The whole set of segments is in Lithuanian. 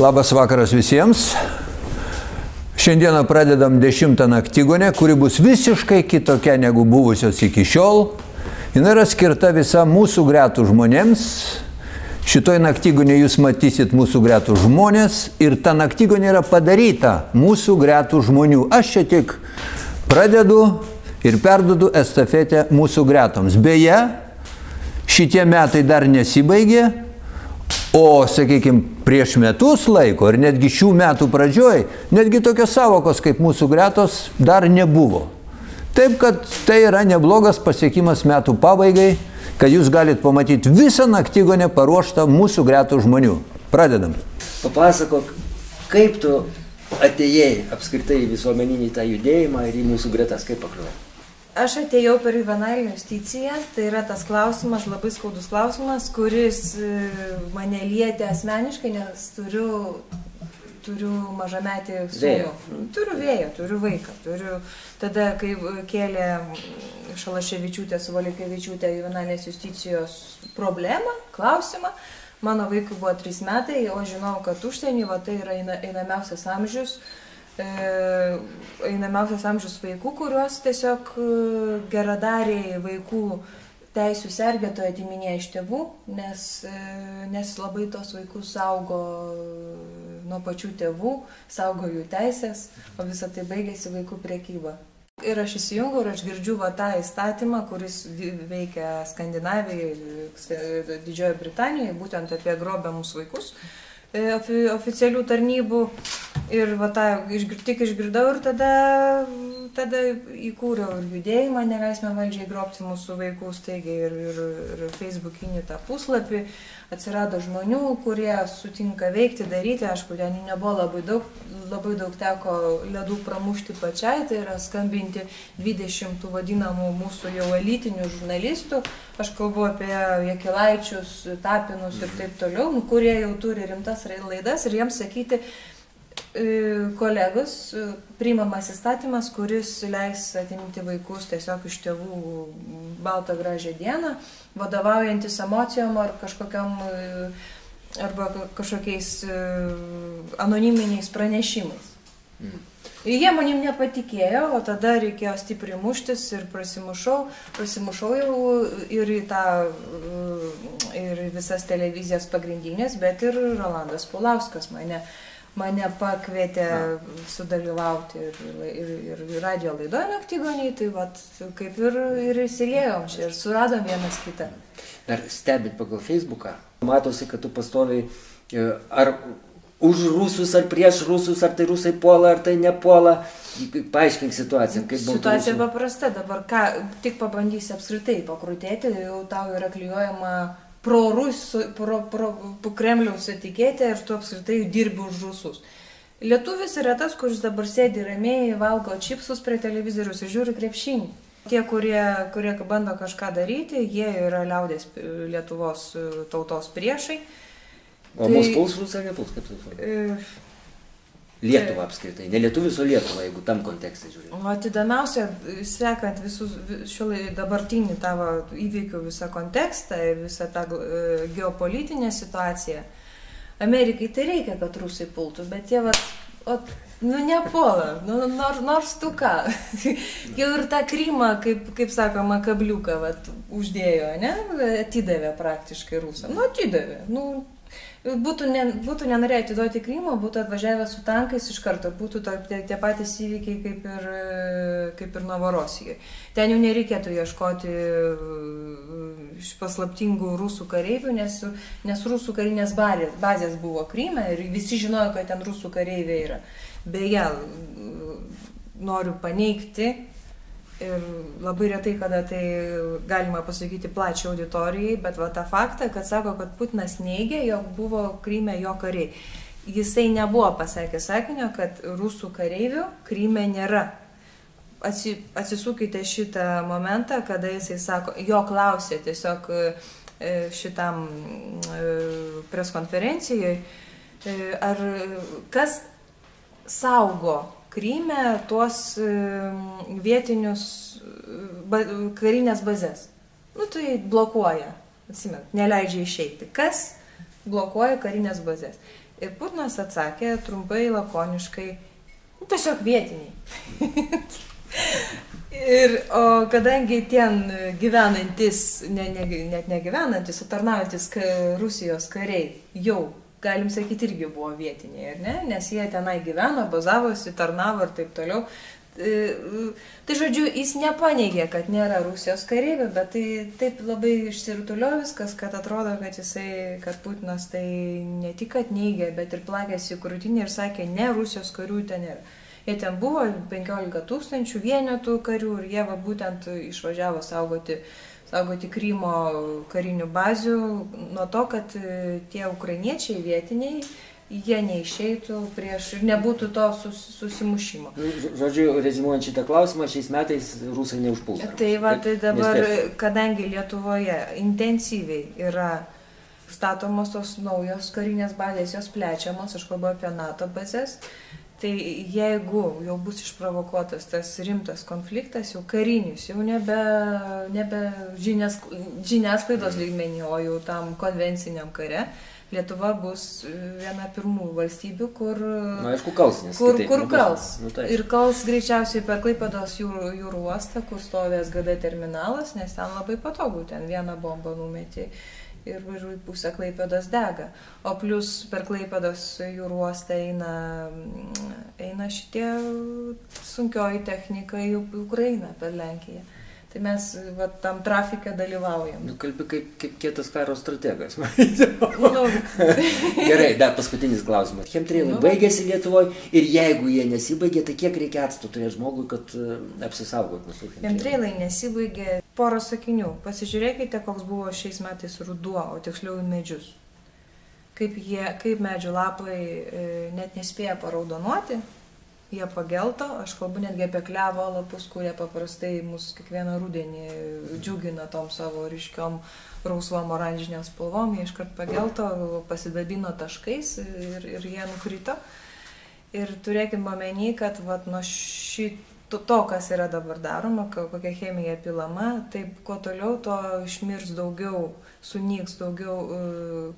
Labas vakaras visiems. Šiandieną pradedam dešimtą naktigonę, kuri bus visiškai kitokia negu buvusios iki šiol. Jis yra skirta visa mūsų gretų žmonėms. Šitoj naktigonė jūs matysit mūsų gretų žmonės ir ta naktigonė yra padaryta mūsų gretų žmonių. Aš čia tik pradedu ir perdodu estafetę mūsų gretoms. Beje, šitie metai dar nesibaigė, O, sakykime, prieš metus laiko ir netgi šių metų pradžioj, netgi tokios savokos kaip mūsų gretos dar nebuvo. Taip, kad tai yra neblogas pasiekimas metų pabaigai, kad jūs galite pamatyti visą naktigonę paruoštą mūsų gretų žmonių. Pradedam. Papasakok, kaip tu atėjai apskritai į visuomeninį tą judėjimą ir į mūsų gretas, kaip pakliuvai? Aš atėjau per juvenalinę justiciją, tai yra tas klausimas, labai skaudus klausimas, kuris e, mane lietė asmeniškai, nes turiu, turiu mažametį sūnų. Turiu vėją, turiu vaiką, turiu. Tada, kai kėlė Šalaševičiūtė su Valikevičiūtė juvenalinės justicijos problemą, klausimą, mano vaikui buvo 3 metai, o žinau, kad užsienį, va tai yra eina, einamiausias amžius einamiausias amžius vaikų, kuriuos tiesiog geradariai vaikų teisų sergėtojai atiminėja iš tėvų, nes, nes labai tos vaikus saugo nuo pačių tėvų, saugo jų teisės, o visą tai baigėsi vaikų priekyba. Ir aš įsijungiu ir aš girdžiu va tą įstatymą, kuris veikia Skandinavijoje, Didžiojoje Britanijoje, būtent apie grobiamus vaikus ofi, oficialių tarnybų. Ir va tą išgir, tik išgirdau ir tada, tada įkūriau ir judėjimą, neleisime valdžiai grobti mūsų vaikų staigiai ir, ir, ir Facebookinį tą puslapį. Atsirado žmonių, kurie sutinka veikti, daryti, aišku, ten nebuvo labai daug, labai daug teko ledų pramušti pačiai, tai yra skambinti 20 tų vadinamų mūsų jau elitinių žurnalistų, aš kalbu apie Jekilaičius, Tapinus ir taip toliau, nu, kurie jau turi rimtas laidas ir jiems sakyti, kolegos priimamas įstatymas, kuris leis atimti vaikus tiesiog iš tėvų baltą gražią dieną, vadovaujantis emocijom ar kažkokiam arba kažkokiais anoniminiais pranešimais. Mm. Ir jie manim nepatikėjo, o tada reikėjo stipriai muštis ir prasimušau, prasimušau jau ir į tą, ir visas televizijas pagrindinės, bet ir Rolandas Pulauskas mane mane pakvietė Na. sudalyvauti ir, ir, ir, ir radio laidoje naktigoniai, tai vat, kaip ir, ir įsiliejom čia ir suradom vienas kitą. Dar stebit pagal Facebooką, matosi, kad tu pastoviai ar už rusus, ar prieš rusus, ar tai rusai puola, ar tai nepuola. Paaiškink situaciją, kaip buvo. Situacija paprasta, dabar ką, tik pabandysi apskritai pakrutėti, jau tau yra klyjuojama pro, rusų, pro, pro, pro Kremliaus etiketę ir tu apskritai dirbi už rusus. Lietuvis yra tas, kuris dabar sėdi ramiai, valgo čipsus prie televizorius ir žiūri krepšinį. Tie, kurie, kurie bando kažką daryti, jie yra liaudės Lietuvos tautos priešai. O tai, mus puls Rusija, nepuls, kaip tu sakai? Lietuvą apskritai, ne lietuvis, o Lietuvą, jeigu tam kontekste žiūrėtume. O įdomiausia, sekant visus šio dabartinį tavo įvykių visą kontekstą ir visą tą geopolitinę situaciją, Amerikai tai reikia, kad rusai pultų, bet jie, va, o, nu, nepuola, nu, nors, nors tu ką. Jau ir tą Krymą, kaip, kaip sakoma, kabliuką, va, uždėjo, ne, atidavė praktiškai rusam. Nu, atidavė, nu, Būtų, ne, būtų nenorėję atiduoti Krymo, būtų atvažiavę su tankais iš karto, būtų to, tie, tie patys įvykiai kaip ir, kaip ir Novorosijoje. Ten jau nereikėtų ieškoti paslaptingų rusų kareivių, nes, nes rusų karinės bazės, bazės buvo Kryme ir visi žinojo, kad ten rusų kareiviai yra. Beje, noriu paneigti, Ir labai retai, kada tai galima pasakyti plačiai auditorijai, bet va tą faktą, kad sako, kad Putinas neigia, jog buvo Kryme jo kariai. Jisai nebuvo pasakęs sakinio, kad rusų kareivių Kryme nėra. Atsi, atsisukite šitą momentą, kada jisai sako, jo klausė tiesiog e, šitam e, preskonferencijoje, ar kas saugo Kryme tuos vietinius ba, karinės bazės. Nu, tai blokuoja, atsimenu, neleidžia išeiti. Kas blokuoja karinės bazės? Ir Putinas atsakė trumpai, lakoniškai, nu, tiesiog vietiniai. Ir, o kadangi ten gyvenantis, ne, ne, net negyvenantis, o tarnaujantis ka, Rusijos kariai jau, galim sakyti, irgi buvo vietiniai, ar ne? Nes jie tenai gyveno, bazavosi, tarnavo ir taip toliau. E, tai žodžiu, jis nepaneigė, kad nėra Rusijos kareivių, bet tai taip labai išsirutulio viskas, kad atrodo, kad jisai, kad Putinas tai ne tik kad neigė, bet ir plakėsi krūtinį ir sakė, ne, Rusijos karių ten nėra. Jie ten buvo 15 tūkstančių vienetų karių ir jie va būtent išvažiavo saugoti, saugoti Krymo karinių bazių nuo to, kad tie ukrainiečiai vietiniai jie neišeitų prieš ir nebūtų to sus, susimušimo. Nu, žodžiu, rezimuojant šitą klausimą, šiais metais rusai neužpuls. Tai va, tai dabar, kadangi Lietuvoje intensyviai yra statomos tos naujos karinės bazės, jos plečiamos, aš kalbu apie NATO bazės, tai jeigu jau bus išprovokuotas tas rimtas konfliktas, jau karinis, jau nebe, nebe žinias, žiniasklaidos lygmenį, o jau tam konvenciniam kare, Lietuva bus viena pirmųjų valstybių, kur... Na, aišku, kals, nes kur, kur kals. Nu, tai. ir kals greičiausiai per Klaipados jūrų, jūrų uostą, kur stovės GD terminalas, nes ten labai patogu, ten vieną bombą numeti ir važiuoji pusę Klaipados dega. O plus per Klaipados jūrų uostą eina, eina šitie sunkioji technika į Ukrainą per Lenkiją. Tai mes va, tam trafikė dalyvaujam. Nu, kalbi kaip, kaip kietas karo strategas. nu, Gerai, dar paskutinis klausimas. Chemtrailai nu, baigėsi Lietuvoje ir jeigu jie nesibaigė, tai kiek reikia atstų turėti žmogui, kad uh, apsisaugot nuo chemtrailai? Chemtrailai nesibaigė. Porą sakinių. Pasižiūrėkite, koks buvo šiais metais ruduo, o tiksliau į medžius. Kaip, jie, kaip medžių lapai e, net nespėja paraudonuoti, jie pagelto, aš kalbu netgi apie klevo lapus, kurie paprastai mus kiekvieną rudenį džiugina tom savo ryškiom rausvom oranžinėm spalvom, jie iškart pagelto, pasidabino taškais ir, ir jie nukrito. Ir turėkime omeny, kad vat, nuo šito, to, kas yra dabar daroma, kokia chemija pilama, taip kuo toliau, to išmirs daugiau, sunyks daugiau, e,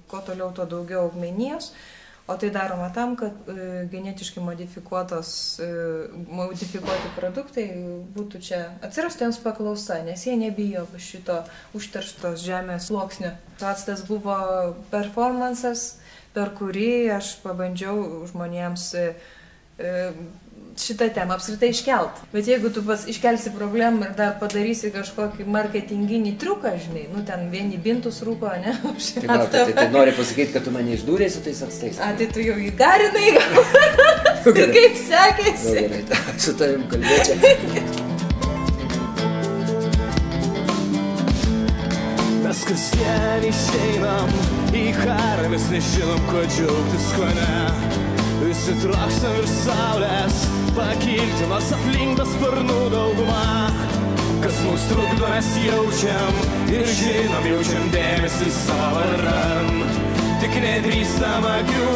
kuo toliau, to daugiau augmenijos. O tai daroma tam, kad e, genetiškai modifikuotos, e, modifikuoti produktai būtų čia, atsirastų jiems paklausa, nes jie nebijo šito užterštos žemės sluoksnio. Atstas buvo performances, per kurį aš pabandžiau žmonėms e, šitą temą apskritai iškelt. Bet jeigu tu pats iškelsi problemą ir dar padarysi kažkokį marketinginį triuką, žinai, nu ten vieni bintus rūko, ne? Tai, va, tai, tai, tai nori pasakyti, kad tu mane išdūrėsi tais atstais. A, tai tu jau įgarinai, gal? tai kaip sekėsi? Nu, gerai, ta, su tavim kalbėčiau. Mes kasdien išeinam į karą, mes nežinom, kuo džiaugtis, kuo ne. Trokštam ir saulės pakilti, nors aplink be sparnų dauguma. Kas mums trukdo, mes jaučiam ir žinom, jaučiam dėmesį savo vardan. Tik nedrįstam akių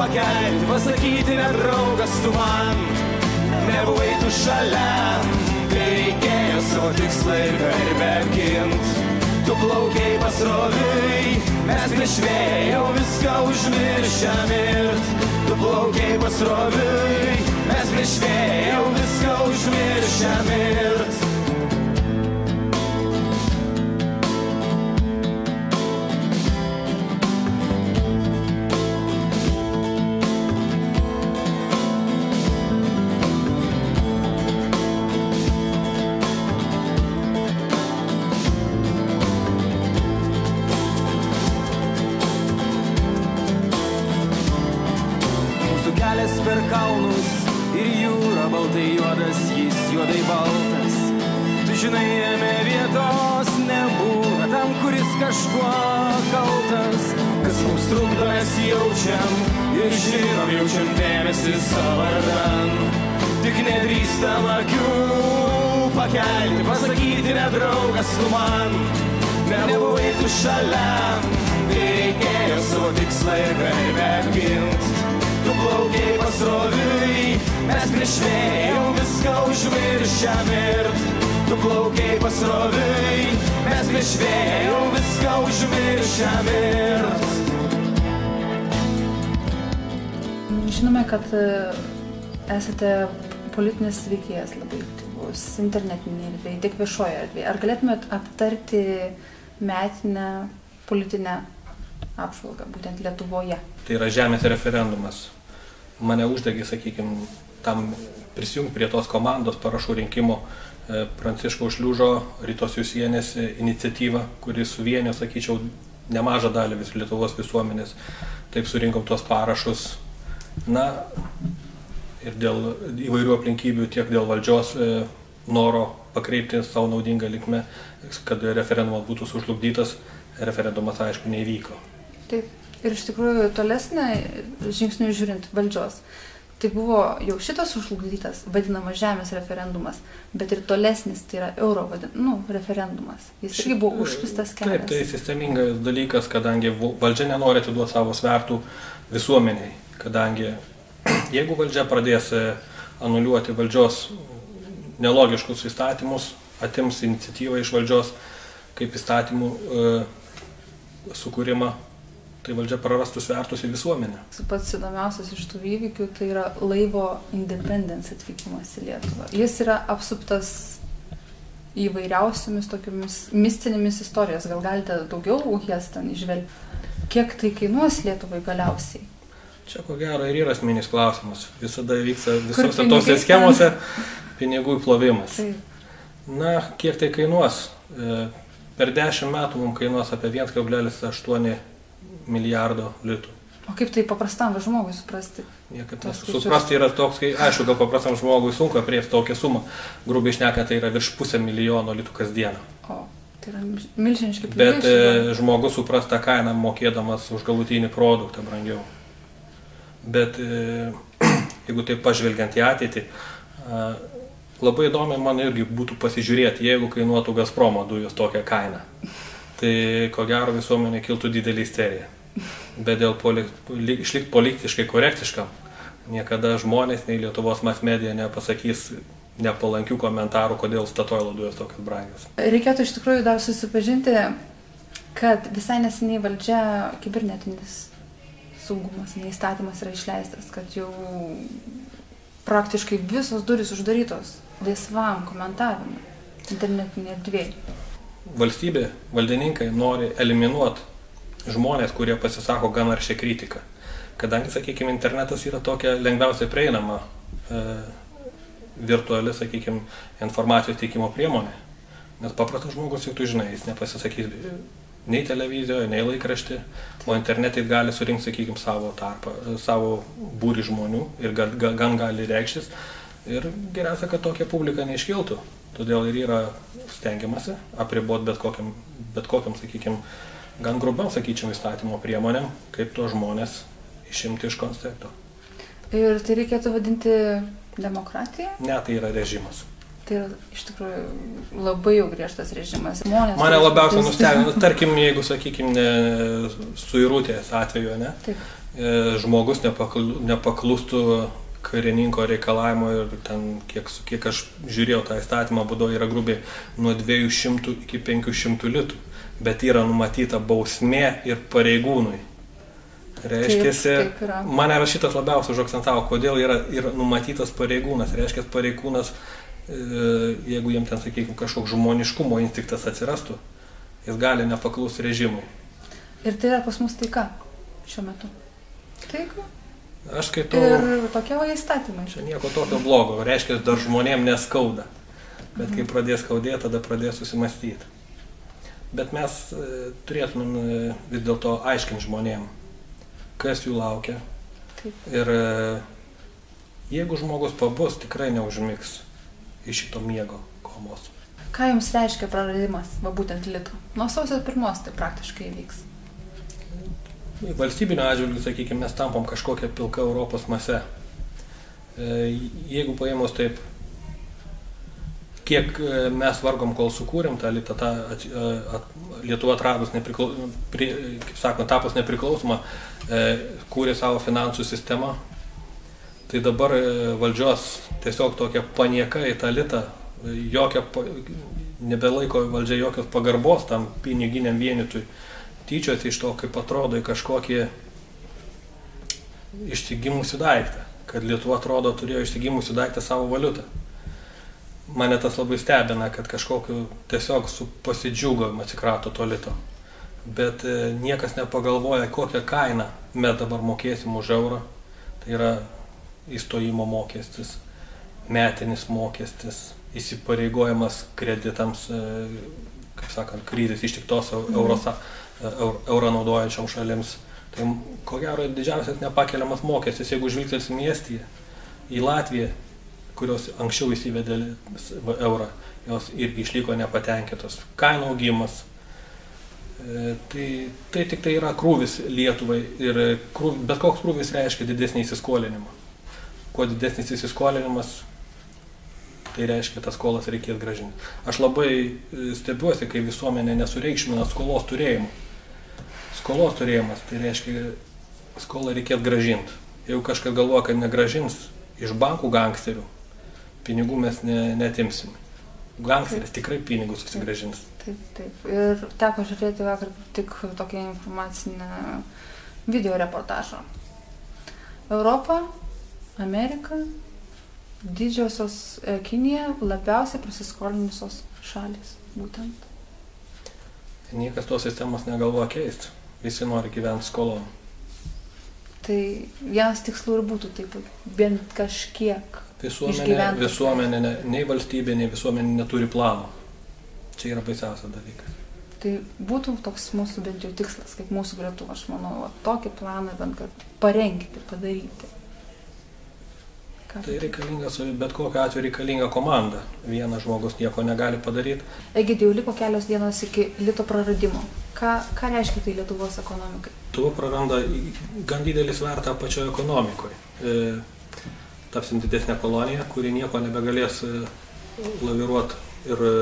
pakelti, pasakyti nedraugas tu man. Nebuvai tu šalia, kai reikėjo savo tikslą ir garbę apgint. Tu plaukiai pasroviui, mes prieš vėją viską tu plaukiai pasroviui, mes prieš vėjau viską užmiršėm ir šią mirt, tu plaukiai pasroviui, mes prieš vėjau viską užmiršėm mirt. Žinome, kad e, esate politinis veikėjas labai aktyvus, internetinė erdvė, tiek viešoje erdvėje. Ar galėtumėt aptarti metinę politinę apžvalgą būtent Lietuvoje? Tai yra žemės referendumas. Mane uždegė, sakykime, tam prisijungti prie tos komandos parašų rinkimo e, Pranciškaus Šliužo, Rytos Jusienės iniciatyva, kuri suvienė, sakyčiau, nemažą dalį vis Lietuvos visuomenės. Taip surinkom tuos parašus. Na, ir dėl įvairių aplinkybių, tiek dėl valdžios e, noro pakreipti savo naudingą linkmę, kad referendumas būtų sužlugdytas, referendumas aišku neįvyko. Taip, ir iš tikrųjų tolesnė žingsnių žiūrint valdžios. Tai buvo jau šitas užlugdytas, vadinamas žemės referendumas, bet ir tolesnis, tai yra euro vadin, nu, referendumas. Jis irgi buvo užkistas kelias. Taip, tai sistemingas dalykas, kadangi valdžia nenori atiduoti savo svertų visuomeniai, kadangi jeigu valdžia pradės e, anuliuoti valdžios nelogiškus įstatymus, atims iniciatyvą iš valdžios kaip įstatymų e, sukūrimą, tai valdžia prarastų svertus į visuomenę. Pats įdomiausias iš tų įvykių tai yra laivo Independence atvykimas į Lietuvą. Jis yra apsuptas įvairiausiamis tokiamis mistinėmis istorijos. Gal galite daugiau jas ten išvelgti? Kiek tai kainuos Lietuvai galiausiai? Čia ko gero ir yra asmenis klausimas. Visada vyksta visose tose schemose pinigų plovimas. Taip. Na, kiek tai kainuos? E, per 10 metų mums kainuos apie 1,8 milijardo litų. O kaip tai paprastam žmogui suprasti? Niekad nesuprasti yra toks, kai, aišku, gal paprastam žmogui sunku apriepti tokią sumą. Grubiai išneka, tai yra virš pusę milijono litų kasdieną. O, tai yra milžiniški pinigai. Bet e, žmogus supras tą kainą mokėdamas už galutinį produktą brangiau. Bet e, jeigu taip pažvelgiant į ateitį, e, labai įdomi man irgi būtų pasižiūrėti, jeigu kainuotų Gazpromo dujos tokią kainą tai ko gero visuomenė kiltų didelį isteriją. Bet dėl poli, išlikti politiškai korektiškam, niekada žmonės, nei Lietuvos mas medija nepasakys nepalankių komentarų, kodėl statoilo dujos tokios brangios. Reikėtų iš tikrųjų dar susipažinti, kad visai neseniai valdžia kibernetinis saugumas, neįstatymas yra išleistas, kad jau praktiškai visos durys uždarytos laisvam komentavimui internetinėje erdvėje valstybė, valdininkai nori eliminuoti žmonės, kurie pasisako gan aršią kritiką. Kadangi, sakykime, internetas yra tokia lengviausiai prieinama e, virtuali, sakykime, informacijos teikimo priemonė. Nes paprastas žmogus, jau tu žinai, jis nepasisakys nei televizijoje, nei laikraštį, o internetai gali surinkti, sakykime, savo tarpą, savo būrį žmonių ir gan, gan gali reikštis. Ir geriausia, kad tokia publika neiškiltų. Todėl ir yra stengiamasi apriboti bet kokiam, bet kokiam sakykime, gan grubiam, sakyčiau, įstatymo priemonėm, kaip tuos žmonės išimti iš koncepto. Ir tai reikėtų vadinti demokratija? Ne, tai yra režimas. Tai yra iš tikrųjų labai jau griežtas režimas. Žmonės Mane labiausiai nustebino, tarkim, jeigu, sakykime, suirutės atveju, ne? Taip. E, žmogus nepakl, nepaklustų karininko reikalavimo ir ten, kiek, kiek aš žiūrėjau tą įstatymą, būdo yra grubiai nuo 200 iki 500 litų, bet yra numatyta bausmė ir pareigūnui. Reiškia, mane rašytas labiausiai užakcentavo, kodėl yra, yra numatytas pareigūnas. Reiškia, pareigūnas, e, jeigu jiem ten, sakykime, kažkoks žmoniškumo instinktas atsirastų, jis gali nepaklus režimui. Ir tai yra pas mus taika šiuo metu. Taika? Aš skaitau. Ir tokie va įstatymai. Čia nieko tokio blogo, reiškia, dar žmonėm neskauda. Bet kai pradės skaudėti, tada pradės susimastyti. Bet mes e, turėtumėm e, vis dėlto aiškinti žmonėm, kas jų laukia. Taip. Ir e, jeigu žmogus pabus, tikrai neužmigs iš šito miego komos. Ką jums reiškia praradimas, va būtent litų? Nuo sausio pirmos tai praktiškai vyks valstybinio atžvilgių, sakykime, mes tampam kažkokią pilką Europos masę. E, jeigu paėmus taip, kiek e, mes vargom, kol sukūrėm tą litą, tą at, e, at, Lietuva atradus, nepriklau, pri, kaip sakoma, tapus nepriklausoma, kūrė savo finansų sistemą, tai dabar valdžios tiesiog tokia panieka į tą litą, jokia, nebelaiko valdžia jokios pagarbos tam piniginiam vienitui tyčioti iš to, kaip atrodo į kažkokį išsigimusi daiktą, kad Lietuva atrodo turėjo išsigimusi daiktą savo valiutą. Mane tas labai stebina, kad kažkokiu tiesiog su pasidžiugojimu atsikrato to lito. Bet e, niekas nepagalvoja, kokią kainą mes dabar mokėsim už eurą. Tai yra įstojimo mokestis, metinis mokestis, įsipareigojimas kreditams, e, kaip sakant, krizės ištiktos euros, eur, eurą naudojančiam šalims. Tai ko gero didžiausias nepakeliamas mokestis, jeigu žvilgtelsim į Estiją, į Latviją, kurios anksčiau įsivedė eurą, jos irgi išliko nepatenkintos. Kainų augimas. E, tai, tai tik tai yra krūvis Lietuvai ir krūv, bet koks krūvis reiškia didesnį įsiskolinimą. Kuo didesnis įsiskolinimas, tai reiškia, tas skolas reikės gražinti. Aš labai e, stebiuosi, kai visuomenė nesureikšmina skolos turėjimo. Skolos turėjimas, tai reiškia, skolą reikės gražinti. Jeigu kažkas galvoja, kad negražins iš bankų gangsterių, pinigų mes ne, netimsim. Gangsteris tikrai pinigus susigražins. Taip, taip. Ir teko žiūrėti vakar tik tokią informacinę video reportažą. Europa, Amerika, didžiosios e, Kinija labiausiai prasiskolinusios šalis. Būtent. Niekas tos sistemos negalvoja keisti. Visi nori gyventi skolom. Tai vienas tikslų ir būtų taip, bent kažkiek Visuomenė, visuomenė, ne- nei valstybė, nei visuomenė neturi plano. Čia yra baisiausias dalykas. Tai būtų toks mūsų bent jau tikslas, kaip mūsų gretų, aš manau, va, tokį planą bent kad parengti, padaryti. Tai reikalinga, bet kokiu atveju reikalinga komanda. Vienas žmogus nieko negali padaryti. Egidijau liko kelios dienos iki lito praradimo. Ką, ką reiškia tai Lietuvos ekonomikai? Tuo praranda gan didelį svertą pačioje ekonomikoje. E, tapsim didesnė kolonija, kuri nieko nebegalės e, laviruoti ir e,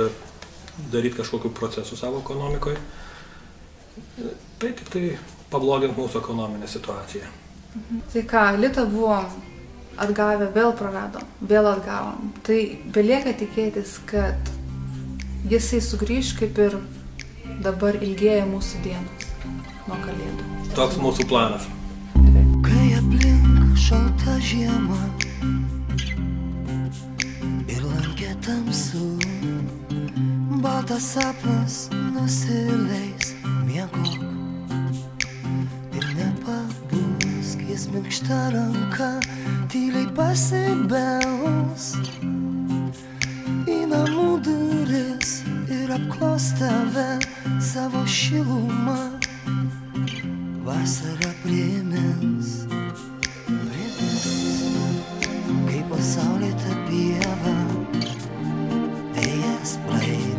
daryti kažkokių procesų savo ekonomikoje. E, tai tik tai pablogint mūsų ekonominę situaciją. Tai ką, litą buvom atgavę, vėl praradom, vėl atgavom. Tai belieka tikėtis, kad jisai sugrįž kaip ir dabar ilgėja mūsų dienos nuo kalėdų. Toks mūsų planas. Kai aplink šalta žiema ir lankė tamsu, baltas sapnas nusileis miego jis minkšta ranka tyliai pasibels į namų duris ir apklos tave savo šilumą. Vasara primins, primins, kaip pasaulėta pieva, vėjas braidė,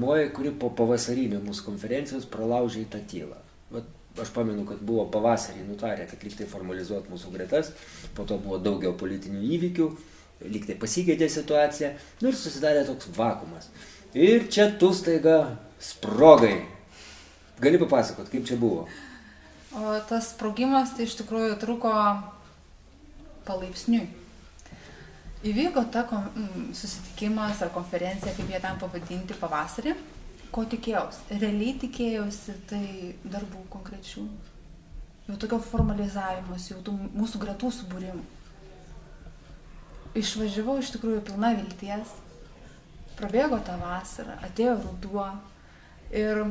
pirmoji, kuri po pavasarinio mūsų konferencijos pralaužė tą tylą. Vat, aš pamenu, kad buvo pavasarį nutarę, kad lygtai formalizuot mūsų gretas, po to buvo daugiau politinių įvykių, lygtai pasikeitė situacija, nu ir susidarė toks vakumas. Ir čia tu staiga sprogai. Gali papasakot, kaip čia buvo? O tas sprogimas tai iš tikrųjų truko palaipsniui. Įvyko ta mm, susitikimas ar konferencija, kaip jie ten pavadinti, pavasarį. Ko tikėjausi? Realiai tikėjausi tai darbų konkrečių. Jau tokio formalizavimas, jau tų mūsų gretų subūrimų. Išvažiavau iš tikrųjų pilna vilties. Prabėgo tą vasarą, atėjo ruduo ir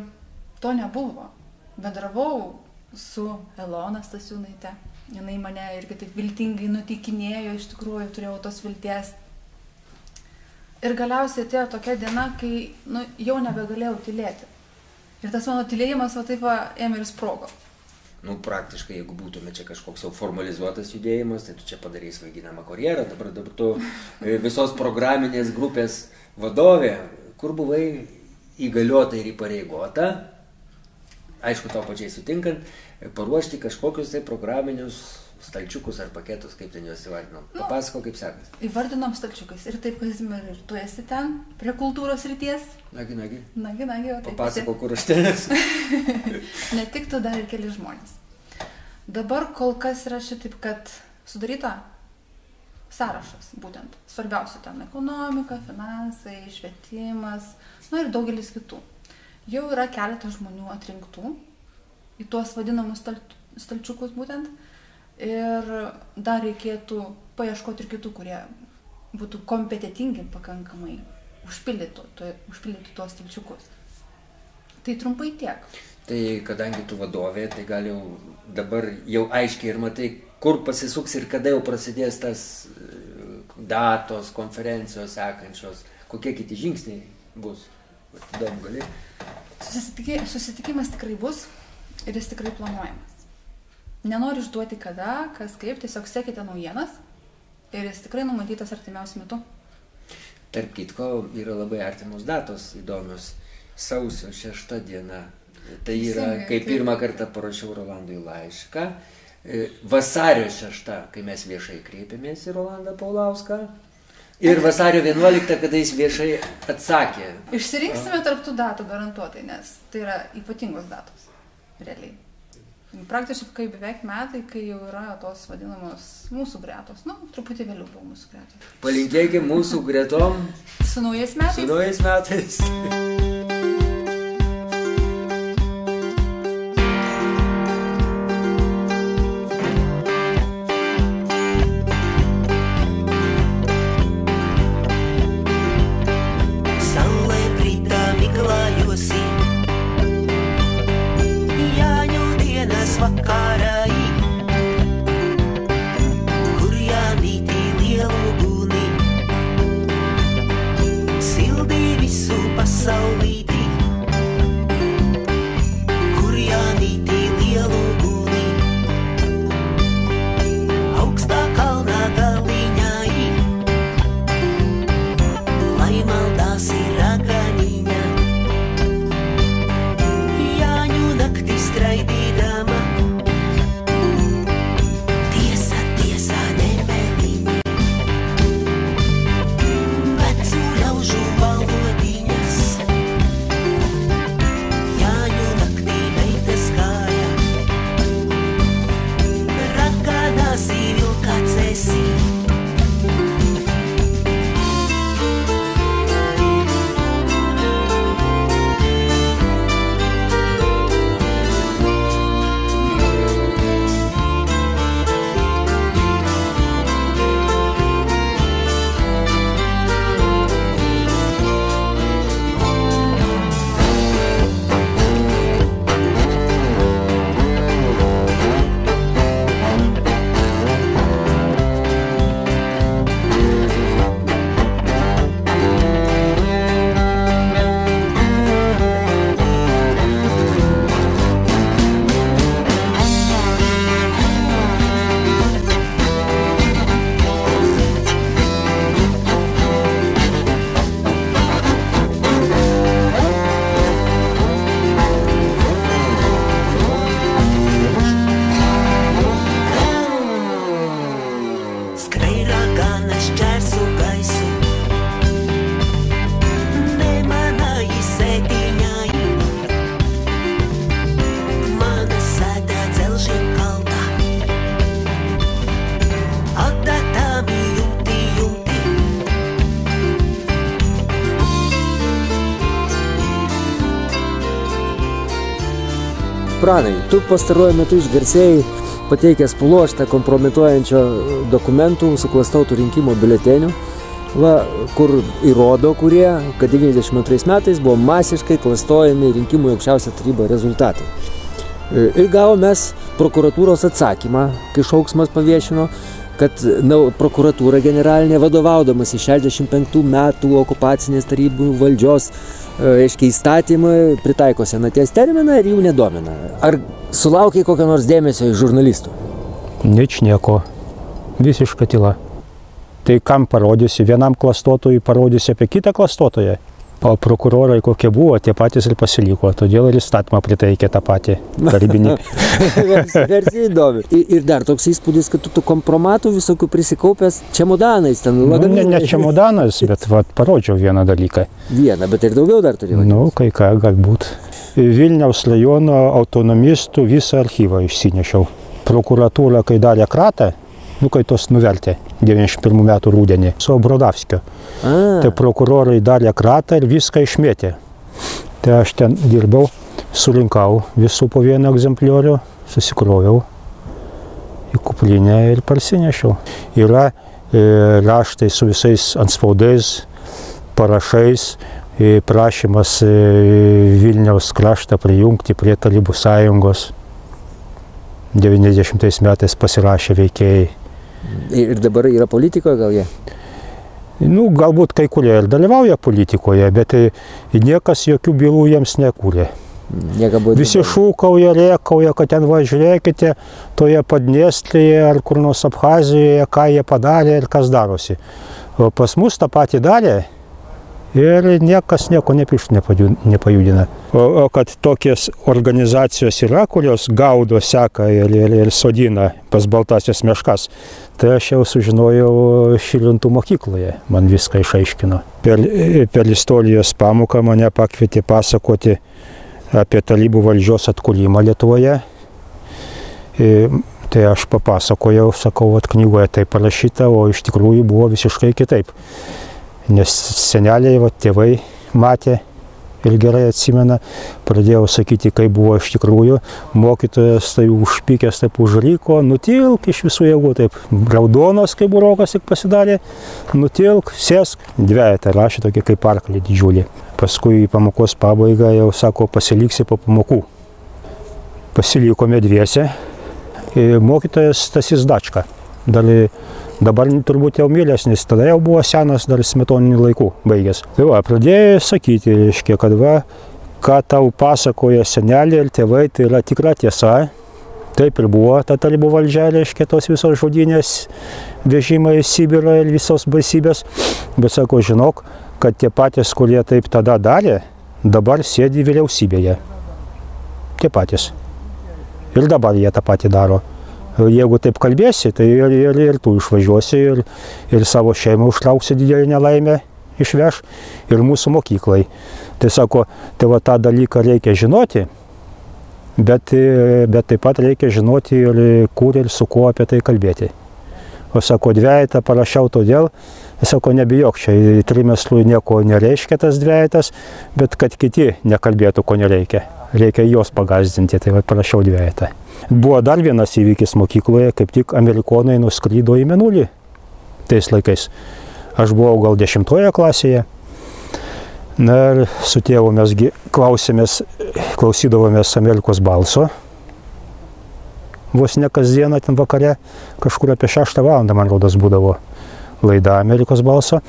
to nebuvo. Bendravau su Elona Stasiūnaite. Jis mane irgi taip viltingai nutikinėjo, iš tikrųjų turėjau tos vilties. Ir galiausiai atėjo tokia diena, kai nu, jau nebegalėjau tylėti. Ir tas mano tylėjimas va taip va ėmė ir sprogo. Nu, praktiškai, jeigu būtume čia kažkoks jau formalizuotas judėjimas, tai tu čia padarys vaidinamą karjerą, dabar, dabar tu e, visos programinės grupės vadovė, kur buvai įgaliota ir įpareigota, aišku, tau pačiai sutinkant, paruošti kažkokius tai programinius stalčiukus ar paketus, kaip ten juos įvardinom. Nu. Papasako, kaip sekasi. Įvardinom stalčiukais. Ir taip, Kazimir, ir tu esi ten, prie kultūros ryties. Nagi, nagi. Nagi, nagi, o taip. Papasako, kur aš ten esu. Ne tik tu, dar ir keli žmonės. Dabar kol kas yra šitaip, kad sudaryta sąrašas, būtent svarbiausia ten ekonomika, finansai, švietimas, na ir daugelis kitų. Jau yra keletas žmonių atrinktų į tuos vadinamus stal, stalčiukus būtent. Ir dar reikėtų paieškoti ir kitų, kurie būtų kompetitingi pakankamai užpildyti, tu- užpildyti tuos stalčiukus. Tai trumpai tiek. Tai kadangi tu vadovė, tai gal jau dabar jau aiškiai ir matai, kur pasisuks ir kada jau prasidės tas e, datos, konferencijos sekančios, kokie kiti žingsniai bus. Įdomu, gali. Susitiki, susitikimas tikrai bus ir jis tikrai planuojamas. Nenoriu išduoti kada, kas kaip, tiesiog sekite naujienas ir jis tikrai numatytas artimiausiu metu. Tarp kitko, yra labai artimos datos įdomios. Sausio šešta diena. Tai yra, kai pirmą kartą parašiau Rolandui laišką. E, Vasario šešta, kai mes viešai kreipėmės į Rolandą Paulauską. Ir vasario 11, kada jis viešai atsakė. Išsirinksime tarptų datų garantuotai, nes tai yra ypatingos datos. Realiai. Praktiškai kaip beveik metai, kai jau yra tos vadinamos mūsų gretos. Nu, truputį vėliau buvo mūsų gretos. Palinkėkime mūsų gretom Su naujais su metais. naujais metais. Pranai, tu pastaruoju metu išgarsėjai pateikęs pluoštą kompromituojančio dokumentų suklastotų rinkimo biuletenių, va, kur įrodo, kurie, kad 92 metais buvo masiškai klastojami rinkimų į aukščiausią tarybą rezultatai. E, Ir gavo mes prokuratūros atsakymą, kai šauksmas paviešino, kad na, prokuratūra generalinė vadovaudamas į 65 metų okupacinės tarybų valdžios aiškiai įstatymą pritaiko senaties terminą ir jų nedomina. Ar sulaukiai kokio nors dėmesio iš žurnalistų? Nič nieko. Visiška tyla. Tai kam parodysi? Vienam klastotojui parodysi apie kitą klastotoją. O prokurorai kokie buvo, tie patys ir pasiliko. Todėl ir įstatymą pritaikė tą patį tarybinį. Versija įdomi. Ir, ir dar toks įspūdis, kad tu tų kompromatų visokių prisikaupęs čemodanais ten Nu, ne, ne čemodanas, bet vat, parodžiau vieną dalyką. Vieną, bet ir daugiau dar turėjau. Nu, kai ką galbūt. Vilniaus rajono autonomistų visą archyvą išsinešiau. Prokuratūra, kai darė kratą, nu, kai tos nuvertė 91 metų rūdienį su Brodavskiu. Tai prokurorai darė kratą ir viską išmėtė. Tai aš ten dirbau, surinkau visų po vieną egzempliorių, susikroviau į kuplinę ir parsinešiau. Yra e, raštai su visais anspaudais, parašais, e, prašymas e, Vilniaus kraštą prijungti prie Talybų sąjungos. 90 metais pasirašė veikėjai. Ir dabar yra politikoje gal jie? Nu, galbūt kai kurie ir dalyvauja politikoje, bet e, niekas jokių bylų jiems nekūrė. Visi šūkauja, rėkauja, kad ten važiuokite, toje Padniestrėje ar kur nors Abhazijoje, ką jie padarė ir kas darosi. O pas mus tą patį darė ir niekas nieko nepaju- nepajudina. O, o kad tokios organizacijos yra, kurios gaudo, seka ir, ir, ir sodina pas baltasias meškas, tai aš jau sužinojau Šilintų mokykloje, man viską išaiškino. Per, per istorijos pamoką mane pakvietė pasakoti apie talybų valdžios atkūrimą Lietuvoje. E, Tai aš papasakojau, sakau, kad knygoje tai parašyta, o iš tikrųjų buvo visiškai kitaip. Nes seneliai, va, tėvai matė ir gerai atsimena, pradėjau sakyti, kaip buvo iš tikrųjų, mokytojas tai užpykęs taip užryko, nutilk iš visų jėgų, taip raudonas kaip burokas tik pasidarė, nutilk, sėsk, dviejata rašė tokia kaip arklį didžiulį. Paskui į pamokos pabaigą jau sako, pasiliksi po pamokų. Pasilikome dviese, E, mokytojas Stasys Dačka. Dar, dabar turbūt jau mylesnis, tada jau buvo senas dar smetoninių laikų baigęs. Tai va, pradėjo sakyti, reiškia, kad va, ką tau pasakoja seneliai ir tėvai, tai yra tikra tiesa. Taip ir buvo ta talibų valdžia, reiškia, tos visos žudynės, vežimai į Sibirą ir visos baisybės. Bet sako, žinok, kad tie patys, kurie taip tada darė, dabar sėdi vyriausybėje. Tie patys. Ir dabar jie tą patį daro. Jeigu taip kalbėsi, tai ir, ir, ir tu išvažiuosi ir, ir savo šeimą užtrauksi didelį nelaimę išveš ir mūsų mokyklai. Tai sako, tai va tą dalyką reikia žinoti, bet, bet taip pat reikia žinoti ir kur ir su kuo apie tai kalbėti. O sako, dviejatą parašiau todėl, sako, nebijok, čia trimestrų nieko nereiškia tas dviejatas, bet kad kiti nekalbėtų, ko nereikia reikia juos pagazdinti, tai va parašiau dviejatą. Buvo dar vienas įvykis mokykloje, kaip tik amerikonai nuskrydo į Menulį tais laikais. Aš buvau gal dešimtoje klasėje. Na ir su tėvu mesgi klausėmės, klausydavomės Amerikos balso. Vos ne kasdieną ten vakare, kažkur apie 6 valandą, man rodos, būdavo laida Amerikos balso.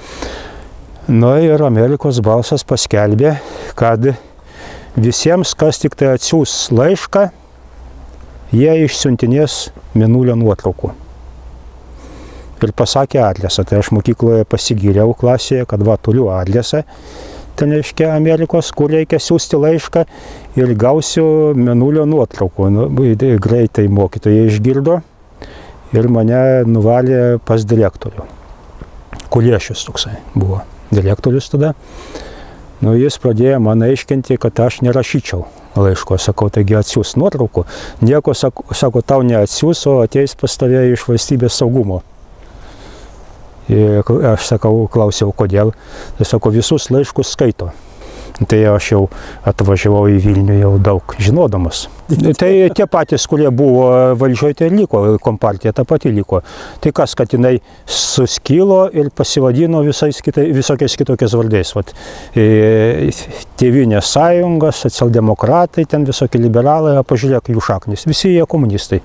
Na ir Amerikos balsas paskelbė, kad visiems, kas tik tai atsiūs laišką, jie išsiuntinės minulio nuotraukų. Ir pasakė adresą. Tai aš mokykloje pasigyriau klasėje, kad va turiu adresą. Ten reiškia Amerikos, kur reikia siūsti laišką ir gausiu minulio nuotraukų. Nu, greitai mokytojai išgirdo ir mane nuvalė pas direktorių. Kuliešius toksai buvo direktorius tada. Nu, jis pradėjo man aiškinti, kad aš nerašyčiau laiško. Sakau, taigi atsiūs nuotraukų. Nieko, sako, sako tau neatsiūs, o ateis pas tave iš valstybės saugumo. Ir aš sakau, klausiau, kodėl. Tai sako, visus laiškus skaito. Tai aš jau atvažiavau į Vilnių jau daug žinodamas. Tai tie patys, kurie buvo valdžioje, tai liko, kompartija ta pati liko. Tai kas, kad jinai suskilo ir pasivadino kitai, visokiais kitokiais vardais. Vat, e, Tėvinės sąjunga, socialdemokratai, ten visokie liberalai, pažiūrėk jų šaknis. Visi jie komunistai.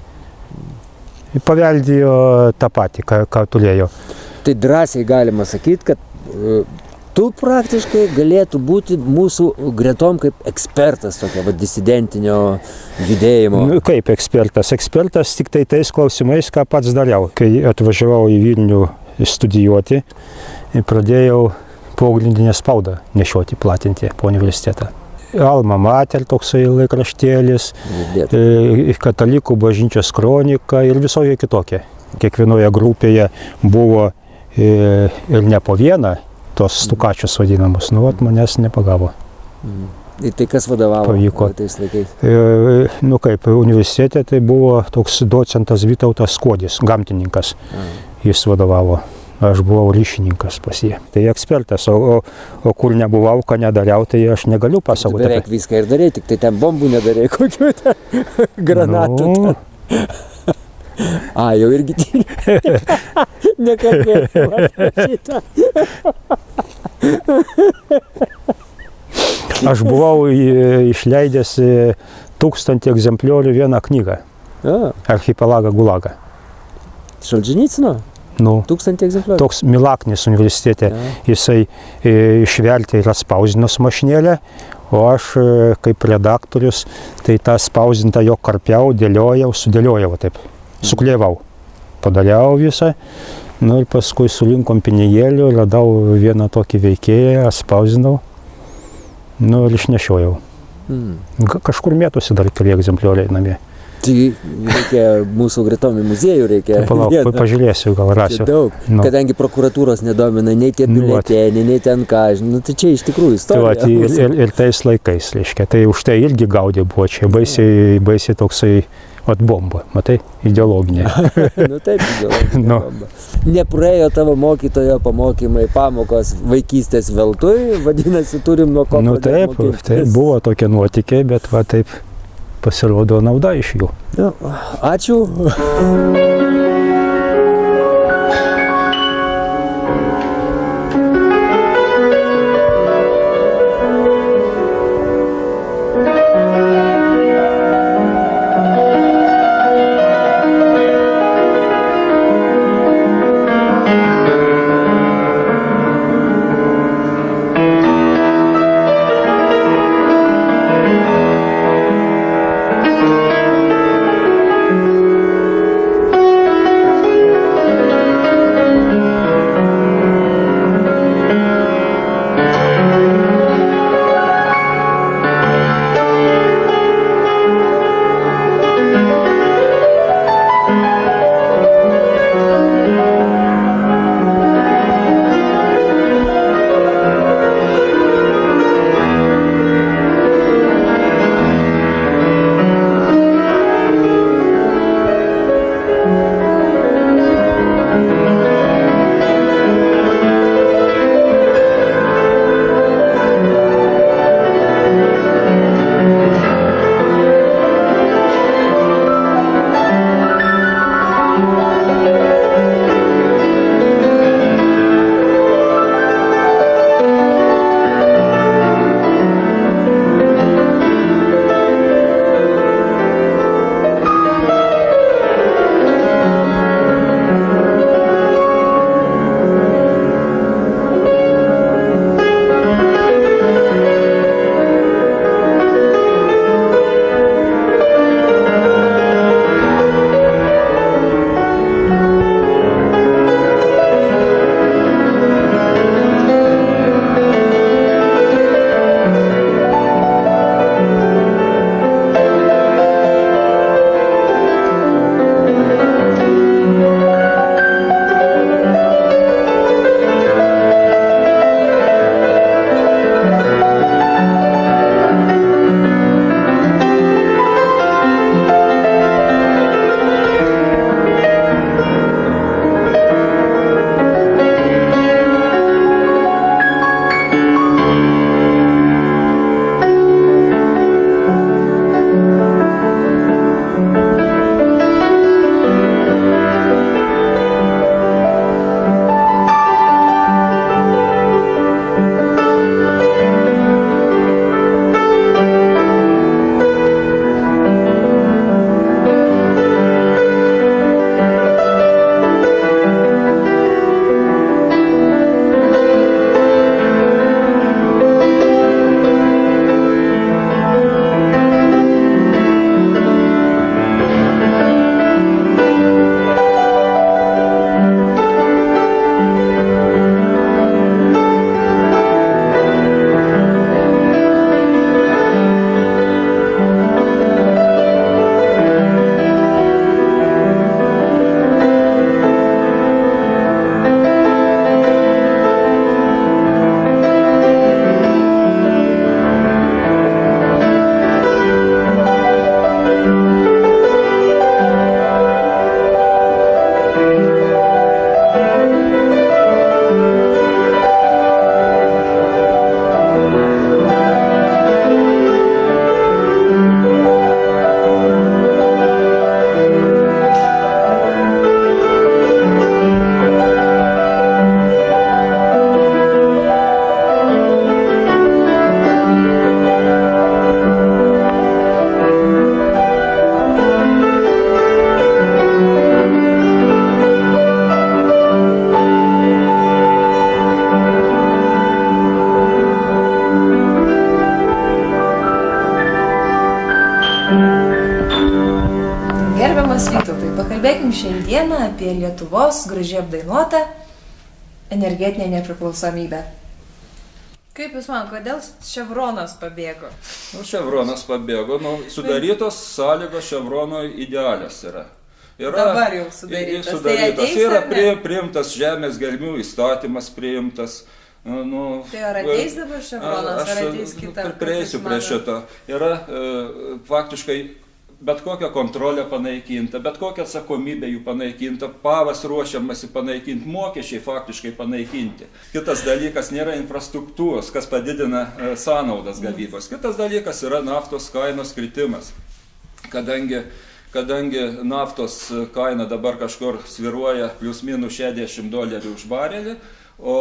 Paveldėjo tą patį, ką, ką turėjo. Tai drąsiai galima sakyti, kad e, tu praktiškai galėtų būti mūsų gretom kaip ekspertas tokio va, disidentinio judėjimo. Nu, kaip ekspertas? Ekspertas tik tai tais klausimais, ką pats dariau. Kai atvažiavau į Vilnių studijuoti, pradėjau pogrindinę spaudą nešioti, platinti po universitetą. Alma Mater toksai laikraštėlis, e, katalikų bažnyčios kronika ir visoje kitokie. Kiekvienoje grupėje buvo e, ir ne po vieną tos stukačius vadinamus, nu, vat manęs nepagavo. Ir tai kas vadovavo Pavyko. tais laikais? E, nu kaip, universitete tai buvo toks docentas Vytautas Kodis, gamtininkas. Jis vadovavo. Aš buvau ryšininkas pas jį. Tai ekspertas, o, o, o kur nebuvau, ką nedariau, tai aš negaliu pasakoti. beveik viską ir darė, tik tai ten bombų nedarė, kokių ten granatų. Nu, A, jau irgi tyri. Nekalbėsiu apie šitą. aš buvau išleidęs e, tūkstantį egzempliorių vieną knygą. Archipelagą Gulagą. Šalžinicino? Nu, Tūkstantį egzempliorių. toks Milaknis universitete. Ja. Jisai e, išvertė ir atspausdinos mašinėlę, o aš e, kaip redaktorius, tai tą spausdintą jo karpiau, dėliojau, sudėliojau taip, suklėvau. Padariau visą. Nu ir paskui sulinkom pinigėlių, radau vieną tokį veikėją, atspausdinau. Nu ir išnešiojau. Mm. Ga- Kažkur mėtosi dar keli egzemplioriai namie. Tai reikia mūsų gretom į muziejų reikia. Palauk, vieną. pa- pažiūrėsiu, gal Čia rasiu. daug. Nu. Kadangi prokuratūros nedomina nei tie Nu, biuleteniai, nei ten ką. Nu, tai čia iš tikrųjų Tai va, istorija. ir, ir, ir tais laikais, reiškia, tai už tai irgi gaudė buvo čia, baisiai, baisiai toksai, vat bomba, matai, ideologinė. nu, taip, ideologinė Nu. bomba. Nepraėjo tavo mokytojo pamokymai, pamokos vaikystės veltui, vadinasi, turim nuo ko Nu pradėt taip, mokytis. tai buvo tokie nuotykiai, bet va taip pasirodo nauda iš jų. Nu, ačiū. Apie Lietuvos gražiai apdainuotą energetinę nepriklausomybę. Kaip Jūs man, kodėl Ševronas pabėgo? Nu, ševronas pabėgo, nu, sudarytos sąlygos ševrono idealios yra. Yra Dabar jau sudarytas. i- i- Tai ateis yra prie, priimtas žemės gelmių įstatymas priimtas. Nu, nu, Tai ar ateis dabar Ševronas, aš, ar ateis kita? pri- Prieisiu prie šito. Yra e, faktiškai bet kokia kontrolė panaikinta, bet kokia atsakomybė jų panaikinta, pavas ruošiamasi panaikinti, mokesčiai faktiškai panaikinti. Kitas dalykas nėra infrastruktūros, kas padidina e, sąnaudas gavybos. Kitas dalykas yra naftos kainos kritimas. Kadangi kadangi naftos kaina dabar kažkur sviruoja plius minus 60 dolerių už barelį, o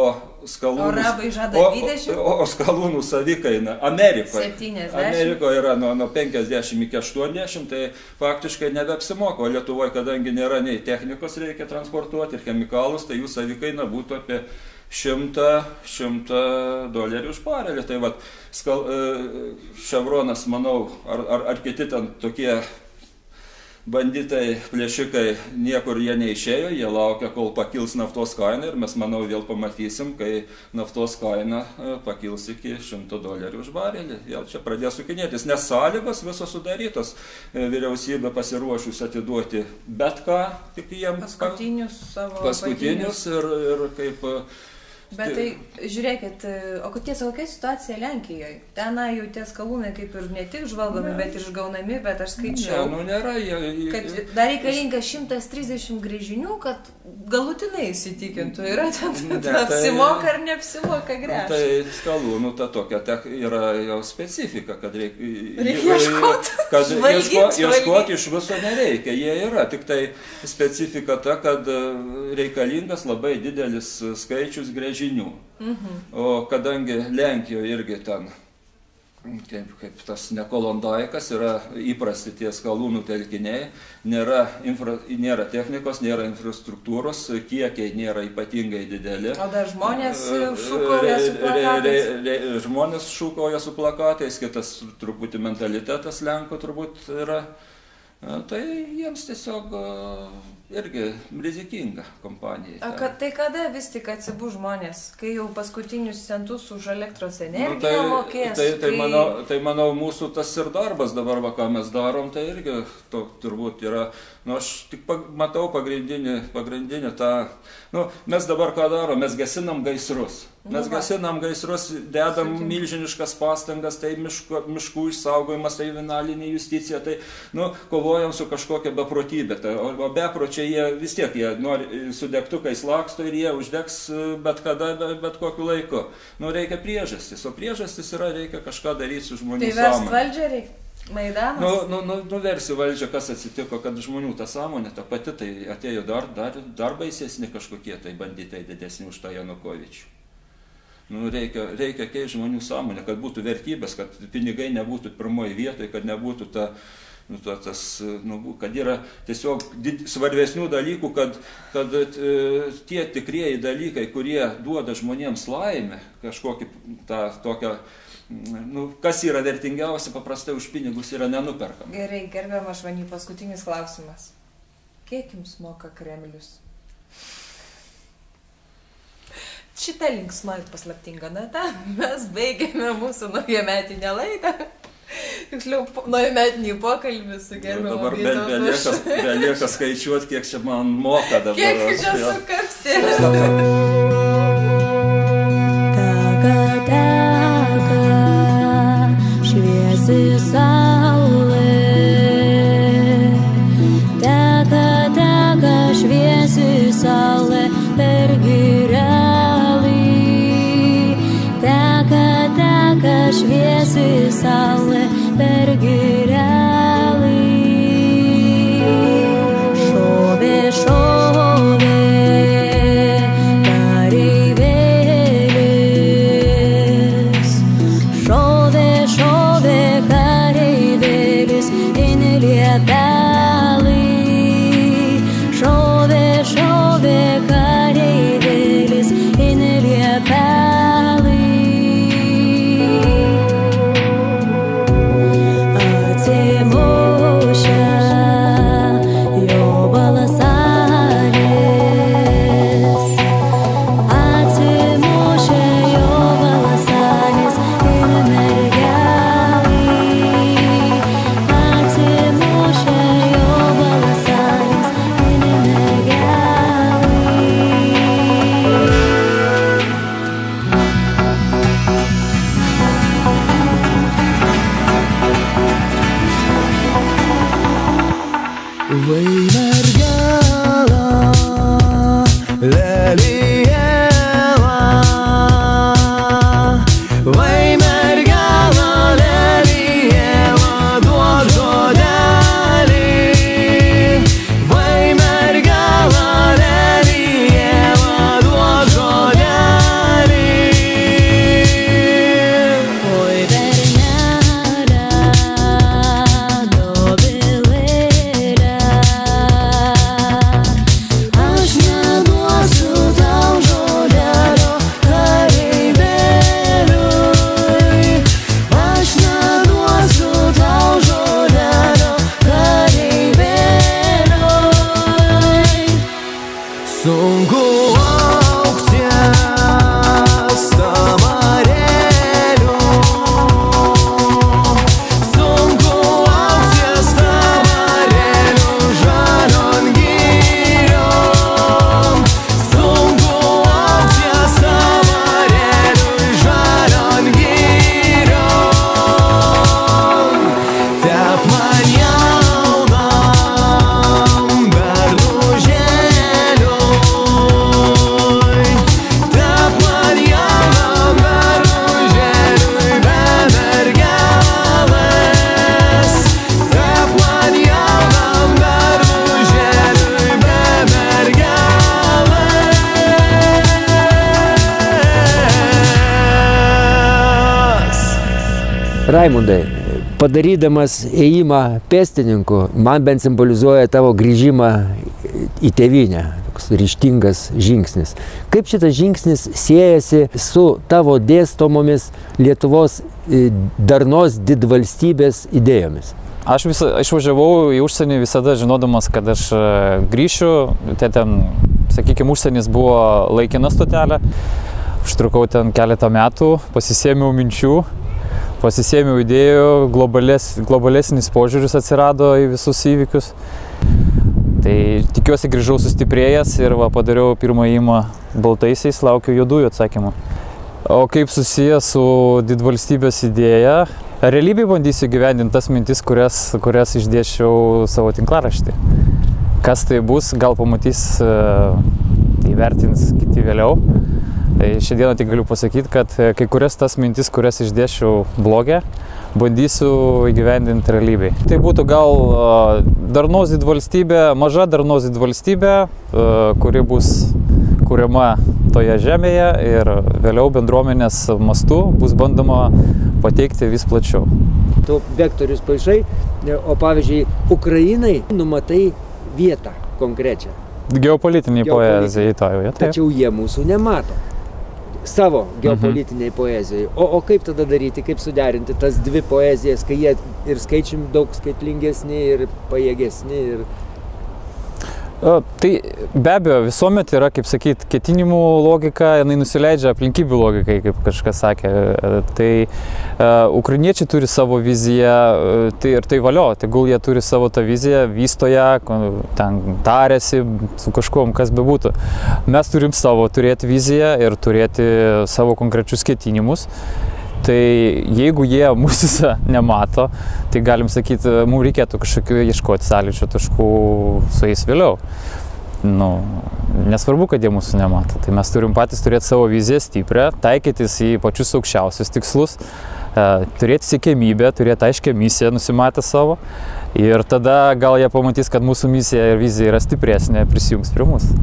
skalūnų, O arabai žada o, 20? o, o skalūnų savikaina Amerikoje. 70? Amerikoje yra nuo, nuo 50 iki 80, tai faktiškai nebeapsimoka. O Lietuvoje, kadangi nėra nei technikos reikia transportuoti ir chemikalus, tai jų savikaina būtų apie 100, 100 dolerių už barelį. Tai vad, skal, e, Ševronas, manau, ar, ar, ar kiti ten tokie banditai, plėšikai, niekur jie neišėjo, jie laukia, kol pakils naftos kaina ir mes, manau, vėl pamatysim, kai naftos kaina e, pakils iki 100 dolerių už barelį. Vėl čia pradės sukinėtis, nes sąlygos visos sudarytos, E, vyriausybė pasiruošus atiduoti bet ką, tik jiems Paskutinius savo. paskutinius ir, ir kaip e, Bet tai žiūrėkit, o kokia kokia situacija Lenkijoje? Ten jau tie skalūnai kaip ir ne tik žvalgomi, bet ir išgaunami, bet aš Ne, skaičiau. nu nėra jie. Kad dar reikalinga 130 grįžinių, kad galutinai įsitikintų, yra ten Ne, tai... apsimoka ar neapsimoka Nu, gręžti. Tai skalūnų ta tokia tek, yra jau specifika, kad reikia ieškoti iš viso nereikia. Jie yra, tik tai specifika ta, kad reikalingas labai didelis skaičius grėžinių. Mhm. O kadangi Lenkijoje irgi ten kaip, kaip tas nekolondaikas yra įprasti tie skalūnų telkiniai, nėra, infra, nėra technikos, nėra infrastruktūros, kiekiai nėra ypatingai dideli. O dar žmonės šūkauja su Re- re- plakatais. re- re- Žmonės šūkauja su plakatais, kitas truputį mentalitetas Lenkų turbūt yra. E, Tai jiems tiesiog e, irgi rizikinga kompanija. O kad, tai kada vis tik atsibu žmonės, kai jau paskutinius centus už elektros energiją Nu, tai, mokės? tai, tai, kai- manau, tai manau mūsų tas ir darbas dabar, va, ką mes darom, tai irgi to, turbūt yra, nu, aš tik pag, matau pagrindinį, pagrindinį tą, nu, mes dabar ką darom, mes gesinam gaisrus. Mes Nu va. gesinam gaisrus, dedam Sutinku. milžiniškas pastangas, tai miško, miškų išsaugojimas, tai finalinė justicija, tai, nu, kovojam su kažkokia beprotybė. Tai, o, o bepročiai jie vis tiek, jie nori su degtukais laksto ir jie uždegs e, bet kada, bet, bet kokiu laiku. Nu, reikia priežastis, o priežastis yra, reikia kažką daryti su žmonių Tai vers sąmonė. valdžią reikia. Maidanas. Nu, nu, nu, nuversi valdžią, kas atsitiko, kad žmonių ta sąmonė, ta pati, tai atėjo dar, dar, dar baisesni kažkokie tai banditai didesni už tą Janukovičių. Nu, reikia, reikia keisti žmonių sąmonę, kad būtų vertybės, kad pinigai nebūtų pirmoji vietoje, kad nebūtų ta, nu, ta, tas, nu, kad yra tiesiog did, svarbesnių dalykų, kad, kad e, tie tikrieji dalykai, kurie duoda žmonėms laimę, kažkokį tą tokią, nu, kas yra vertingiausia, paprastai už pinigus yra nenuperkama. Gerai, gerbiama Švany, paskutinis klausimas. Kiek jums moka Kremlius? Šitą linksmą ir paslaptingą natą mes baigėme mūsų naujametinę laidą. Tiksliau, naujametinį pokalbį su Nu, gerbiamu dabar be- belieka, belieka skaičiuoti, kiek čia man moka dabar. Kiek čia Jo. Šviesi saulė. Teka, teka, šviesi saulė per girelį. Teka, teka, šviesi saulė per girelį. Raimundai, padarydamas ėjimą pėstininku, man bent simbolizuoja tavo grįžimą į tėvynę. Toks ryštingas žingsnis. Kaip šitas žingsnis siejasi su tavo dėstomomis Lietuvos e, darnos didvalstybės idėjomis? Aš visą, išvažiavau į užsienį visada žinodamas, kad aš e, grįšiu. Tai ten, sakykime, užsienis buvo laikina stotelė. Užtrukau ten keletą metų, pasisėmiau minčių, pasisėmiau idėjų, globalės, globalesnis požiūris atsirado į visus įvykius. Tai tikiuosi grįžau sustiprėjęs ir va, padariau pirmą įmą baltaisiais, laukiu juodųjų atsakymų. O kaip susijęs su didvalstybės idėja, realybėje bandysiu gyvendinti tas mintis, kurias, kurias išdėšiau savo tinklaraštį. Kas tai bus, gal pamatys, e, įvertins kiti vėliau. Tai šiandieną tik galiu pasakyti, kad e, kai kurias tas mintis, kurias išdėšiau blogę, bandysiu įgyvendinti realybėj. Tai būtų gal darnos didvalstybė, maža darnos didvalstybė, kuri bus kuriama toje žemėje ir vėliau bendruomenės mastu bus bandoma pateikti vis plačiau. Tu vektorius paaišai, o pavyzdžiui, Ukrainai numatai vietą konkrečią. Geopolitiniai poezijai to jau. Tačiau jie mūsų nemato savo geopolitiniai mhm. poezijai. O, o kaip tada daryti, kaip suderinti tas dvi poezijas, kai jie ir skaičium daug skaitlingesni, ir pajėgesni, ir Tai be abejo, visuomet yra, kaip sakyt, ketinimų logika, jinai nusileidžia aplinkybių logikai, kaip kažkas sakė. Tai uh, ukrainiečiai turi savo viziją tai, ir tai valio, tegul jie turi savo tą viziją, vysto ją, ten tarėsi su kažkuom, kas bebūtų. Mes turim savo turėti viziją ir turėti savo konkrečius ketinimus. Tai jeigu jie mūsų nemato, tai galim sakyti, mums reikėtų kažkokių ieškoti sąlyčio taškų su jais vėliau. Nu, nesvarbu, kad jie mūsų nemato. Tai mes turim patys turėti savo viziją stiprią, taikytis į pačius aukščiausius tikslus, e, turėti siekėmybę, turėti aiškę misiją nusimatę savo. Ir tada gal jie pamatys, kad mūsų misija ir vizija yra stipresnė, prisijungs prie mūsų.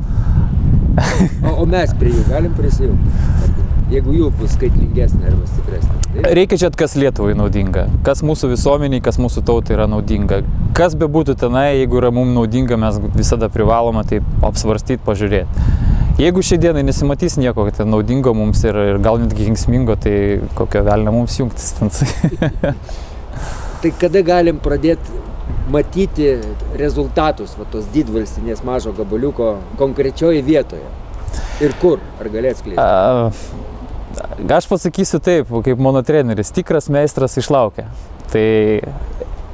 o, o mes prie jų galim prisijungti jeigu jų bus skaitlingesnė arba stipresnė. Tai... Reikia žiūrėti, kas Lietuvai naudinga, kas mūsų visuomeniai, kas mūsų tautai yra naudinga. Kas be būtų tenai, jeigu yra mums naudinga, mes visada privalome tai apsvarstyti, pažiūrėti. Jeigu šiandienai nesimatys nieko, kad tai naudingo mums ir, ir gal netgi kengsmingo, tai kokio velnio mums jungtis ten. tai kada galim pradėti matyti rezultatus, va, tos didvalstinės mažo gabaliuko konkrečioje vietoje? Ir kur? Ar galėt skleisti? Aš pasakysiu taip, kaip mano treneris, tikras meistras išlaukia. Tai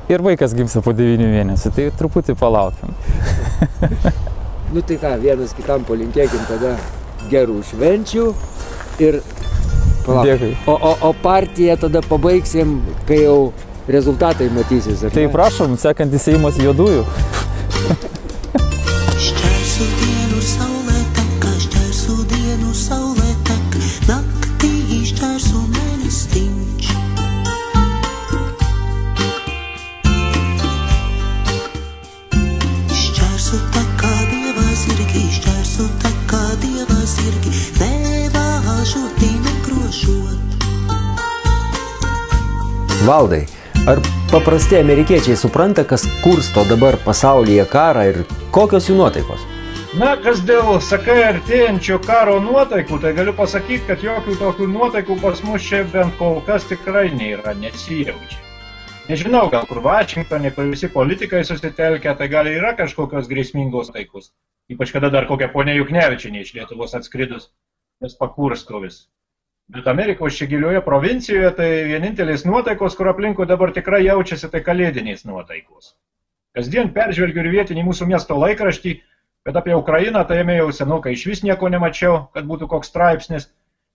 ir vaikas gimsta po 9 mėnesių, tai truputį palaukiam. nu tai ką, vienas kitam palinkėkim tada gerų švenčių ir palaukim. O, o, o partiją tada pabaigsim, kai jau rezultatai matysis. Tai prašom, sekantis įimas juodųjų. Valdai, ar paprasti amerikiečiai supranta, kas kursto dabar pasaulyje karą ir kokios jų nuotaikos? Na, kas dėl, sakai, artėjančio karo nuotaikų, tai galiu pasakyti, kad jokių tokių nuotaikų pas mus čia bent kol kas tikrai nėra, nesijaučia. Nežinau, gal kur Vašingtonė, kur visi politikai susitelkia, tai gal yra kažkokios grėsmingos taikus. Ypač kada dar kokia ponia Juknevičinė iš Lietuvos atskridus, nes pakursto vis. Bet Amerikos čia gilioje provincijoje tai vienintelės nuotaikos, kur aplinkui dabar tikrai jaučiasi, tai kalėdinės nuotaikos. Kasdien peržvelgiu ir vietinį mūsų miesto laikraštį, bet apie Ukrainą tai jame jau senokai iš vis nieko nemačiau, kad būtų koks straipsnis,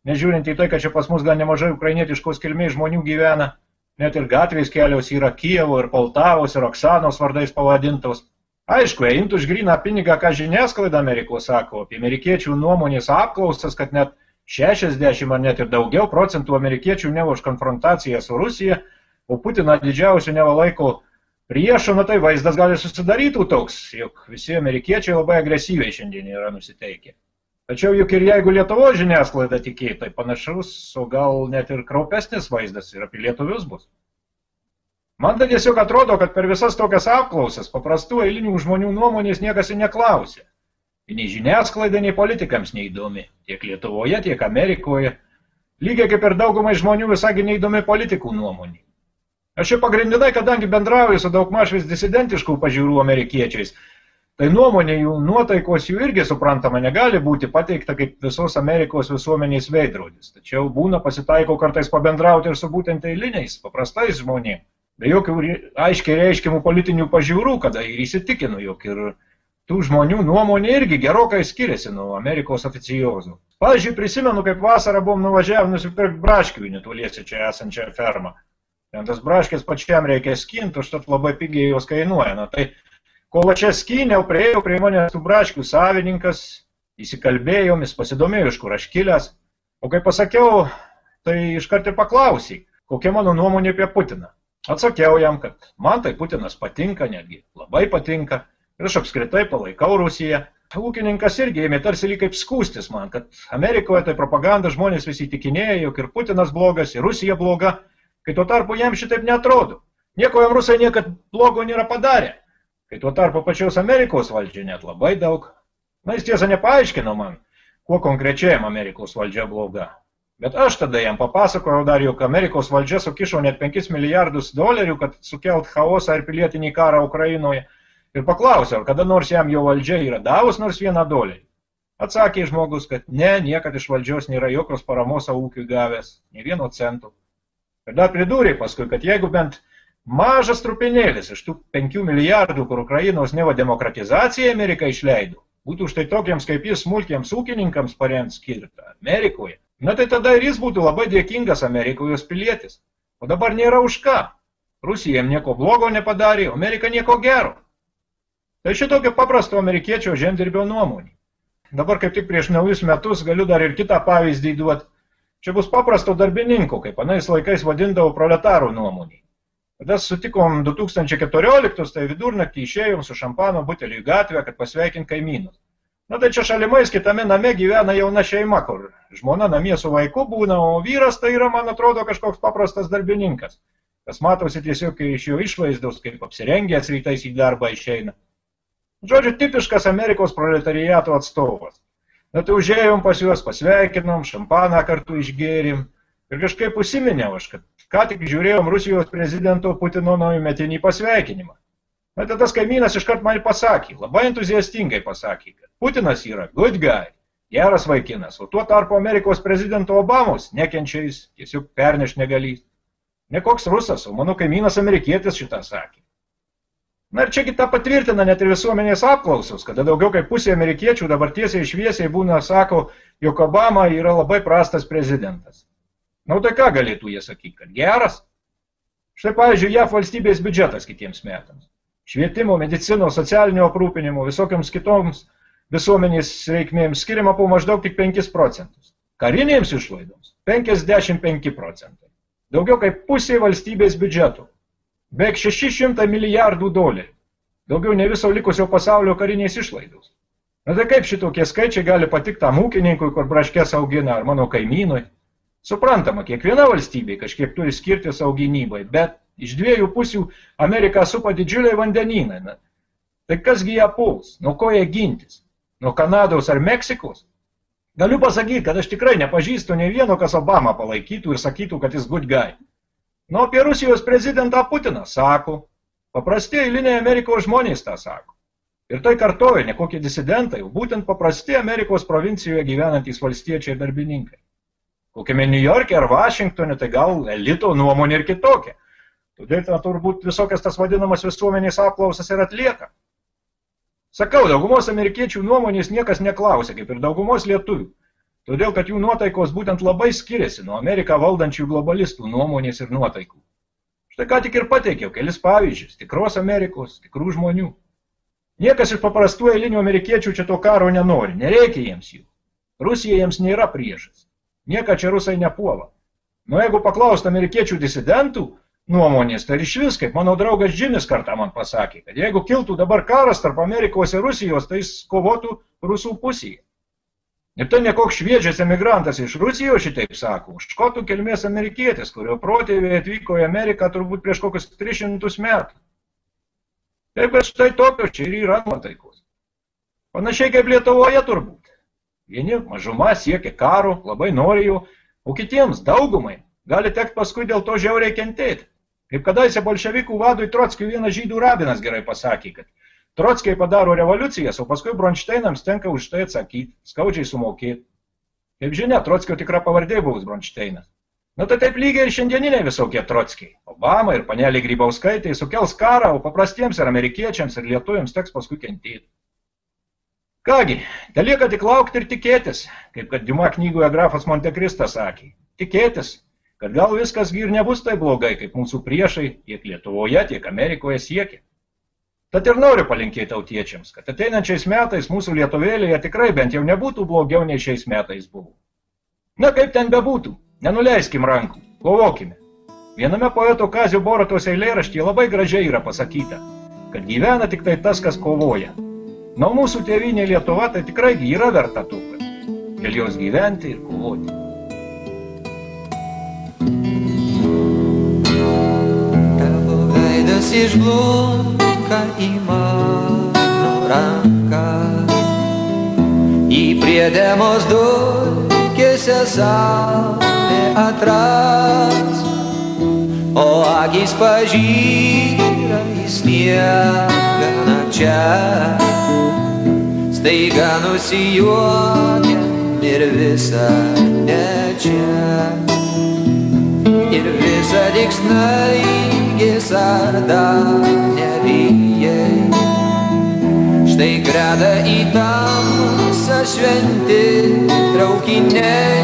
nežiūrint į tai, kad čia pas mus gan nemažai ukrainietiškos kilmės žmonių gyvena, net ir gatvės kelios yra Kievo ir Poltavos ir Oksanos vardais pavadintos. Aišku, eintų už griną pinigą, ką žiniasklaida Amerikos sako, apie amerikiečių nuomonės apklausas, kad net 60 ar net ir daugiau procentų amerikiečių neva už konfrontaciją su Rusija, o Putiną didžiausiu neva laiko priešu, na tai vaizdas gali susidarytų toks, jog visi amerikiečiai labai agresyviai šiandien yra nusiteikę. Tačiau juk ir jeigu Lietuvo žiniasklaida tikėtų, tai panašus, o gal net ir kraupesnis vaizdas ir apie lietuvius bus. Man tai tiesiog atrodo, kad per visas tokias apklausas paprastų eilinių žmonių nuomonės niekas ir neklausė. Nei žiniasklaida, nei politikams neįdomi. Tiek Lietuvoje, tiek Amerikoje. Lygiai kaip ir daugumai žmonių visagi neįdomi politikų nuomonė. Aš čia pagrindinai, kadangi bendrauju su daugmaž vis disidentiškų pažiūrų amerikiečiais, tai nuomonė jų, nuotaikos jų irgi suprantama negali būti pateikta kaip visos Amerikos visuomenės veidrodis. Tačiau būna pasitaiko kartais pabendrauti ir su būtent eiliniais, paprastais žmonėmis. Be jokių aiškiai reiškiamų politinių pažiūrų, kada ir įsitikinu, jog ir tų žmonių nuomonė irgi gerokai skiriasi nuo Amerikos oficiozų. Pavyzdžiui, prisimenu, kaip vasarą buvom nuvažiavę nusipirkti braškių į netoliese čia esančią fermą. Ten tas braškės pačiam reikia skinti, užtat labai pigiai jos kainuoja. Na, tai kol čia skyniau, prieėjau prie manęs tų braškių savininkas, įsikalbėjom, jis pasidomėjo, iš kur aš kilęs. O kai pasakiau, tai iš karto paklausy, kokia mano nuomonė apie Putiną. Atsakiau jam, kad man tai Putinas patinka, netgi labai patinka. Ir aš apskritai palaikau Rusiją. Ūkininkas irgi ėmė tarsi lyg kaip skūstis man, kad Amerikoje tai propaganda žmonės visi tikinėja, jog ir Putinas blogas, ir Rusija bloga, kai tuo tarpu jam šitaip netrodo. Nieko jam rusai niekad blogo nėra padarę. Kai tuo tarpu pačios Amerikos valdžia net labai daug. Na, jis tiesa nepaaiškino man, kuo konkrečiai Amerikos valdžia bloga. Bet aš tada jam papasakojau dar, jog Amerikos valdžia sukišo net 5 milijardus dolerių, kad sukelt chaosą ir pilietinį karą Ukrainoje. Ir paklausiau, ar kada nors jam jo valdžia yra davus nors vieną dolerį. Atsakė žmogus, kad ne, niekad iš valdžios nėra jokios paramos savo ūkiui gavęs, ne vieno cento. Ir dar pridūrė paskui, kad jeigu bent mažas trupinėlis iš tų 5 milijardų, kur Ukrainos neva demokratizacija Amerika išleido, būtų štai tokiems kaip jis smulkiems ūkininkams paremti skirta Amerikoje, na tai tada ir jis būtų labai dėkingas Amerikos pilietis. O dabar nėra už ką. Rusija jam nieko blogo nepadarė, Amerika nieko gero. Tai šitokio paprasto amerikiečio žemdirbio nuomonė. Dabar kaip tik prieš naujus metus galiu dar ir kitą pavyzdį duoti. Čia bus paprasto darbininko, kaip anais laikais vadindavo proletarų nuomonį. Tada sutikom 2014, tai vidurnaktį išėjom su šampano buteliu į gatvę, kad pasveikint kaimynus. Na tai čia šalimais kitame name gyvena jauna šeima, kur žmona namie su vaiku būna, o vyras tai yra, man atrodo, kažkoks paprastas darbininkas. Kas matosi tiesiog iš jo išvaizdos, kaip apsirengęs rytais į darbą išeina. Žodžiu, tipiškas Amerikos proletariato atstovas. Na tai užėjom pas juos, pasveikinom, šampaną kartu išgėrim. Ir kažkaip užsiminiau aš, kad ką tik žiūrėjom Rusijos prezidento Putino naujametinį pasveikinimą. Na tai tas kaimynas iškart man pasakė, labai entuziastingai pasakė, kad Putinas yra good guy, geras vaikinas, o tuo tarpu Amerikos prezidento Obamos nekenčiais tiesiog perneš negalys. Ne koks rusas, o mano kaimynas amerikietis šitą sakė. Na ir čia kita patvirtina net ir visuomenės apklausos, kada daugiau kaip pusė amerikiečių dabar tiesiai išviesiai būna sako, jog Obama yra labai prastas prezidentas. Na, tai ką galėtų jie sakyti, kad geras? Štai, pavyzdžiui, JAF valstybės biudžetas kitiems metams. Švietimo, medicinos, socialinio aprūpinimo, visokiams kitoms visuomenės reikmėms skiriama po maždaug tik 5 procentus. Karinėms išlaidoms 55 procentai. Daugiau kaip pusė valstybės biudžeto beveik 600 milijardų dolerių. Daugiau ne viso likusio pasaulio karinės išlaidos. Na tai kaip šitokie skaičiai gali patikti tam ūkininkui, kur braškės augina, ar mano kaimynui? Suprantama, kiekviena valstybė kažkiek turi skirti savo gynybai, bet iš dviejų pusių Ameriką supa didžiuliai vandenynai. Na, tai kasgi ją puls? Nuo ko jie gintis? Nuo Kanados ar Meksikos? Galiu pasakyti, kad aš tikrai nepažįstu ne vieno, kas Obama palaikytų ir sakytų, kad jis good guy. Nu, apie Rusijos prezidentą Putiną sako. Paprasti eiliniai Amerikos žmonės tą sako. Ir tai kartoja ne kokie disidentai, o būtent paprasti Amerikos provincijoje gyvenantys valstiečiai ir darbininkai. Kokiame New York'e ar Vašingtonė, tai gal elito nuomonė ir kitokia. Todėl ta, turbūt visokias tas vadinamas visuomenės apklausas ir atlieka. Sakau, daugumos amerikiečių nuomonės niekas neklausia, kaip ir daugumos lietuvių. Todėl, kad jų nuotaikos būtent labai skiriasi nuo Ameriką valdančių globalistų nuomonės ir nuotaikų. Štai ką tik ir pateikiau kelis pavyzdžius tikros Amerikos, tikrų žmonių. Niekas iš paprastų eilinių amerikiečių čia to karo nenori, nereikia jiems jų. Rusija jiems nėra priešas. Nieka čia rusai nepuola. Nu, jeigu paklaust amerikiečių disidentų nuomonės, tai iš vis, kaip mano draugas Džimis kartą man pasakė, kad jeigu kiltų dabar karas tarp Amerikos ir Rusijos, tai jis kovotų rusų pusėje. Ir tai ne koks šviežias emigrantas iš Rusijos šitaip sako, škotų kilmės amerikietis, kurio protėviai atvyko į Ameriką turbūt prieš kokius 300 metų. Taip kad štai tokios čia ir yra nuotaikos. Panašiai kaip Lietuvoje turbūt. Vieni mažuma siekia karo, labai nori jų, o kitiems daugumai gali tekti paskui dėl to žiauriai kentėti. Kaip kadaise bolševikų vadui Trotskiui vienas žydų rabinas gerai pasakė, kad Trotskiai padaro revoliucijas, o paskui Bronšteinams tenka už tai atsakyti, skaudžiai sumokėti. Kaip žinia, Trotskio tikra pavardė buvus Bronšteinas. Na tai taip lygiai ir šiandieniniai visokie Trotskiai. Obama ir panelė Grybauskaitė sukels karą, o paprastiems ir amerikiečiams ir lietuviams teks paskui kentėti. Kągi, telieka tik laukti ir tikėtis, kaip kad Dima knygoje grafas Montekristas sakė. Tikėtis, kad gal viskas ir nebus taip blogai, kaip mūsų priešai tiek Lietuvoje, tiek Amerikoje siekia. Tad ir noriu palinkėti tautiečiams, kad ateinančiais metais mūsų lietuvėlėje tikrai bent jau nebūtų blogiau nei šiais metais buvo. Na kaip ten bebūtų, nenuleiskim rankų, kovokime. Viename poeto Kazio Boratos eilėraštyje labai gražiai yra pasakyta, kad gyvena tik tai tas, kas kovoja. Na, mūsų tėvynė Lietuva tai tikrai yra verta tų, kad dėl jos gyventi ir kovoti. Tavo veidas išblunka į mano ranką. Į priedemos dulkėse saulė atras, o akis pažyra į sniegą nakčia. Staiga nusijuokia ir visa ne čia. Ir visa tik snaigės ar dar nebijai. Štai greda į tamsą šventi traukiniai.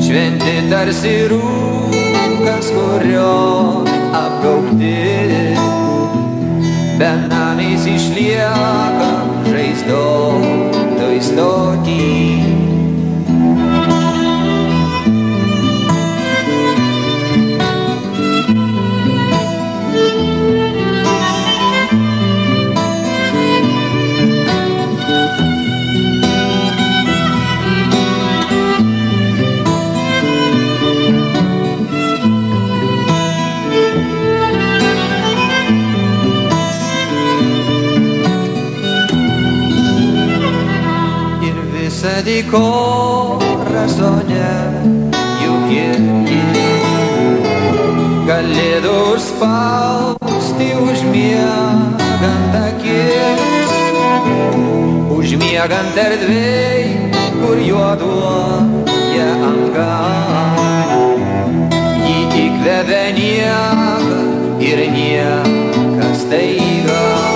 Šventi tarsi rūkas, kurio apgaubti. Benamiais išlieka žaizdo toj stotį. Visą dykorazonę juk irgi galėtų užspausti užmiegant akis, užmiegant erdvėj, kur juoduoja anga. Ji įkvepia nieką ir niekas taiga.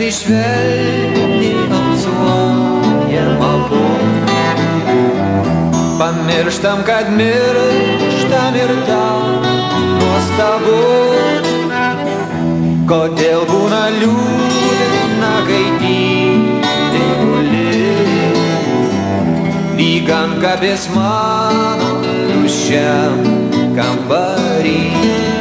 Iškvepi švelniai alsuojamą būdą. Pamirštam, kad mirštam ir tam nuostabu. Kodėl būna liūdna, kai tyliai guli. Lyg ant kapės mano tuščiam kambarį. Vienas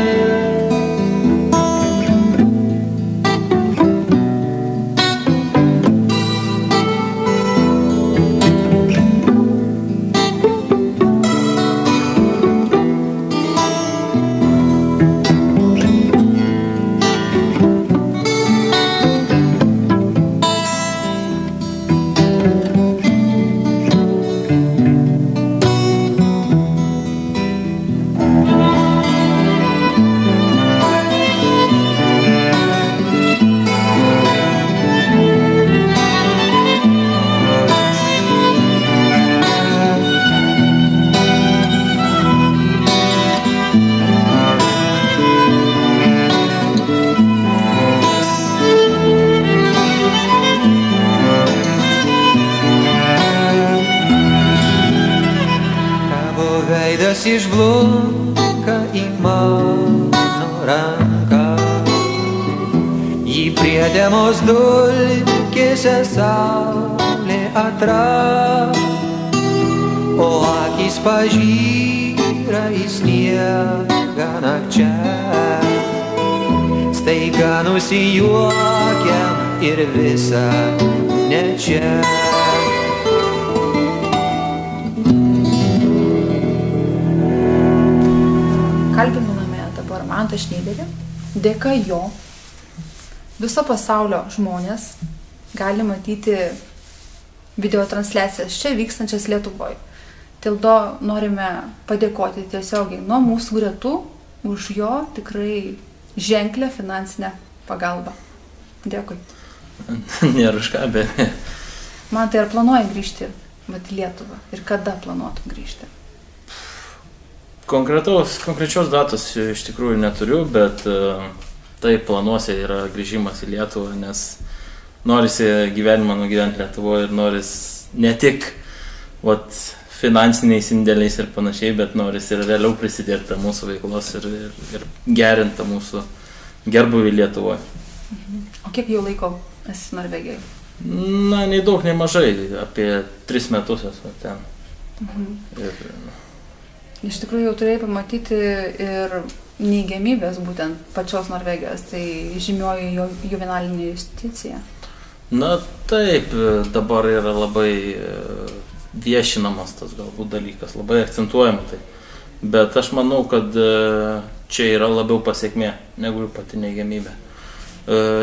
atras, o akis pažyra į sniegą nakčia. Staiga nusijuokiam ir visa ne čia. Kalbiname dabar Mantą Šneiderį. Dėka jo viso pasaulio žmonės gali matyti video transliacijas čia vykstančias Lietuvoje. Dėl to norime padėkoti tiesiogiai nuo mūsų gretų už jo tikrai ženklę finansinę pagalbą. Dėkui. Nėra už ką, bet Man tai ar planuoji grįžti vat, į Lietuvą ir kada planuotum grįžti? konkretaus, konkrečios datos iš tikrųjų neturiu, bet e, tai planuose yra grįžimas į Lietuvą, nes norisi gyvenimą nugyventi Lietuvoje ir noris ne tik vat, finansiniais indėliais ir panašiai, bet noris ir realiau prisidėti prie mūsų veiklos ir, ir, ir gerinti mūsų gerbuvį Lietuvoje. O kiek jau laiko esi Norvegijoje? Na, nei daug, nei mažai, apie tris metus esu ten. Mhm. Ir, Iš tikrųjų jau turėjai pamatyti ir neigiamybės būtent pačios Norvegijos, tai žymioji juvenalinė justicija. Na taip, e, dabar yra labai e, viešinamas tas galbūt dalykas, labai akcentuojama tai. Bet aš manau, kad e, čia yra labiau pasiekmė negu pati neigiamybė.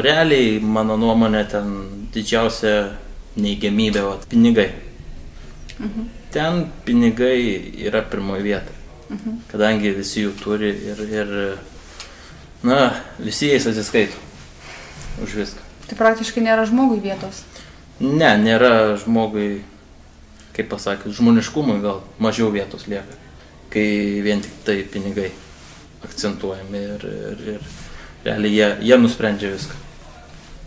Realiai, mano nuomonė, ten didžiausia neigiamybė, o pinigai. Mhm. Ten pinigai yra pirmoji vieta, Mhm. kadangi visi jų turi ir, ir na, visi jais atsiskaito už viską. Tai praktiškai nėra žmogui vietos. Ne, nėra žmogui, kaip pasakyti, žmoniškumui gal mažiau vietos lieka, kai vien tik tai pinigai akcentuojami ir, ir, ir realiai jie, jie nusprendžia viską.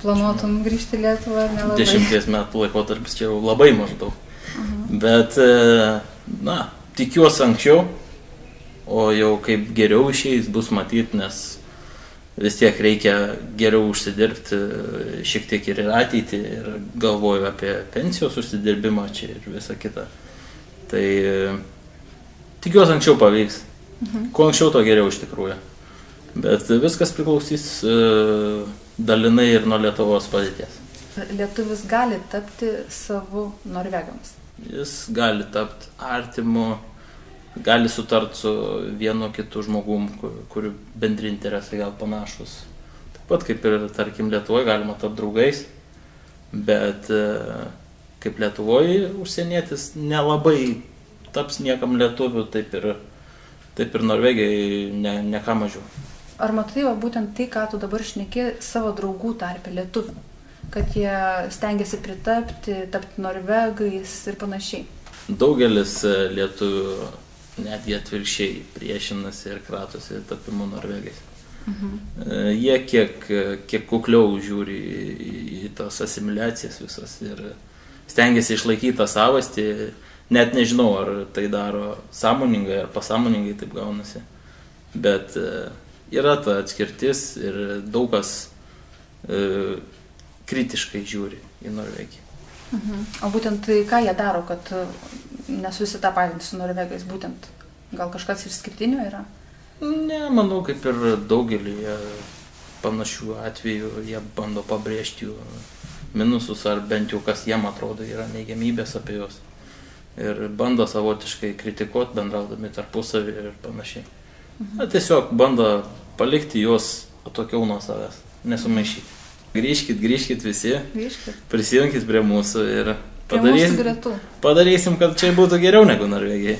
Planuotum grįžti į Lietuvą nelabai? Dešimties metų laikotarpis čia jau labai maždaug. Mhm. Bet, e, na, tikiuosi anksčiau, o jau kaip geriau išeis bus matyti, nes vis tiek reikia geriau užsidirbti šiek tiek ir į ateitį ir galvoju apie pensijos užsidirbimą čia ir visą kitą. Tai tikiuosi anksčiau pavyks. Mhm. Kuo anksčiau, to geriau iš tikrųjų. Bet viskas priklausys e, dalinai ir nuo Lietuvos padėties. Lietuvis gali tapti savu norvegams. Jis gali tapti artimu, gali sutart su vienu kitu žmogum, kur, kur bendri interesai gal panašus. Taip pat kaip ir, tarkim, Lietuvoje galima tapti draugais, bet e, kaip Lietuvoje užsienietis nelabai taps niekam lietuviu, taip ir, taip ir Norvegijai ne, ne ką mažiau. Ar matai va, būtent tai, ką tu dabar šneki savo draugų tarpe lietuvių? Kad jie stengiasi pritapti, tapti norvegais ir panašiai. Daugelis e, lietuvių netgi atvirkščiai priešinasi ir kratosi tapimu norvegais. Mhm. E, Jie kiek, kiek kukliau žiūri į, į tas asimiliacijas visas ir stengiasi išlaikyti tą savastį, net nežinau, ar tai daro sąmoningai ar pasąmoningai taip gaunasi. Bet e, yra ta atskirtis ir daug kas e, kritiškai žiūri į Norvegiją. Mhm. O būtent tai, ką jie daro, kad e, nesusitapatinti su norvegais, būtent gal kažkas išskirtinio yra? Ne, manau, kaip ir daugelį panašių atvejų, jie bando pabrėžti jų minusus, ar bent jau kas jiem atrodo yra neigiamybės apie juos. Ir bando savotiškai kritikuoti, bendraudami tarpusavį ir panašiai. Na, tiesiog bando palikti juos atokiau nuo savęs, nesumaišyti. Grįžkit, grįžkit visi, Grįžkit. prisijunkit prie mūsų ir Prie mūsų gretų. padarysim, kad čia būtų geriau negu Norvegijai.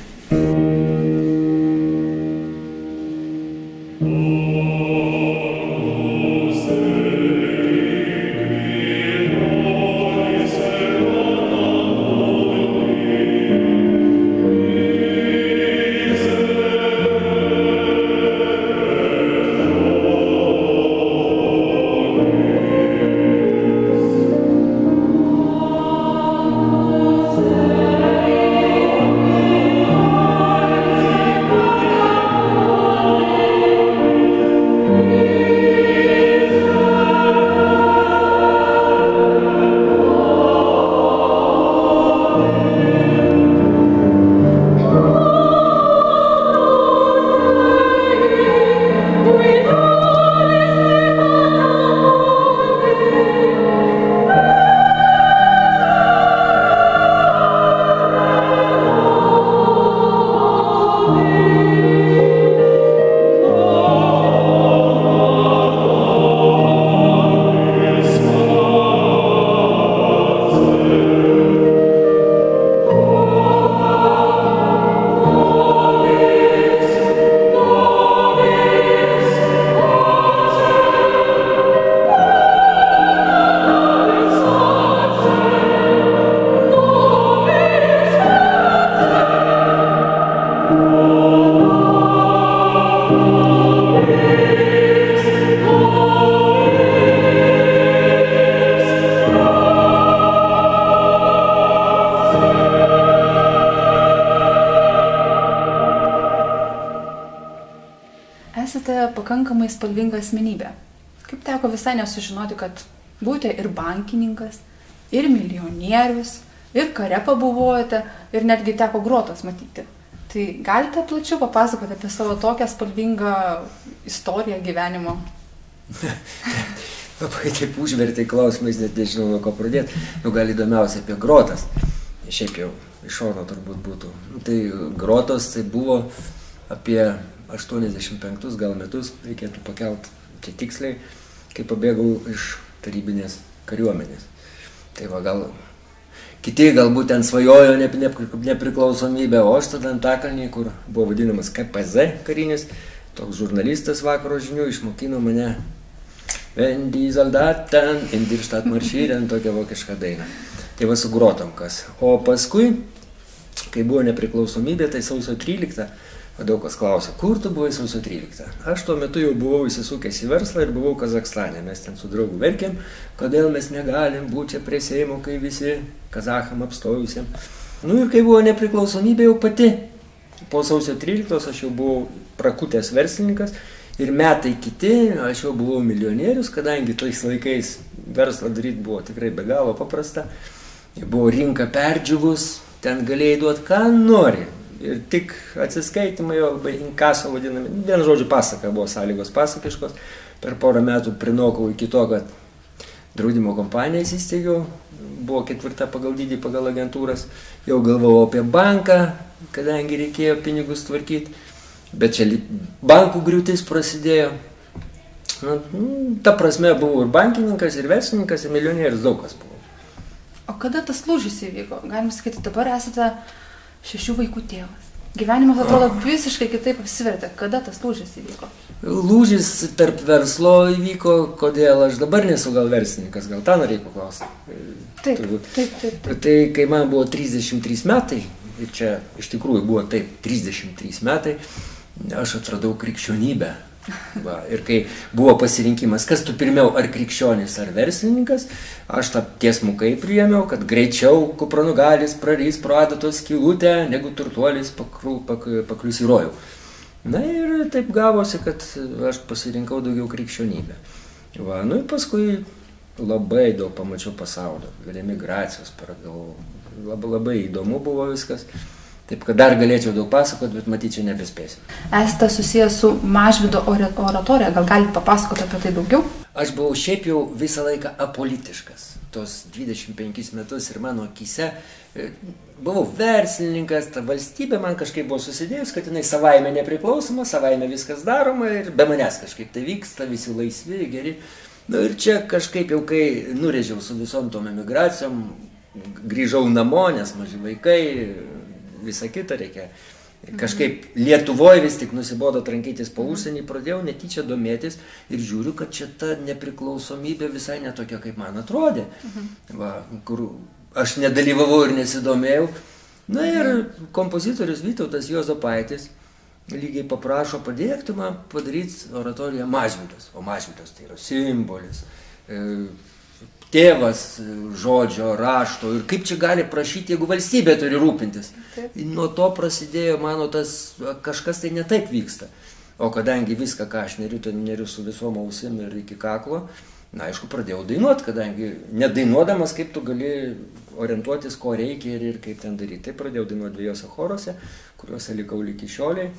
Visai nesužinoti, kad būate ir bankininkas, ir milijonierius, ir kare pabuvojote, ir netgi teko grotos matyti. Tai galite plačiau papasakoti apie savo tokią spalvingą istoriją gyvenimo? Labai taip užvertai klausimais, net nežinau nuo ko pradėti. Nu, gal įdomiausia apie grotas. Šiaip jau iš šono turbūt būtų. Tai grotos tai buvo apie 85 gal metus, reikėtų pakelt čia tiksliai, kai pabėgau iš tarybinės kariuomenės. Tai va gal kiti galbūt ten svajojo nep, nep, nepriklausomybę, o aš tada Antakalnį, kur buvo vadinamas KPZ karinis, toks žurnalistas vakaro žinių išmokino mane Wenn die Soldaten in die Stadt marschieren, tokia vokiška daina. Tai va su grotom kas. O paskui, kai buvo nepriklausomybė, tai sausio 13, o daug kas klausia, kur tu buvai sausio 13? Aš tuo metu jau buvau įsisukęs į verslą ir buvau Kazakstane. Mes ten su draugu verkėm, kodėl mes negalim būti čia prie Seimo, kai visi Kazakam apstojusiam. Nu ir kai buvo nepriklausomybė jau pati, po sausio 13 aš jau buvau prakutęs verslininkas Ir metai kiti, aš jau buvau milijonierius, kadangi tais laikais verslą daryti buvo tikrai be galo paprasta. Buvo rinka perdžiugus, ten galėjai duoti ką nori. Ir tik atsiskaitimai, jo labai inkaso vadinami, vien žodžiu pasaka buvo sąlygos pasakiškos. Per porą metų prinokau iki to, kad draudimo kompaniją įsisteigiau, buvo ketvirta pagal dydį pagal agentūras, jau galvojau apie banką, kadangi reikėjo pinigus tvarkyti. Bet čia bankų griūtis prasidėjo. Na, nu, ta prasme buvau ir bankininkas, ir verslininkas, ir milijonierius daug kas buvo. O kada tas lūžis įvyko? Galim sakyti, dabar esate šešių vaikų tėvas. Gyvenimas atrodo visiškai kitaip apsivertė. Kada tas lūžis įvyko? Lūžis tarp verslo įvyko, kodėl aš dabar nesu gal verslininkas, gal tą norėjai paklausti. Taip, taip, taip, taip. Tai kai man buvo 33 metai, ir čia iš tikrųjų buvo taip, 33 metai, aš atradau krikščionybę. Va, ir kai buvo pasirinkimas, kas tu pirmiau, ar krikščionis, ar verslininkas, aš tą tiesmukai priėmiau, kad greičiau kupranugalis prarys pro adatos skylutę, negu turtuolis pakru, pak, paklius į rojų. Na ir taip gavosi, kad aš pasirinkau daugiau krikščionybę. Va, nu ir paskui labai daug pamačiau pasaulio, ir emigracijos paragavau. Labai, labai įdomu buvo viskas. Taip kad dar galėčiau daug pasakoti, bet matyt, čia nebespėsiu. Esate susijęs su Mažvido oratorija, gal galite papasakoti apie tai daugiau? Aš buvau šiaip jau visą laiką apolitiškas. Tos 25 metus ir mano akise e, buvau verslininkas, ta valstybė man kažkaip buvo susidėjus, kad jinai savaime nepriklausoma, savaime viskas daroma ir be manęs kažkaip tai vyksta, visi laisvi, geri. Na ir čia kažkaip jau kai nurežiau su visom tom emigracijom, grįžau namo, nes maži vaikai, visa kita reikia. Kažkaip Lietuvoje vis tik nusibodo trankytis po užsienį, pradėjau netyčia domėtis ir žiūriu, kad čia ta nepriklausomybė visai netokia, kaip man atrodė. Va, kur aš nedalyvavau ir nesidomėjau. Na ir kompozitorius Vytautas Jozapaitis lygiai paprašo padėkti man padaryti oratoriją Mažvydas. O Mažvydas tai yra simbolis. Tėvas žodžio, rašto ir kaip čia gali prašyti, jeigu valstybė turi rūpintis. Taip. Nuo to prasidėjo mano tas, kažkas tai netaip vyksta. O kadangi viską, ką aš neriu, tai neriu su visom ausim ir iki kaklo, na aišku, pradėjau dainuoti, kadangi nedainuodamas, kaip tu gali orientuotis, ko reikia ir, ir kaip ten daryti. Tai pradėjau dainuoti dviejose choruose, kuriuose likau iki šioliai.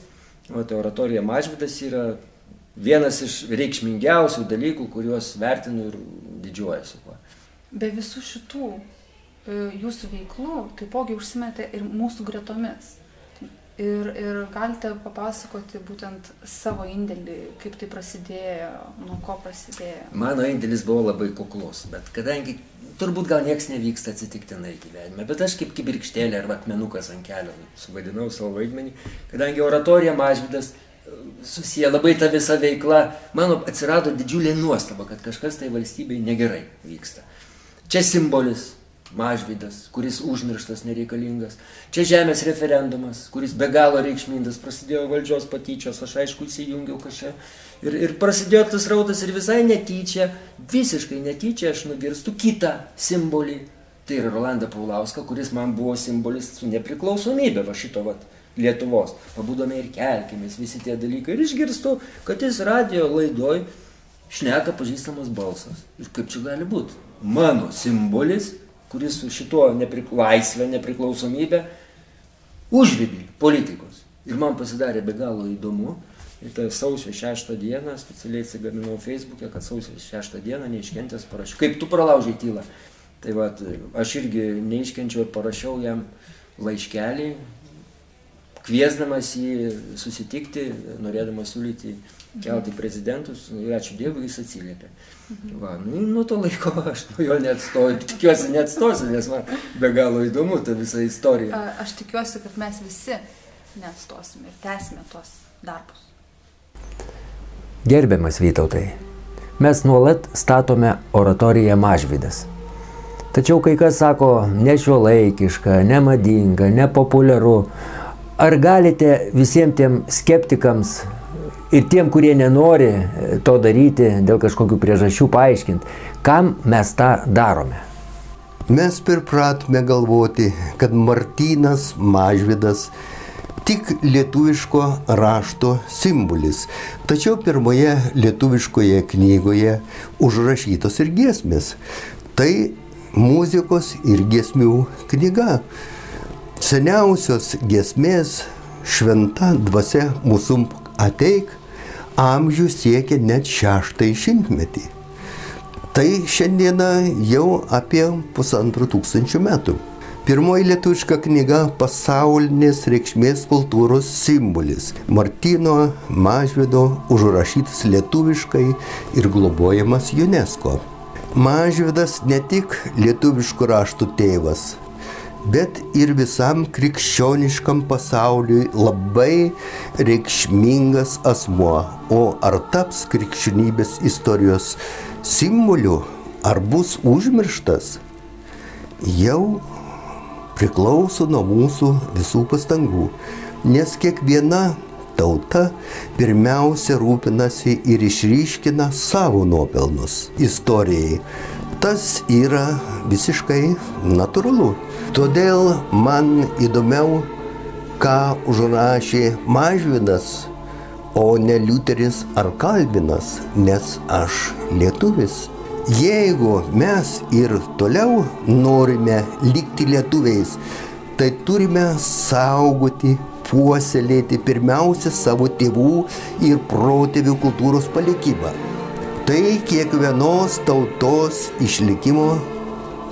O tai oratorija Mažvidas yra vienas iš reikšmingiausių dalykų, kuriuos vertinu ir didžiuojasi. Be visų šitų e, jūsų veiklų taipogi užsimete ir mūsų gretomis. Ir, ir galite papasakoti būtent savo indėlį, kaip tai prasidėjo, nuo ko prasidėjo. Mano indėlis buvo labai kuklus, bet kadangi turbūt gal nieks nevyksta atsitiktinai gyvenime, bet aš kaip kibirkštėlė ar akmenukas ant kelio suvadinau savo vaidmenį, kadangi oratorija mažvydas e, susiję labai ta visa veikla, mano atsirado didžiulė nuostaba, kad kažkas tai valstybei negerai vyksta. Čia simbolis mažvydas, kuris užmirštas, nereikalingas. Čia žemės referendumas, kuris be galo reikšmingas, prasidėjo valdžios patyčios, aš aišku įsijungiau kažką. Ir, ir prasidėjo tas rautas ir visai netyčia, visiškai netyčia aš nugirstu kitą simbolį. Tai yra Rolanda Paulauska, kuris man buvo simbolis su nepriklausomybė, va šito va Lietuvos. Pabudome ir kelkimės, visi tie dalykai. Ir išgirstu, kad jis radio laidoj šneka pažįstamas balsas. Ir kaip čia gali būti? Mano simbolis, kuris su šituo neprik... laisvė, nepriklausomybė užvedė politikos. Ir man pasidarė be galo įdomu. Ir tai sausio 6 dieną, specialiai atsigaminau Facebook'e, kad sausio 6 dieną neiškentęs parašiau. Kaip tu pralaužiai tylą. Tai va, aš irgi neiškenčiau ir parašiau jam laiškelį, kviesdamas jį susitikti, norėdamas siūlyti kelti prezidentus ir ačiū Dievui jis atsiliepė. Va, nu, nuo to laiko aš nuo jo neatstoju, tikiuosi neatstosiu, nes man be galo įdomu ta visa istorija. A, Aš tikiuosi, kad mes visi neatstosim ir tęsime tuos darbus. Gerbiamas Vytautai, mes nuolat statome oratoriją mažvydas. Tačiau kai kas sako nešiuolaikiška, nemadinga, nepopuliaru. Ar galite visiems tiem skeptikams ir tiem, kurie nenori e, to daryti dėl kažkokių priežasčių paaiškinti, kam mes tą darome? Mes pripratome galvoti, kad Martynas Mažvidas tik lietuviško rašto simbolis. Tačiau pirmoje lietuviškoje knygoje užrašytos ir giesmės. Tai muzikos ir giesmių knyga. Seniausios giesmės šventa dvasia mūsų ateik amžių siekia net šeštąjį šimtmetį. Tai šiandieną jau apie pusantrų tūkstančių metų. Pirmoji lietuviška knyga - pasaulinės reikšmės kultūros simbolis - Martino Mažvido užrašytas lietuviškai ir globojamas UNESCO. Mažvidas ne tik lietuviškų raštų tėvas, bet ir visam krikščioniškam pasauliui labai reikšmingas asmuo. O ar taps krikščionybės istorijos simboliu, ar bus užmirštas, jau priklauso nuo mūsų visų pastangų. Nes kiekviena tauta pirmiausia rūpinasi ir išryškina savo nuopelnus istorijai. Tas yra visiškai natūralu. Todėl man įdomiau, ką užrašė Mažvidas, o ne Liuteris ar Kalvinas, nes aš lietuvis. Jeigu mes ir toliau norime likti lietuviais, tai turime saugoti, puoselėti pirmiausia savo tėvų ir protėvių kultūros palikimą. Tai kiekvienos tautos išlikimo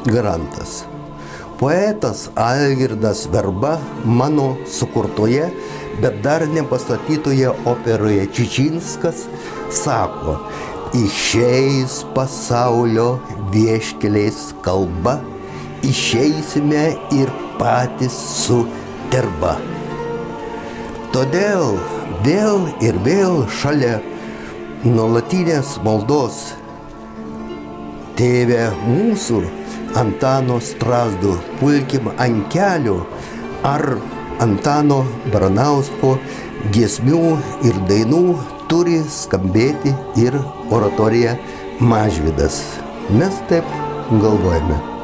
garantas. Poetas Algirdas Verba mano sukurtoje, bet dar nepastatytoje operoje Čičinskas sako, išeis pasaulio vieškeliais kalba, išeisime ir patys su terba. Todėl vėl ir vėl šalia nuolatinės maldos tėvė mūsų Antano Strasdų pulkim ant kelių ar Antano Baranausko giesmių ir dainų turi skambėti ir oratorija Mažvidas. Mes taip galvojame.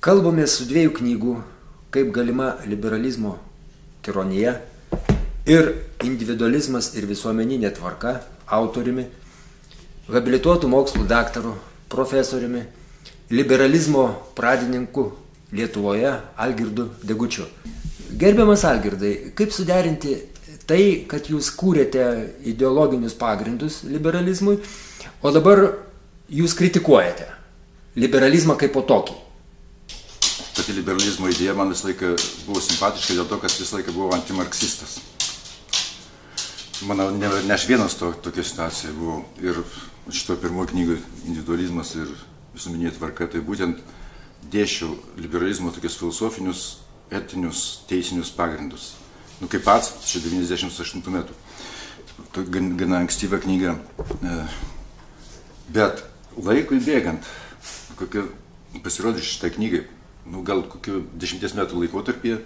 Kalbame su dviejų knygų, kaip galima liberalizmo tironija ir individualizmas ir visuomeninė tvarka autoriumi, habilituotų mokslų daktaru, profesoriumi, liberalizmo pradininku Lietuvoje Algirdu Degučiu. Gerbiamas Algirdai, kaip suderinti tai, kad jūs kūrėte ideologinius pagrindus liberalizmui, o dabar jūs kritikuojate liberalizmą kaip po tokį? Pati liberalizmo idėja man visą laiką buvo simpatiška dėl to, kad visą laiką buvau antimarksistas. Manau, ne, ne aš vienas to, tokia situacija buvau. Ir šito pirmojo knygoje individualizmas ir visuomeninė tvarka, tai būtent dėšiau liberalizmo tokius filosofinius, etinius, teisinius pagrindus. Nu, kaip pats, čia 98 metų. Gan, gana ankstyva knyga. E, Bet laikui bėgant, kokia pasirodė šitą knygą, nu, gal kokiu dešimties metų laikotarpyje,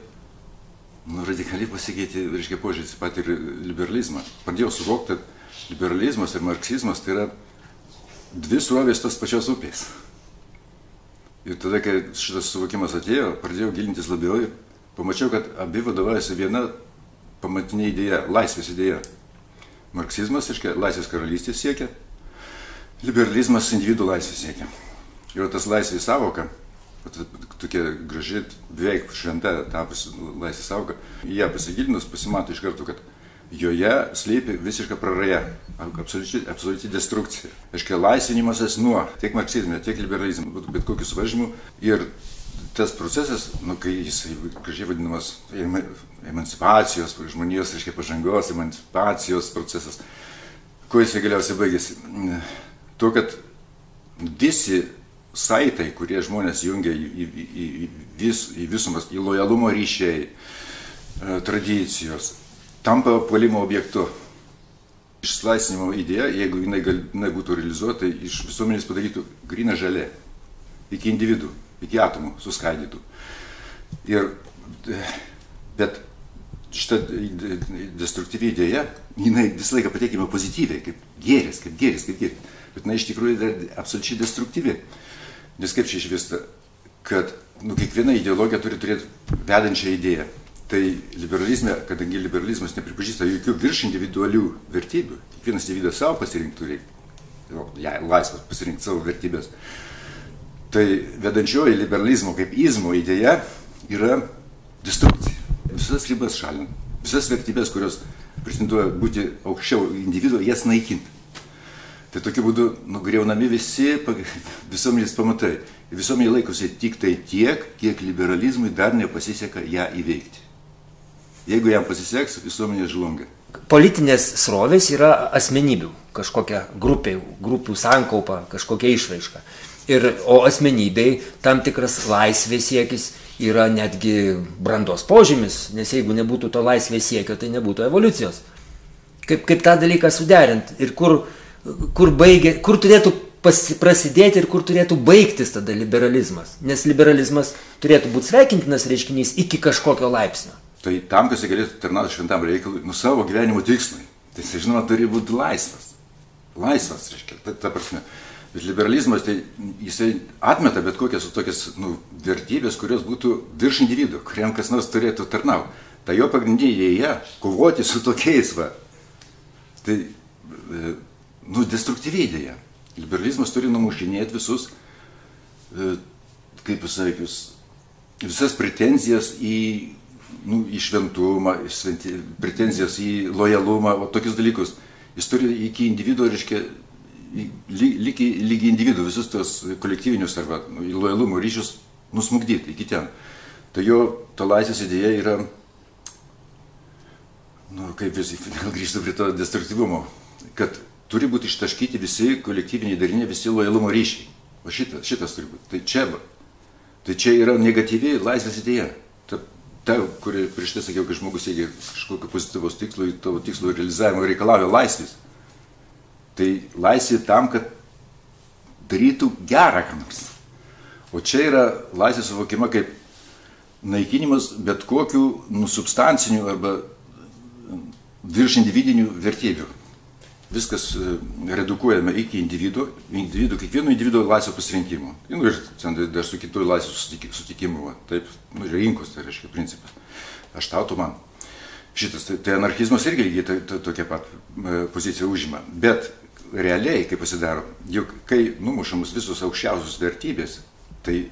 nu, radikaliai pasikeitė, reiškia, požiūris į patį liberalizmą. Pradėjau suvokti, kad liberalizmas ir marksizmas tai yra dvi srovės tos pačios upės. Ir tada, kai šitas suvokimas atėjo, pradėjau gilintis labiau ir pamačiau, kad abi vadovaujasi viena pamatinė idėja - laisvės idėja. Marksizmas, reiškia, laisvės karalystės siekia, liberalizmas individų laisvės siekia. Ir tas laisvės savoka, tokia graži, beveik šventa tapusi laisvės savoka, į ją pasigilinus pasimato iš karto, kad joje slypi visiška praraja, absoliuti, absoliuti destrukcija. Aiškiai, laisvinimasis nuo tiek marksizme, tiek liberalizme, bet kokius varžymų. Ir tas procesas, nu, kai jis gražiai vadinamas ema- emancipacijos, žmonijos, reiškia, pažangos, emancipacijos procesas, kuo jisai galiausiai baigėsi? Tuo, kad visi saitai, kurie žmonės jungia į, į, į, į, vis, į visumas, į lojalumo ryšiai, e, tradicijos, tampa puolimo objektu. Išlaisvinimo idėja, jeigu jinai, gal, jinai būtų realizuota, iš visuomenės padarytų grina žalė, iki individų, iki atomų suskaidytų. Ir, e, bet šita destruktyvi idėja, jinai visą laiką pateikima pozityviai, kaip gėris, kaip gėris, kaip gėris. Bet jinai iš tikrųjų yra absoliučiai destruktyvi. Nes kaip čia išvista, kad nu, kiekviena ideologija turi turėti vedančią idėją. Tai liberalizme, kadangi liberalizmas nepripažįsta jokių virš individualių vertybių, kiekvienas individas savo pasirinktų reikia, ja, laisvas pasirinkti savo vertybės. Tai vedančioji liberalizmo kaip izmo idėja yra destrukcija. Visas ribas šalint, visas vertybės, kurios pretenduoja būti aukščiau individuo, jas naikinti. Tai tokiu būdu nugriaunami visi visuomenės pamatai. Visuomenė laikosi tik tai tiek, kiek liberalizmui dar nepasiseka ją įveikti. Jeigu jam pasiseks, visuomenė žlunga. Politinės srovės yra asmenybių, kažkokia grupė, grupių sankaupa, kažkokia išraiška. Ir, o asmenybei tam tikras laisvės siekis yra netgi brandos požymis, nes jeigu nebūtų to laisvės siekio, tai nebūtų evoliucijos. Kaip, kaip tą dalyką suderinti ir kur, kur, baigia, kur turėtų prasidėti ir kur turėtų baigtis tada liberalizmas. Nes liberalizmas turėtų būti sveikintinas reiškinys iki kažkokio laipsnio. Tai tam, kad jis galėtų tarnauti šventam reikalui, nu savo gyvenimo tikslui, tai jis, žinoma, turi būti laisvas. Laisvas, reiškia, ta, ta prasme. Bet liberalizmas, tai jisai atmeta bet kokias tokias nu, vertybės, kurios būtų virš individuo, kuriam kas nors turėtų tarnauti. Tai jo pagrindinė idėja - kovoti su tokiais va. Tai, e, nu, destruktyviai idėja. Liberalizmas turi numušinėti visus, e, kaip pasakius, visas pretenzijas į, nu, į šventumą, šventi, pretenzijas į lojalumą, o tokius dalykus. Jis turi iki individuo, reiškia, lygi, lygi individų visus tos kolektyvinius arba nu, lojalumo ryšius nusmugdyti iki ten. Tai jo ta laisvės idėja yra, nu, kaip vis, vėl grįžtu prie to destruktyvumo, kad turi būti ištaškyti visi kolektyviniai dariniai, visi lojalumo ryšiai. O šitas, šitas turi būti. Tai čia, tai čia yra negatyvi laisvės idėja. Ta, ta kuri prieš tai sakiau, kai žmogus siekia kažkokio pozityvos tikslo, tavo tikslo realizavimo reikalauja laisvės. Tai laisvė tam, kad darytų gerą kam nors. O čia yra laisvė suvokima kaip naikinimas bet kokių nusubstancinių arba virš individinių vertybių. Viskas e, redukuojama iki individuo, individuo kiekvieno individuo laisvo pasirinkimo. Nu, ir ten dar su kitu laisvu sutik- sutikimu, taip, nu, rinkos, tai reiškia principas. Aš tau, tu man. Šitas, tai, tai anarchizmas irgi lygiai ta- ta- tokia pat e, pozicija užima. Bet realiai, kaip pasidaro, juk kai numušamos visos aukščiausios vertybės, tai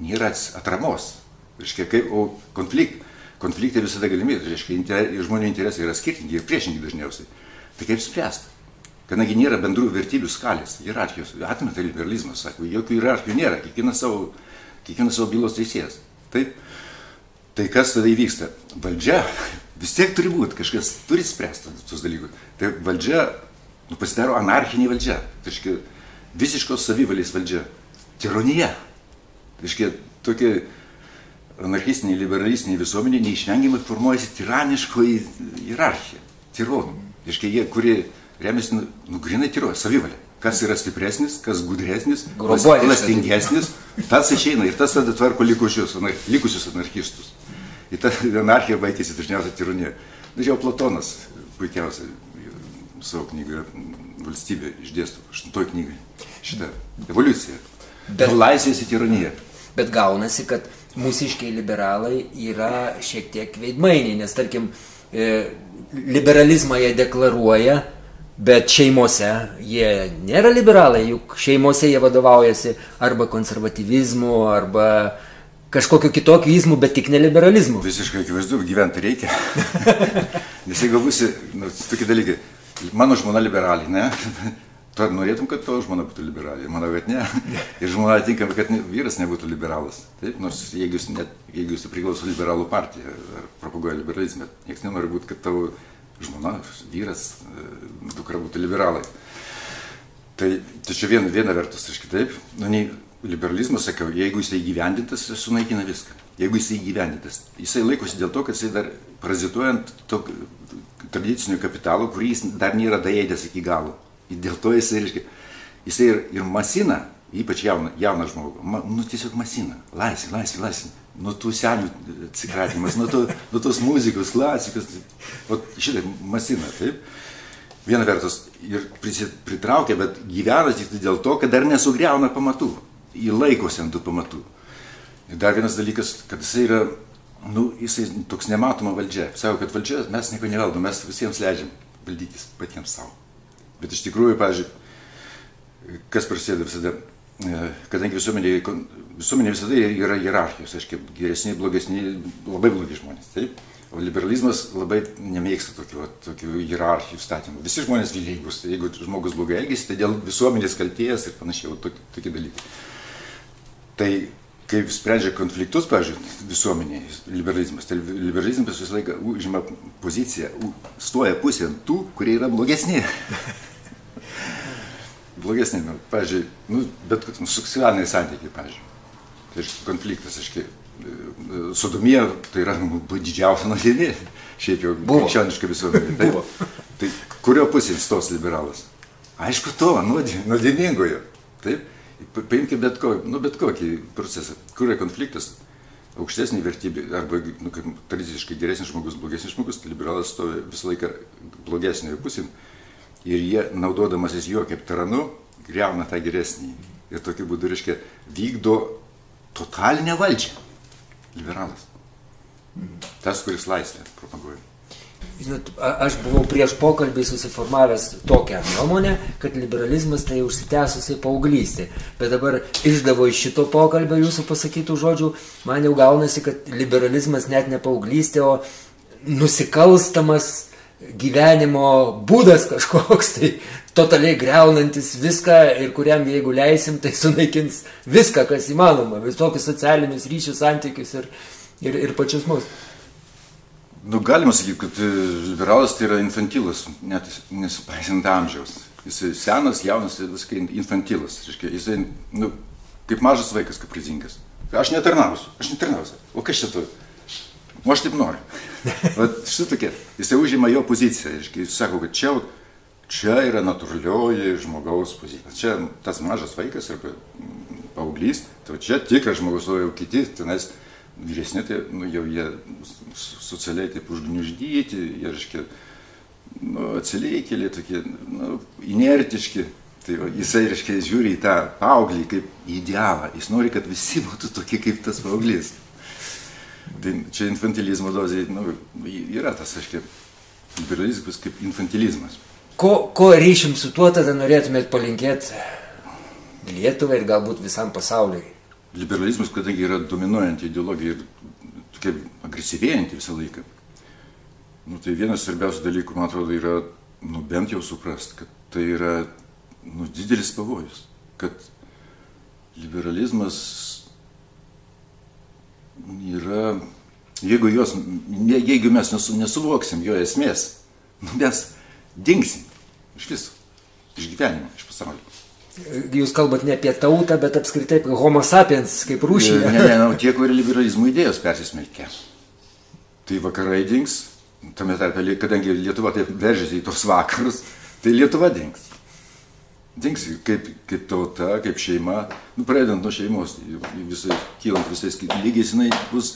nėra atramos. Reiškia, kaip, o konflikt, konfliktai visada galimi, tai reiškia, inter, žmonių interesai yra skirtingi ir priešingi dažniausiai. Tai kaip spręsti? Kadangi nėra bendrų vertybių skalės, hierarchijos, atmeta liberalizmas, sako, jokių hierarchijų nėra, kiekvienas savo, kiekvienas savo bylos teisėjas. Taip, tai kas tada įvyksta? Valdžia vis tiek turi būti, kažkas turi spręsti tuos dalykus. Tai valdžia, nu, pasidaro anarchinė valdžia, tai reiškia visiškos savivalės valdžia, tironija. Tai reiškia tokia anarchistinė, liberalistinė visuomenė neišvengiamai formuojasi tiraniškoji hierarchija, tironų. Tai reiškia jie, kurie remiasi, nu, nu grinai tiroja, savivalė. Kas yra stipresnis, kas gudresnis, kas klastingesnis, tas išeina ir tas tada tvarko likusius, likusius anarchistus. Ir ta anarchija baigėsi dažniausiai tironija. Na, jau Platonas puikiausiai savo knygoje valstybė išdėsto, aštuntoji knygai, šitą evoliuciją. Bet laisvės į tironiją. Bet gaunasi, kad mūsiškiai liberalai yra šiek tiek veidmainiai, nes tarkim, e, liberalizmą jie deklaruoja, bet šeimose jie nėra liberalai, juk šeimose jie vadovaujasi arba konservatyvizmu, arba kažkokiu kitokiu izmu, bet tik ne liberalizmu. Visiškai akivaizdu, gyventi reikia. Nes jeigu būsi, nu, tokie dalykai, mano žmona liberalė, ne? Tu ar norėtum, kad tavo žmona būtų liberalė? Manau, kad ne. Ir žmona atinkama, kad ne, vyras nebūtų liberalas. Taip, nors jeigu jis, net, jeigu jis priklauso liberalų partijai ar propaguoja liberalizmą, niekas nenori būti, kad tavo žmona, vyras, e, dukra būtų liberalai. Tai, tai čia viena, viena vertus, aš kitaip, nu, nei liberalizmas, sakiau, jeigu jisai įgyvendintas, jis sunaikina viską. Jeigu jisai įgyvendintas, jisai laikosi dėl to, kad jisai dar parazituojant to tradicinio kapitalo, kurį jis dar nėra daėdęs iki galo. Ir dėl to jisai, reiškia, jisai ir, ir masina, ypač jauną, jauną žmogų, ma, nu tiesiog masina, laisvė, laisvė, laisvė. Nuo tų senių atsikratimas, nuo, to, nuo tos muzikos, klasikos, šitą masina, taip. Viena vertus ir pritraukia, bet gyvena tik tai dėl to, kad dar nesugriauna pamatų. Į laikosi ant tų pamatų. Ir dar vienas dalykas, kad jisai yra, nu, jisai toks nematoma valdžia. Sako, kad valdžia, mes nieko nevaldom, mes visiems leidžiam valdytis patiems savo. Bet iš tikrųjų, pavyzdžiui, kas prasideda visada, e, kadangi visuomenė, visuomenė visada yra hierarchijos, aiškiai, geresni, blogesni, labai blogi žmonės. Taip? O liberalizmas labai nemėgsta tokių, tokių hierarchijų statymų. Visi žmonės lygus. Tai jeigu žmogus blogai elgesi, tai dėl visuomenės kalties ir panašiai, tokie, tokie dalykai. Tai kaip sprendžia konfliktus, pavyzdžiui, visuomenėje, liberalizmas. Tai liberalizmas visą laiką užima poziciją, stoja pusė ant tų, kurie yra blogesni. blogesni, nu, pavyzdžiui, nu, bet koks- nu, seksualiniai santykiai, pavyzdžiui. Tai konfliktas, aiškiai, sodomija tai yra didžiausia nuodėmė, šiaip jau krikščioniška visuomenė. Taip. Tai kurio pusėje stos liberalas? Aišku, to, nuodė- nuodėmingojo. Taip. Pa- Paimkime bet, ko, nu, bet kokį procesą, kur yra konfliktas, aukštesnė vertybė, arba nu, kaip tradiciškai geresnis žmogus, blogesnis žmogus, tai liberalas stovi visą laiką blogesnioje pusėje ir jie, naudodamasis juo kaip taranu, greuna tą geresnį. Ir tokiu būdu, reiškia, vykdo totalinę valdžią. Liberalas. Tas, kuris laisvę propaguoja. Žinot, aš buvau prieš pokalbį susiformavęs tokią nuomonę, kad liberalizmas tai užsitęsusi paauglystė. Bet dabar išdavo iš šito pokalbio jūsų pasakytų žodžių, man jau gaunasi, kad liberalizmas net ne paauglystė, o nusikalstamas gyvenimo būdas kažkoks, tai totaliai greunantis viską ir kuriam jeigu leisim, tai sunaikins viską, kas įmanoma, visokius socialinius ryšius, santykius ir, ir, ir pačius mus. Nu, galima sakyti, kad e, liberalas tai yra infantilas, net nesupaisant amžiaus. Jis senas, jaunas, viskai infantilas. Jisai, nu, kaip mažas vaikas, kaprizingas. Aš netarnausiu, aš netarnausiu. O kas čia tu? O aš taip noriu. Vat šitokia, jisai užima jo poziciją. Reiškia, jis sako, kad čia, čia yra natūralioji žmogaus pozicija. Čia tas mažas vaikas mm, paauglys, tai čia tikras žmogus, o jau kiti tenais vyresni, tai nu, jau jie socialiai taip užgniuždyti, jie, reiškia, nu, atsileikėliai, tokie nu, inertiški. Tai va, jisai, reiškia, žiūri į tą paauglį kaip idealą. Jis nori, kad visi būtų tokie kaip tas paauglys. Tai čia infantilizmo dozė nu, yra tas, aiškiai, liberalizmas kaip infantilizmas. Ko, ko ryšim su tuo tada norėtumėt palinkėti Lietuvai ir galbūt visam pasauliui? Liberalizmas, kadangi yra dominuojanti ideologija ir tokia agresyvėjanti visą laiką, nu, tai vienas svarbiausių dalykų, man atrodo, yra, nu, bent jau suprast, kad tai yra nu, didelis pavojus, kad liberalizmas yra, jeigu, jos, jeigu mes nesu, nesuvoksim jo esmės, nu, mes dingsim iš viso, iš gyvenimo, iš pasaulio. Jūs kalbat ne apie tautą, bet apskritai apie homo sapiens kaip rūšį. Ne, ne, ne, tie, kurie liberalizmo idėjos persismelkė. Tai vakarai dings, tame tarpe, kadangi Lietuva taip veržiasi į tos vakarus, tai Lietuva dings. Dings kaip, kaip tauta, kaip šeima, nu, pradedant nuo šeimos, visai, kylant visais lygiais, jinai bus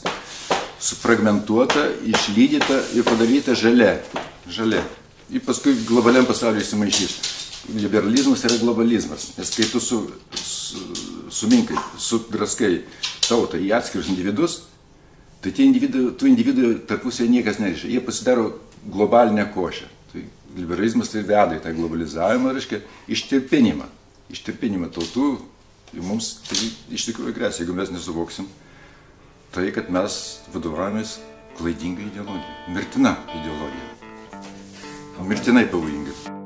sufragmentuota, išlydyta ir padaryta žalia. žalia. Ir paskui globaliam pasauliu įsimaišys. Liberalizmas yra globalizmas, nes kai tu su, su, suminkai, sudraskai tautą į atskirus individus, tai tie individų, tų individų tarpusėje niekas nereiškia. Jie pasidaro globalinę košę. Liberalizmas tai veda į tą globalizavimą, reiškia ištirpinimą. Ištirpinimą tautų ir mums tai iš tikrųjų grėsia, jeigu mes nesuvoksim tai, kad mes vadovavomės klaidinga ideologija, mirtina ideologija. Mirtinai pavojinga.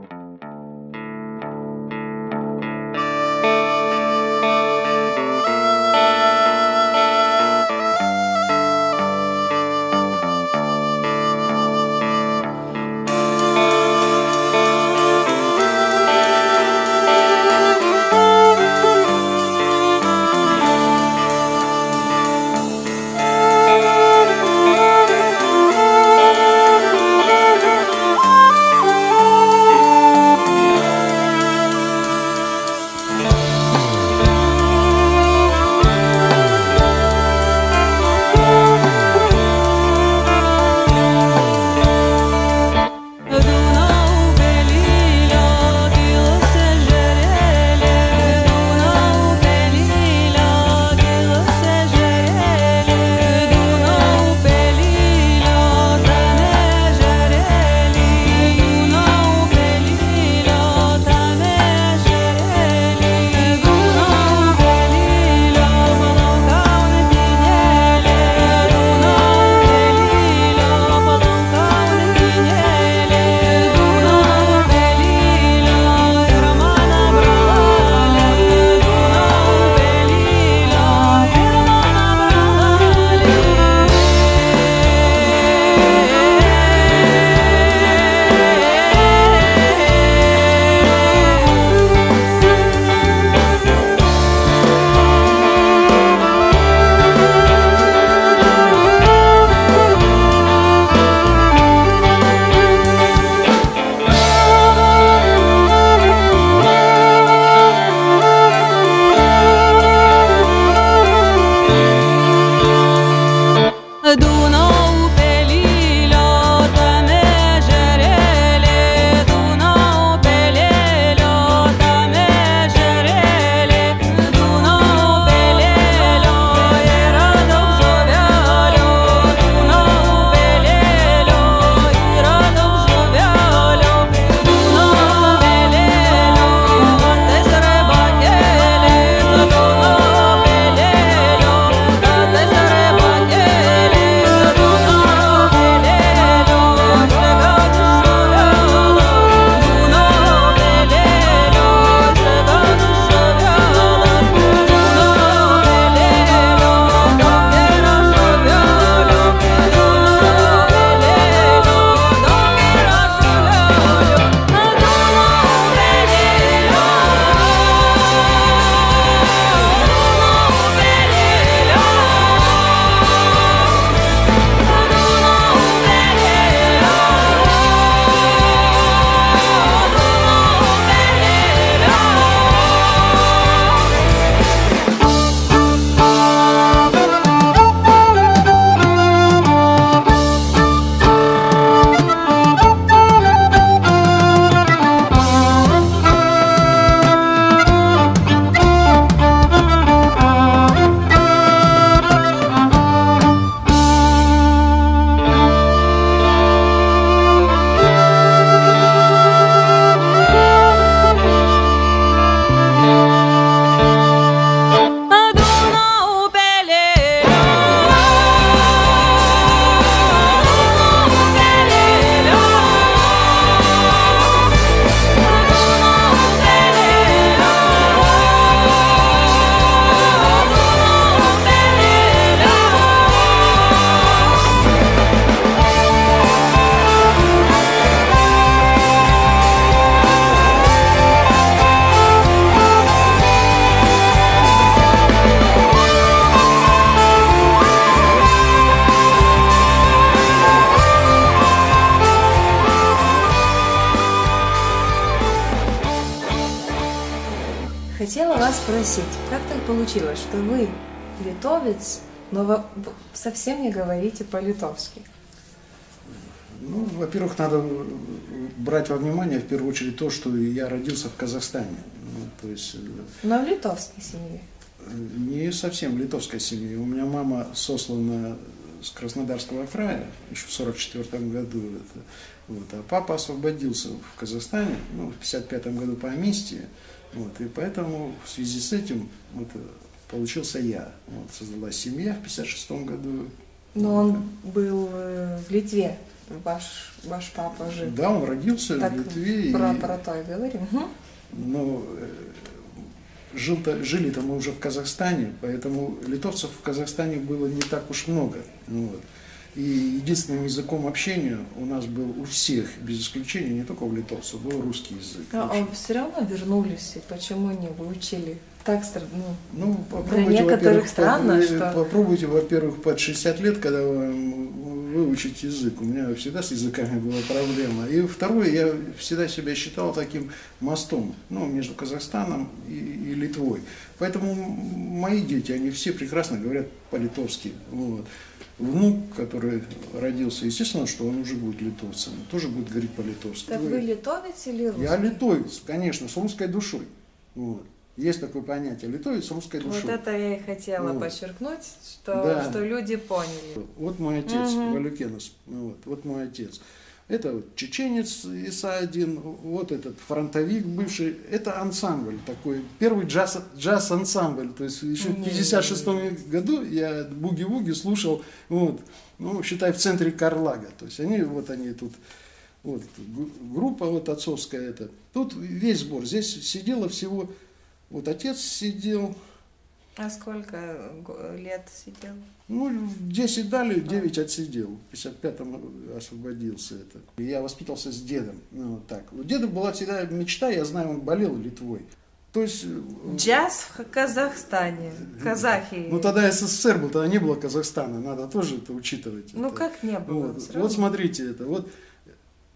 Совсем не говорите по-литовски? Ну, во-первых, надо э, брать во внимание в первую очередь то, что я родился в Казахстане. Ну, то есть э, Но в литовской семье. не совсем литовской семьи. У меня мама сослана с Краснодарского края еще в 1944 году. Это, вот, а папа освободился в Казахстане ну, в 1955 году по амнистии. Вот, и поэтому в связи с этим вот, э, получился я. Вот, создалась семья в 1956 году. Но он был э, в Литве, ваш, ваш папа жил. Да, он родился так, в Литве. Про, про то и говорим. Но э, жил-то, жили-то мы уже в Казахстане, поэтому литовцев в Казахстане было не так уж много. Ну Вот. И единственным языком общения у нас был у всех, без исключения, не только у литовцев, был русский язык. А, а все равно вернулись, и почему не выучили? Так ну, Ну, для попробуйте, некоторых во-первых, странно, попро- что... попробуйте, во-первых, под 60 лет, когда вы выучить язык. У меня всегда с языками была проблема. И второе, я всегда себя считал таким мостом ну, между Казахстаном и, и Литвой. Поэтому мои дети, они все прекрасно говорят по-литовски. Вот. Внук, который родился, естественно, что он уже будет литовцем, тоже будет говорить по-литовски. Так вы литовец или русский? Я литовец, конечно, с русской душой. Вот. Есть такое понятие литовец с русской душой. Вот это я и хотела Вот. подчеркнуть, что, Да. что люди поняли. Вот мой отец, Мгм. Валюкенос, вот, вот мой отец. Это вот чеченец ИСа-1, вот этот фронтовик бывший, это ансамбль такой, первый джаз, джаз-ансамбль, то есть еще в 56 году я буги-вуги слушал, вот, ну, считай, в центре Карлага, то есть они, вот они тут, вот, группа вот отцовская это, тут весь сбор, здесь сидело всего, вот отец сидел, А сколько лет сидел? ну, 10 дали, 9 отсидел. В 55-м освободился это. Я воспитался с дедом. Ну, вот так. У деда была всегда мечта, я знаю, он болел Литвой. То есть... э, Джаз в Казахстане. Казахи. Ну, тогда СССР был, тогда не было Казахстана, надо тоже это учитывать. Ну, это. как не было? Вот, вот смотрите, это вот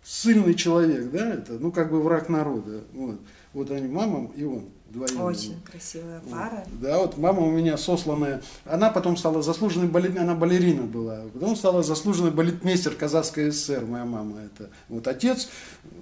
сильный человек, да, это, ну, как бы враг народа. Вот, вот они, мама и он, вдвоем. Очень красивая пара. Да, вот мама у меня сосланная, она потом стала заслуженной балерина, она балерина была, потом стала заслуженный балетмейстер Казахской ССР, моя мама это. Вот отец,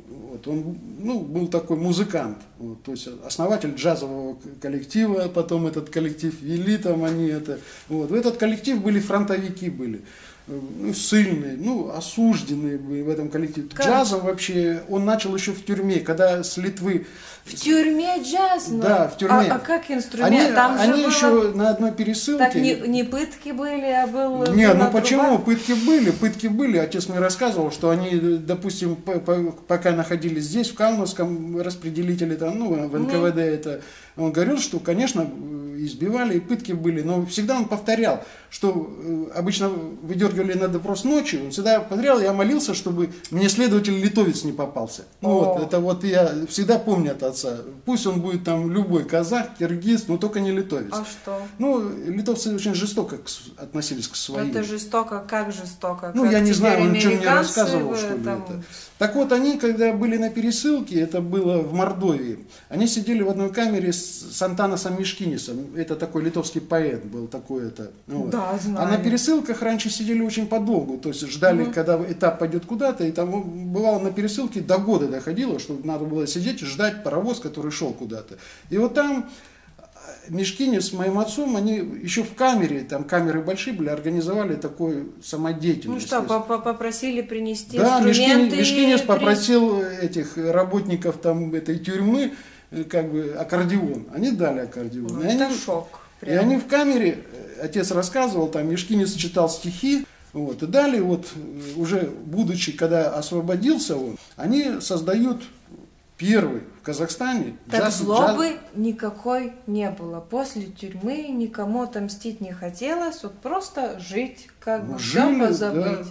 вот он, ну, был такой музыкант, вот, то есть основатель джазового коллектива, потом этот коллектив вели там они это, вот, в этот коллектив были фронтовики были, ну, сильные, ну, осужденные в этом коллективе. Как? Джазом вообще он начал еще в тюрьме, когда с Литвы В тюрьме джаз? ну? Да, в тюрьме. А, а как инструмент? Они, Там они было- еще на одной пересылке. Так не, не пытки были, а был... Не, ну почему? труба? Пытки были, пытки были. Отец мне рассказывал, что они, допустим, по- по- пока находились здесь, в Калмовском распределителе, там, ну, в НКВД это, он говорил, что, конечно, избивали, и пытки были, но всегда он повторял, что э, обычно выдергивали на допрос ночью, он всегда повторял, я молился, чтобы мне следователь литовец не попался. Ну, вот, это вот я всегда помню от отца. Пусть он будет там любой казах, киргиз, но только не литовец. А что? Ну, литовцы очень жестоко к относились к своим. Это жестоко, как жестоко? Ну, Как я не знаю, он ничего не американцы рассказывал, что ли, это. Так вот, они, когда были на пересылке, это было в Мордовии, они сидели в одной камере с, с Антанасом Мишкинисом. Это такой литовский поэт был, такой это. ну вот. Да, знаю. А на пересылках раньше сидели очень подолгу, то есть ждали, Мгм. когда этап пойдет куда-то, и там бывало на пересылке до года доходило, что надо было сидеть и ждать паровоз, который шел куда-то. И вот там Мешкини с моим отцом, они еще в камере, там камеры большие были, организовали такой Ну самодеятельность. что, по- по- попросили принести Да, инструменты? Мешкинец попросил этих работников там этой тюрьмы, э, как бы аккордеон. Они дали аккордеон. Ну, И это они- шок. и прям. они в камере, э, отец рассказывал, там Мешкинец читал стихи, вот, и далее, вот, э, уже будучи, когда освободился он, они создают первый в Казахстане Так джаз- злобы джаз- никакой не было. После тюрьмы никому отомстить не хотелось, вот просто жить, как бы Ну, все жили, позабыть. да,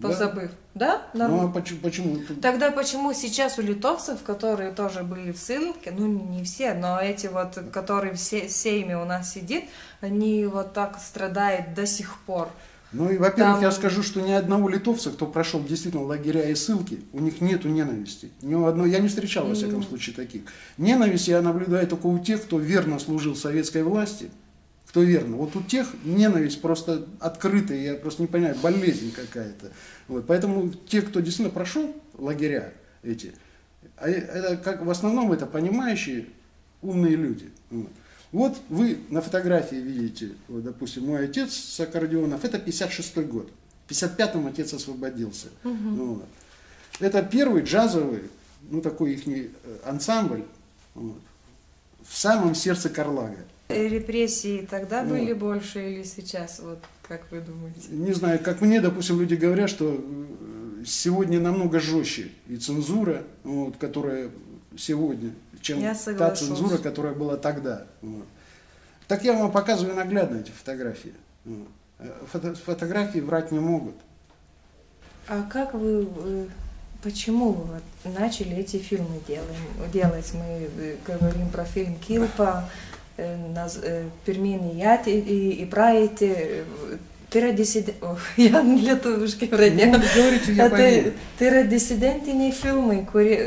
Позабыв. Да? Ну, а почему? почему? Тогда почему сейчас у литовцев, которые тоже были в ссылке, ну не все, но эти вот, которые все семьи у нас сидит, они вот так страдают до сих пор. Ну и, во-первых, Там- я скажу, что ни одного литовца, кто прошел действительно лагеря и ссылки, у них нету ненависти. Ни у одной, я не встречал, во всяком случае, таких. Ненависть я наблюдаю только у тех, кто верно служил советской власти, кто верно. Вот у тех ненависть просто открытая, я просто не понимаю, болезнь какая-то. Вот. Поэтому те, кто действительно прошел лагеря эти, а э- это как в основном это понимающие умные люди. Вот. Вот вы на фотографии видите, вот, допустим, мой отец с аккордеонов, это 56 год. В 55-м отец освободился. Ну, вот. Это первый джазовый, ну такой их ансамбль вот, в самом сердце Карлага. Репрессии тогда Ну. были больше или сейчас? Вот как вы думаете? Не знаю, как мне, допустим, люди говорят, что э, сегодня намного жестче и цензура, вот, которая сегодня, чем та цензура, которая была тогда. Вот. Так я вам показываю наглядно эти фотографии. Э, фото- фотографии врать не могут. А как вы, э, почему вы начали эти фильмы делаем, делать? Мы говорим про фильм Килпа, E, e, pirmin į, atį, į, į praeitį. Tai yra, disiden... ja, nu, tai, tai yra disidentiniai filmai, kurie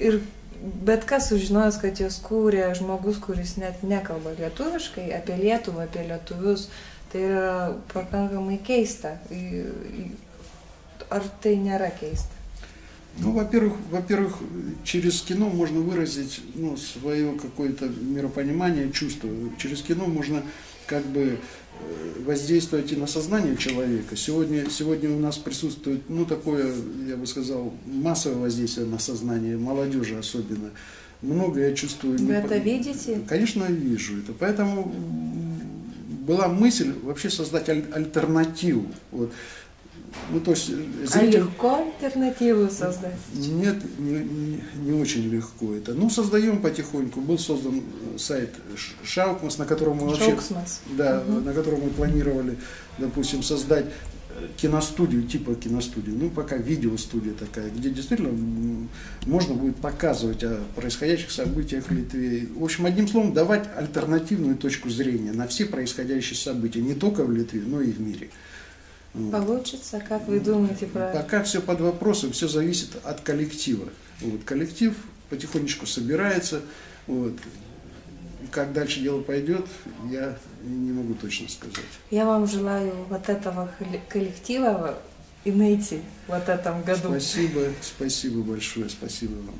ir bet kas sužinojęs, kad jos kūrė žmogus, kuris net nekalba lietuviškai, apie Lietuvą, apie lietuvius, tai yra pakankamai keista. Ar tai nėra keista? Ну, во-первых, во-первых, через кино можно выразить ну, свое какое-то миропонимание, чувство. Через кино можно как бы э, воздействовать и на сознание человека. Сегодня, сегодня у нас присутствует, ну, такое, я бы сказал, массовое воздействие на сознание, молодежи особенно. Много я чувствую. Вы это видите? Конечно, вижу это. Поэтому была мысль вообще создать аль- альтернативу. Вот. Ну, то есть А зритель... легко альтернативу создать? Нет, не, не- не очень легко это. Ну, создаем потихоньку. Был создан э, сайт Шаукмас, на котором мы вообще... Шауксмас. Да, Мгм. на котором мы планировали, допустим, создать э, киностудию, типа киностудию, ну, пока видеостудия такая, где действительно можно будет показывать о происходящих событиях в Литве. В общем, одним словом, давать альтернативную точку зрения на все происходящие события, не только в Литве, но и в мире. Получится? Как вы думаете про... Пока все под вопросом, все зависит от коллектива. Вот, коллектив потихонечку собирается. Вот. Как дальше дело пойдет, я не могу точно сказать. Я вам желаю вот этого колле- коллектива и найти вот в этом году. Спасибо, спасибо большое, спасибо вам.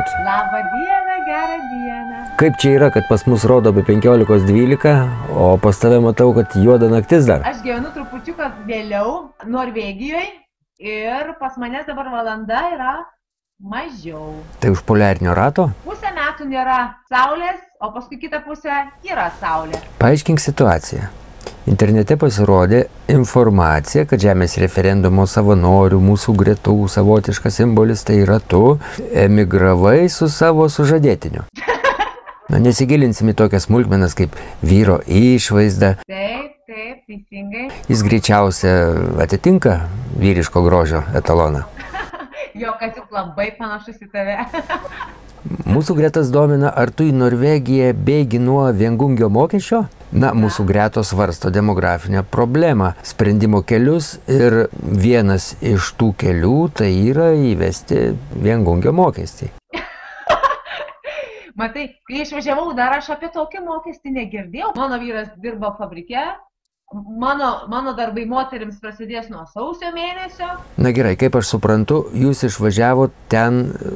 Ilonit. Labą dieną, gerą dieną. Kaip čia yra, kad pas mus rodo be 15.12, o pas tave matau, kad juoda naktis dar? Aš gyvenu trupučiuką vėliau Norvegijoje ir pas manęs dabar valanda yra mažiau. Tai už poliarinio rato? Pusę metų nėra saulės, o paskui kitą pusę yra saulė. Paaiškink situaciją. Internete pasirodė informacija, kad Žemės referendumo savanorių mūsų gretų savotiškas simbolis tai yra tu emigravai su savo sužadėtiniu. Na, nesigilinsim į tokias smulkmenas kaip vyro išvaizda. Taip, taip, teisingai. Jis greičiausia atitinka vyriško grožio etaloną. Jo, kad juk labai panašus į tave. Mūsų gretas domina, ar tu į Norvegiją bėgi nuo viengungio mokesčio? Na, mūsų gretos svarsto demografinę problemą, sprendimo kelius ir vienas iš tų kelių tai yra įvesti viengungio mokestį. Matai, kai išvažiavau, dar aš apie tokį mokestį negirdėjau. Mano vyras dirba fabrike, mano, mano darbai moteriams prasidės nuo sausio mėnesio. Na gerai, kaip aš suprantu, jūs išvažiavo ten e,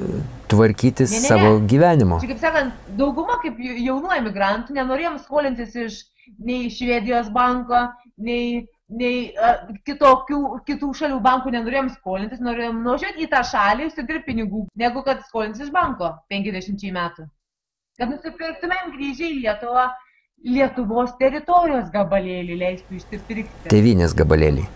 tvarkytis Ne, ne, ne. savo gyvenimo. Čia, kaip sakant, dauguma kaip jau- jaunų emigrantų nenorėjom skolintis iš nei Švedijos banko, nei, nei uh, kitokių, kitų šalių bankų nenorėjom skolintis, norėjom nuvažiuoti į tą šalį, užsidirbti pinigų, negu kad skolintis iš banko 50 metų. Kad nusipirktumėm grįžę į Lietuvą, Lietuvos teritorijos gabalėlį leistų išsipirkti. Tevinės gabalėlį.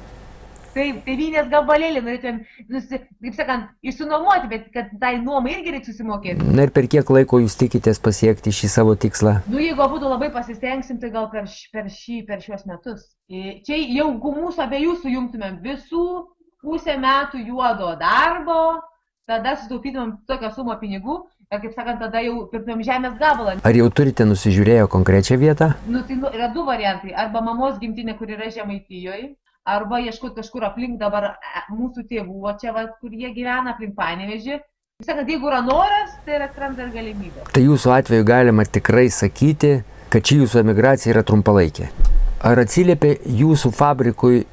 Taip, tėvynės gabalėlį norėtumėm, nusi, kaip sakant, išsinuomoti, bet kad tai nuomai irgi reikia susimokėti. Na ir per kiek laiko jūs tikitės pasiekti šį savo tikslą? Nu, jeigu abu labai pasistengsim, tai gal per, per, šį, per šios metus. I- Čia jeigu mūsų abiejų sujungtumėm visų pusę metų juodo darbo, tada sutaupytumėm tokią sumą pinigų kaip sakant, tada jau pirktumėm žemės gabalą. Ar jau turite nusižiūrėję konkrečią vietą? Nu, tai nu, yra du variantai. Arba mamos gimtinė, kur yra Žemaitijoje, arba ieškoti kažkur aplink dabar e, mūsų tėvų, o čia, va, kur jie gyvena, aplink Panevežį. Sakant, jeigu yra noras, tai ir atsiranda ir galimybė. Tai jūsų atveju galima tikrai sakyti, kad ši jūsų emigracija yra trumpalaikė. Ar atsiliepia jūsų fabrikui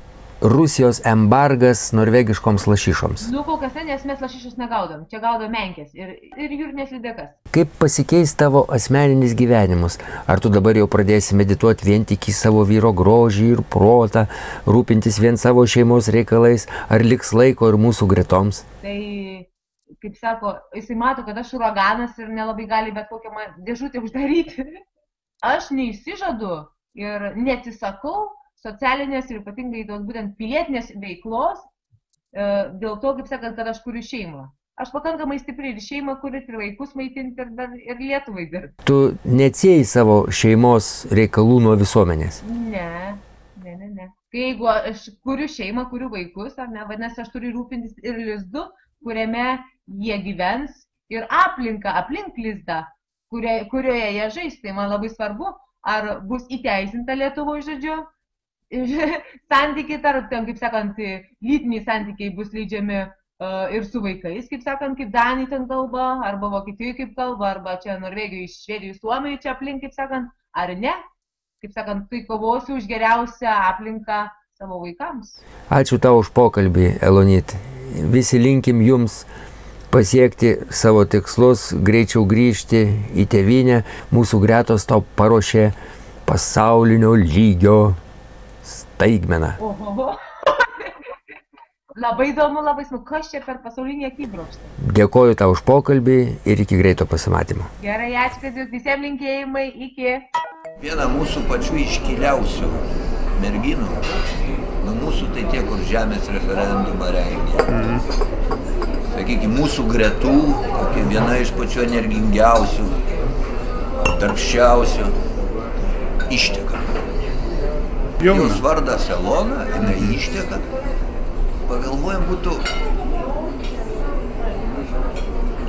Rusijos embargas norvegiškoms lašišoms? Nu, kol kas ne, nes mes lašišus negaudom. Čia gaudom menkės ir, ir jūrinės lydekas. Kaip pasikeis tavo asmeninis gyvenimas? Ar tu dabar jau pradėsi medituoti vien tik į savo vyro grožį ir protą, rūpintis vien savo šeimos reikalais, ar liks laiko ir mūsų gretoms? Tai, kaip sako, jisai mato, kad aš uraganas ir nelabai gali bet kokią man dėžutę uždaryti. Aš neįsižadu ir neatsisakau socialinės ir ypatingai tos būtent pilietinės veiklos e, dėl to, kaip sakant, kad aš kuriu šeimą. Aš pakankamai stipri ir šeimą kurit, ir vaikus maitinti, ir, ir Lietuvai dirbti. Tu neatsieji savo šeimos reikalų nuo visuomenės. Ne, ne, ne, ne. Kai jeigu aš kuriu šeimą, kuriu vaikus, ar ne, vadinasi, aš turiu rūpintis ir lizdu, kuriame jie gyvens, ir aplinka, aplink lizdą, kurie, kurioje jie žais. Tai man labai svarbu, ar bus įteisinta Lietuvoje, žodžiu, santykiai tarp, ten, kaip sakant, lytiniai santykiai bus leidžiami uh, ir su vaikais, kaip sakant, kaip Danija ten kalba, arba Vokietijoje kaip kalba, arba čia Norvegijoje, Švedijoje, Suomijoje čia aplink, kaip sakant, ar ne. Kaip sakant, tai kovosiu už geriausią aplinką savo vaikams. Ačiū tau už pokalbį, Elonit. Visi linkim jums pasiekti savo tikslus, greičiau grįžti į tėvynę. Mūsų gretos tau paruošė pasaulinio lygio staigmeną. Oho. labai įdomu, labai smagu, kas čia per pasaulinį akibrokštą. Dėkoju tau už pokalbį ir iki greito pasimatymo. Gerai, ačiū, kad jūs visiems linkėjimai, iki. Viena mūsų pačių iškiliausių merginų, nu mūsų tai tie, kur žemės referendumą rengia. Sakykime, mūsų gretų, viena iš pačių energingiausių, darbščiausių, išteka. Jos vardas Elona, jinai išteka. Pagalvojam, būtų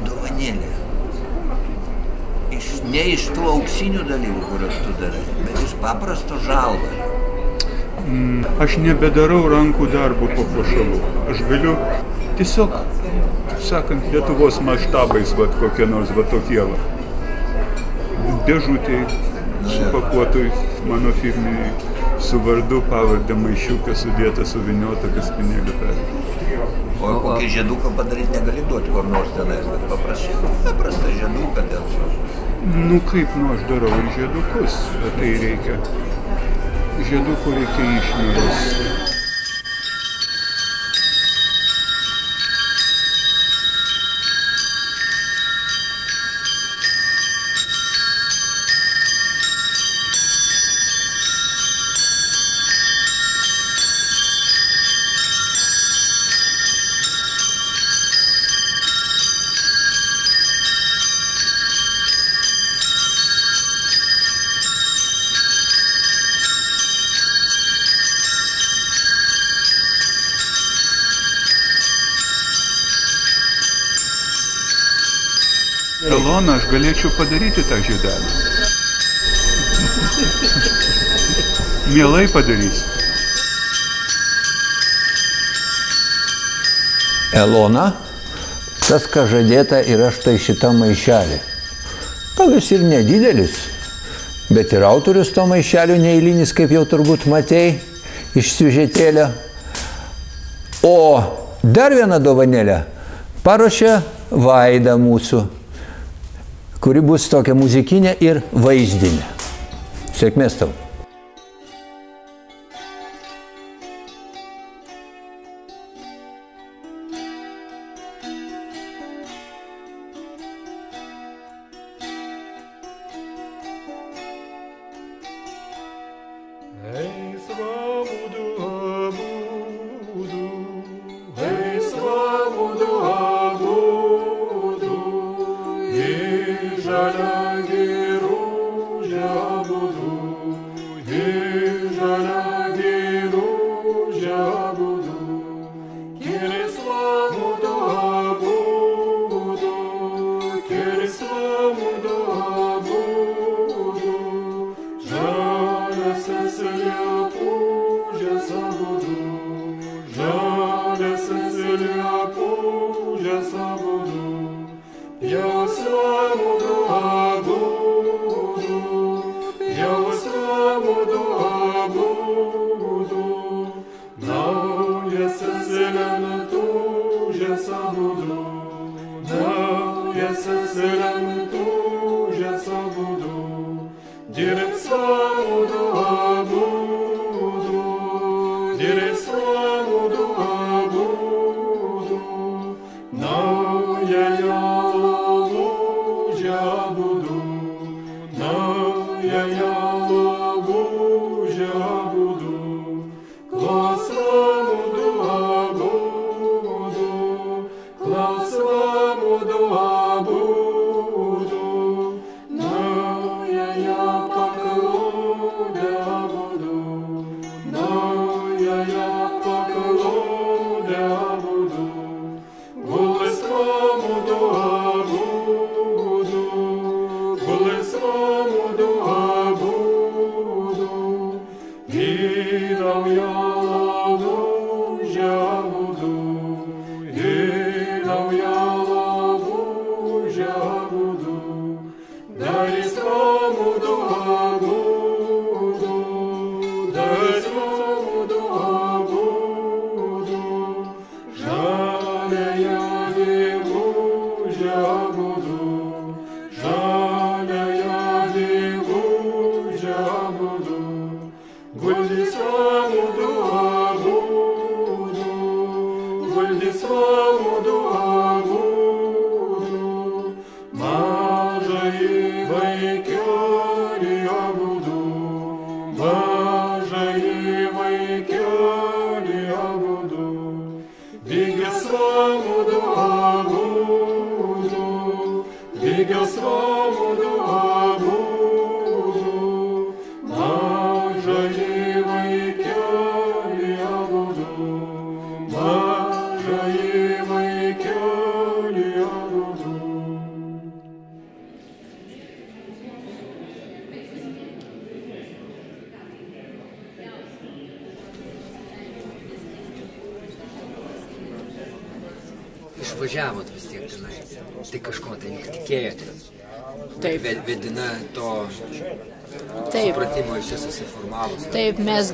dovanėlė. Iš, ne iš tų auksinių dalykų, kuriuos tu darai, bet iš paprasto žalvo. Mm, Aš nebedarau rankų darbo papuošalų. Aš galiu tiesiog, sakant, Lietuvos maštabais, va kokie nors va tokie va. Dėžutėj supakuotoj mano firmai su vardu, pavardė, maišiukas sudėta, suviniota, kaspinėlių per. O kokį žieduką padaryti negali duoti kur nors tenais, bet paprašai. Paprastą žieduką dėl to. Nu kaip, nu aš darau ir žiedukus, bet tai reikia. Žiedukų reikia išmėros. Elona, aš galėčiau padaryti tą žiedelį. Mielai padarysiu. Elona, tas, ką žadėta, yra štai šita maišelė. Gal jis ir nedidelis, bet ir autorius to maišelio neįlinis, kaip jau turbūt matei, iš siužetėlio. O dar vieną dovanėlę paruošė Vaida mūsų, kuri bus tokia muzikinė ir vaizdinė. Sėkmės tau.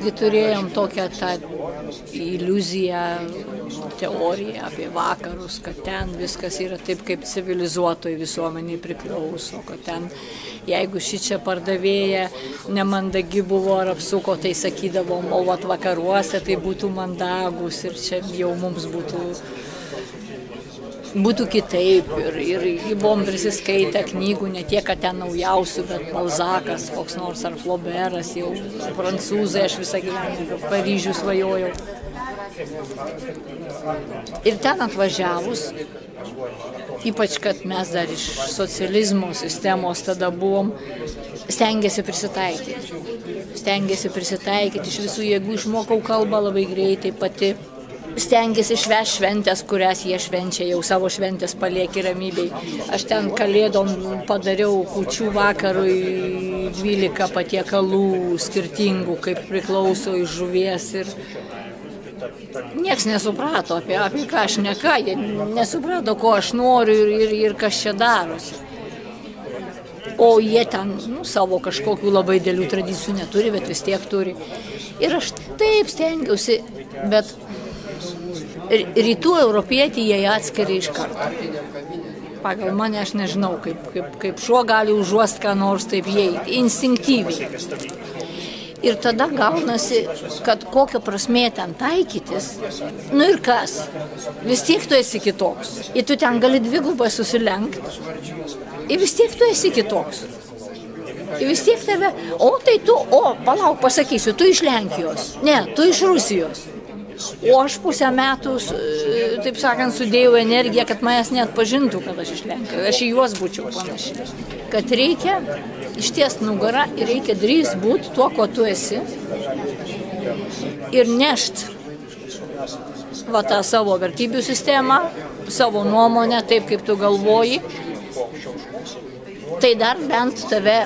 Mesgi turėjom tokią tą iliuziją, teoriją apie vakarus, kad ten viskas yra taip, kaip civilizuotojai visuomeniai priklauso, kad ten jeigu ši čia pardavėja nemandagi buvo ar apsuko, tai sakydavom, o vat vakaruose tai būtų mandagus ir čia jau mums būtų būtų kitaip ir, ir buvom prisiskaitę knygų, ne tiek, kad ten naujausių, bet Balzakas, koks nors ar Flauberas, jau prancūzai, aš visą gyvenimą Paryžių svajojau. Ir ten atvažiavus, ypač kad mes dar iš socializmo sistemos tada buvom, stengiasi prisitaikyti. Stengiasi prisitaikyti, iš visų jėgų išmokau kalbą labai greitai pati stengiasi švęs šventės, kurias jie švenčia, jau savo šventės palieki ramybei. Aš ten kalėdom padariau kučių vakarui 12 patiekalų skirtingų, kaip priklauso iš žuvies ir Niekas nesuprato apie, apie ką aš neka, jie nesuprato, ko aš noriu ir, ir, ir kas čia darosi. O jie ten nu, savo kažkokių labai dėlių tradicijų neturi, bet vis tiek turi. Ir aš taip stengiausi, bet rytų europietį jie atskiria iš karto. Pagal mane aš nežinau, kaip, kaip, kaip šuo gali užuost ką nors taip įeiti, instinktyviai. Ir tada gaunasi, kad kokia prasmė ten taikytis, nu ir kas, vis tiek tu esi kitoks. Ir tu ten gali dvigubai susilenkti. Ir vis tiek tu esi kitoks. Ir vis tiek tave, o tai tu, o, palauk, pasakysiu, tu iš Lenkijos. Ne, tu iš Rusijos. O aš pusę metų, taip sakant, sudėjau energiją, kad manęs net pažintų, kad aš iš Lenkijos. Aš į juos būčiau panaši. Kad reikia išties nugarą ir reikia drįs būti tuo, ko tu esi. Ir nešt va tą savo vertybių sistemą, savo nuomonę, taip kaip tu galvoji. Tai dar bent tave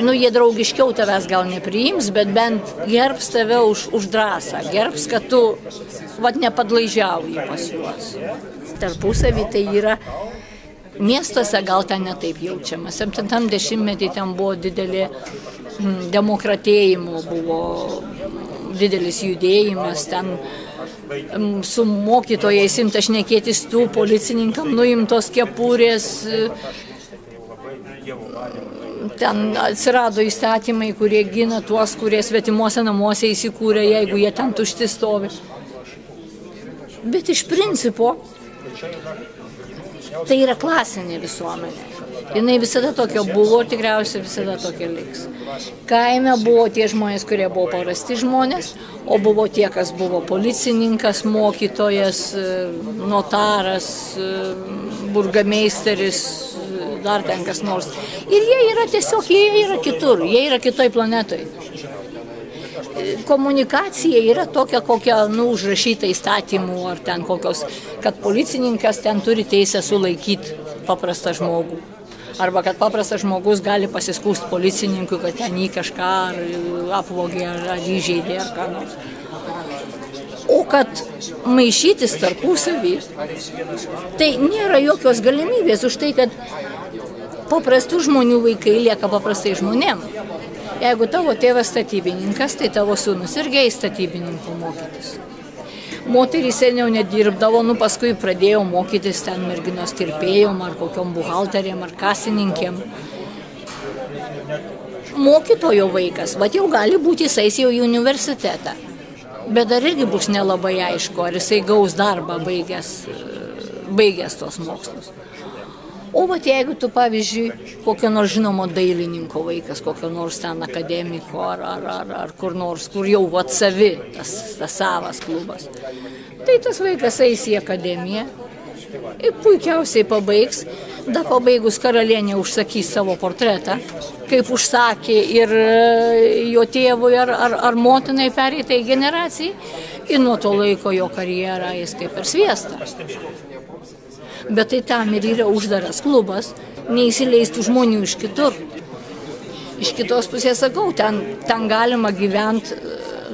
nu, jie draugiškiau tavęs gal nepriims, bet bent gerbs tave už, už drąsą, gerbs, kad tu, vad, nepadlaižiauji pas juos. Tarpusavį tai yra, miestuose gal ten netaip jaučiama. 70-metį ten buvo didelė mm, demokratėjimo, buvo didelis judėjimas, ten mm, su mokytojais imta šnekėtis tų policininkam nuimtos kepurės, ten atsirado įstatymai, kurie gina tuos, kurie svetimuose namuose įsikūrė, jeigu jie ten tušti stovi. Bet iš principo tai yra klasinė visuomenė. Jis visada tokia buvo ir tikriausiai visada tokia liks. Kaime buvo tie žmonės, kurie buvo paprasti žmonės, o buvo tie, kas buvo policininkas, mokytojas, notaras, burgameisteris, dar ten kas nors. Ir jie yra tiesiog, jie yra kitur, jie yra kitoj planetoj. Komunikacija yra tokia, kokia, nu, užrašyta įstatymų, ar ten kokios, kad policininkas ten turi teisę sulaikyti paprastą žmogų. Arba kad paprastas žmogus gali pasiskūsti policininkui, kad ten jį kažką ar apvogė, ar, ar įžeidė, ar ką nors. O kad maišytis tarpusavį, tai nėra jokios galimybės už tai, kad paprastų žmonių vaikai lieka paprastai žmonėm. Jeigu tavo tėvas statybininkas, tai tavo sūnus irgi eis statybininkų mokytis. Moterys seniau nedirbdavo, nu paskui pradėjo mokytis ten merginos kirpėjom ar kokiom buhalteriam ar kasininkėm. Mokytojo vaikas, va jau gali būti jisai jau į universitetą. Bet dar irgi bus nelabai aišku, ar jisai gaus darbą baigęs, baigęs tos mokslus. O vat jeigu tu, pavyzdžiui, kokio nors žinomo dailininko vaikas, kokio nors ten akademiko ar, ar, ar, ar kur nors, kur jau vat savi, tas, tas savas klubas, tai tas vaikas eis į akademiją ir puikiausiai pabaigs, da pabaigus karalienė užsakys savo portretą, kaip užsakė ir e, jo tėvui ar, ar, ar motinai pereitai generacijai, ir nuo to laiko jo karjerą jis kaip per sviestą. Bet tai tam ir yra uždaras klubas, neįsileistų žmonių iš kitur. Iš kitos pusės sakau, ten, ten galima gyventi,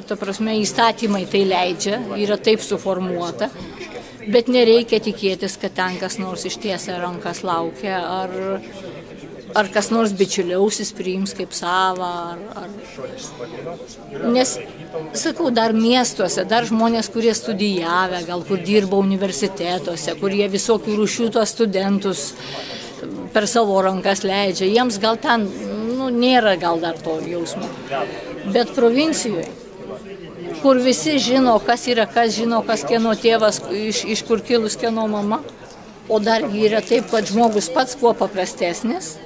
ta prasme, įstatymai tai leidžia, yra taip suformuota, bet nereikia tikėtis, kad ten kas nors ištiesia rankas laukia ar, ar kas nors bičiuliausis priims kaip savą, ar, ar... Nes, sakau, dar miestuose, dar žmonės, kurie studijavę, gal kur dirba universitetuose, kurie visokių rūšių tuos studentus per savo rankas leidžia, jiems gal ten, nu, nėra gal dar to jausmo. Bet provincijoje, kur visi žino, kas yra, kas žino, kas kieno tėvas, iš, iš kur kilus kieno mama, o dargi yra taip, kad žmogus pats kuo paprastesnis,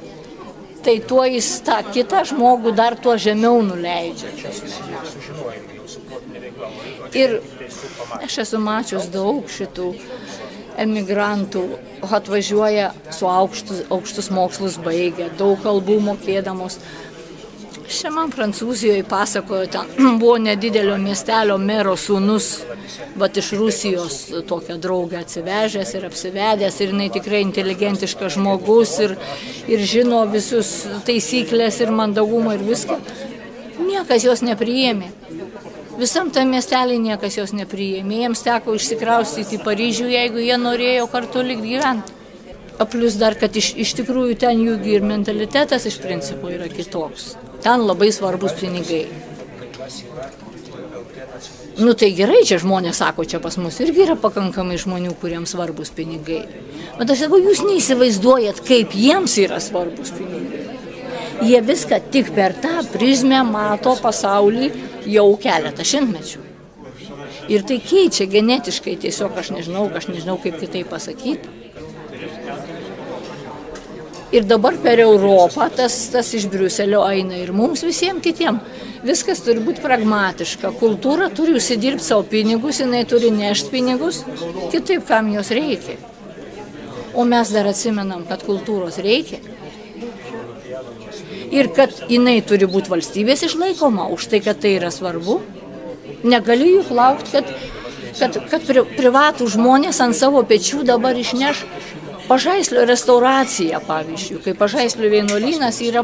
tai tuo jis tą kitą žmogų dar tuo žemiau nuleidžia. Ir aš esu mačius daug šitų emigrantų atvažiuoja su aukštus, aukštus mokslus baigę, daug kalbų mokėdamos. Čia man Prancūzijoje pasakojo, ten buvo nedidelio miestelio mero sūnus, bet iš Rusijos tokią draugę atsivežęs ir apsivedęs ir jinai tikrai inteligentiškas žmogus ir, ir žino visus taisyklės ir mandagumą ir viską. Niekas jos nepriėmė. Visam tam miestelį niekas jos nepriėmė, jiems teko išsikraustyti į Paryžių, jeigu jie norėjo kartu likti gyventi. O plus dar, kad iš, iš tikrųjų ten jų ir mentalitetas iš principo yra kitoks. Ten labai svarbus pinigai. Nu tai gerai, čia žmonės sako, čia pas mus irgi yra pakankamai žmonių, kuriems svarbus pinigai. Bet aš sakau, jūs neįsivaizduojat, kaip jiems yra svarbus pinigai. Jie viską tik per tą prizmę mato pasaulį jau keletą šimtmečių. Ir tai keičia genetiškai, tiesiog aš nežinau, aš nežinau, kaip kitaip pasakyti. Ir dabar per Europą tas, tas iš Briuselio eina ir mums visiems kitiems. Viskas turi būti pragmatiška. Kultūra turi užsidirbti savo pinigus, jinai turi nešti pinigus, kitaip kam jos reikia. O mes dar atsimenam, kad kultūros reikia. Ir kad jinai turi būti valstybės išlaikoma už tai, kad tai yra svarbu. Negali juk laukti, kad, kad, kad pri, privatų žmonės ant savo pečių dabar išneš pažaislio restauraciją, pavyzdžiui, kai pažaislio vienuolynas yra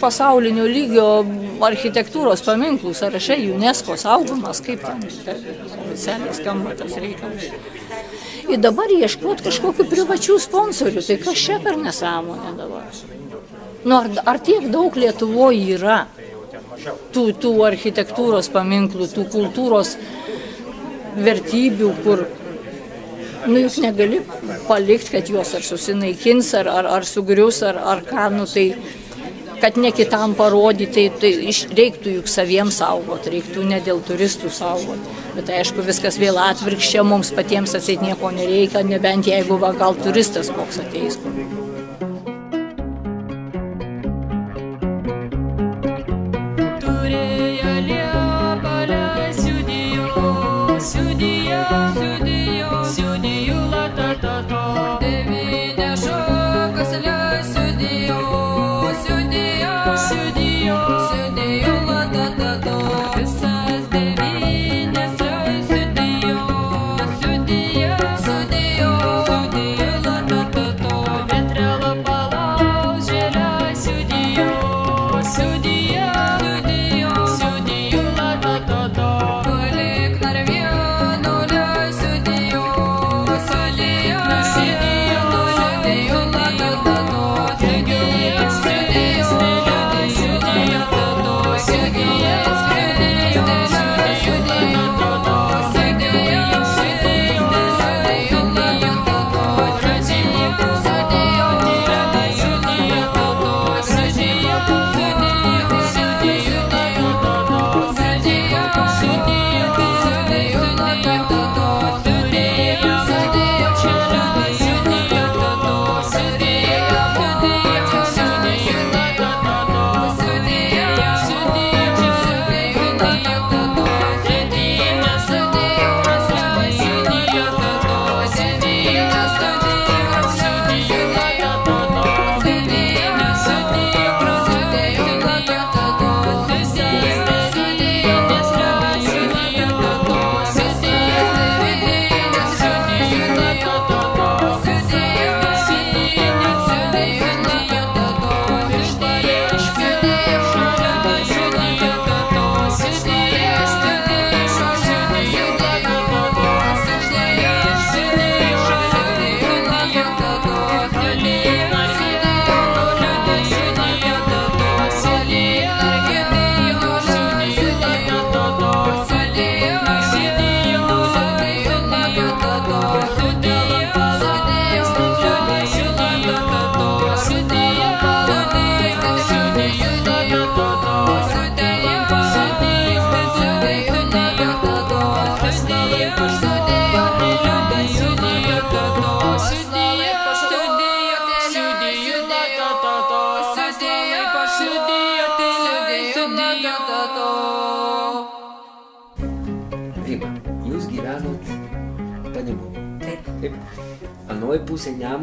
pasaulinio lygio architektūros paminklų sąrašai, UNESCO saugomas, kaip ten oficialiai skamba tas reikalas. Ir dabar ieškot kažkokių privačių sponsorių, tai kas čia per nesąmonė dabar? Nu, ar, ar tiek daug Lietuvoje yra tų, tų architektūros paminklų, tų kultūros vertybių, kur nu, juk negali palikti, kad juos ar susinaikins, ar, ar, ar sugrius, ar, ar ką, nu, tai kad ne kitam parodyti, tai, tai iš, reiktų juk saviems saugoti, reiktų ne dėl turistų saugoti. Bet aišku, viskas vėl atvirkščia, mums patiems atseit nieko nereikia, nebent jeigu va, gal turistas koks ateis. Turėjo liepalę siudijo, siudijo, siudijo,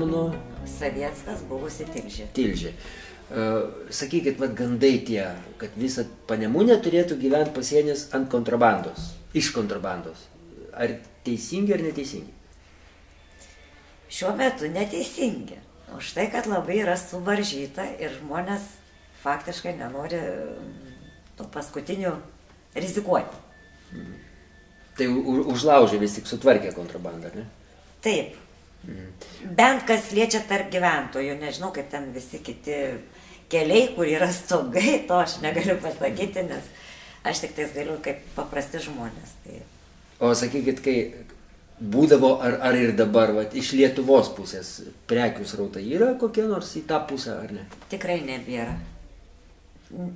Nemuno Savieckas buvusi tilžė. tilžė. Uh, sakykit, vad gandai tie, kad visą Panemunę turėtų gyventi pasienis ant kontrabandos, iš kontrabandos. Ar teisingi ar neteisingi? Šiuo metu neteisingi. Už tai, kad labai yra suvaržyta ir žmonės faktiškai nenori mm, to paskutinių rizikuoti. Tai u- užlaužė vis tik sutvarkė kontrabandą, ne? Taip. Bent kas liečia tarp gyventojų, nežinau, kaip ten visi kiti keliai, kur yra stogai, to aš negaliu pasakyti, nes aš tik tais galiu kaip paprasti žmonės. Tai O sakykit, kai būdavo, ar, ar ir dabar, vat, iš Lietuvos pusės prekių srautai yra kokie nors į tą pusę, ar ne? tikrai nebėra.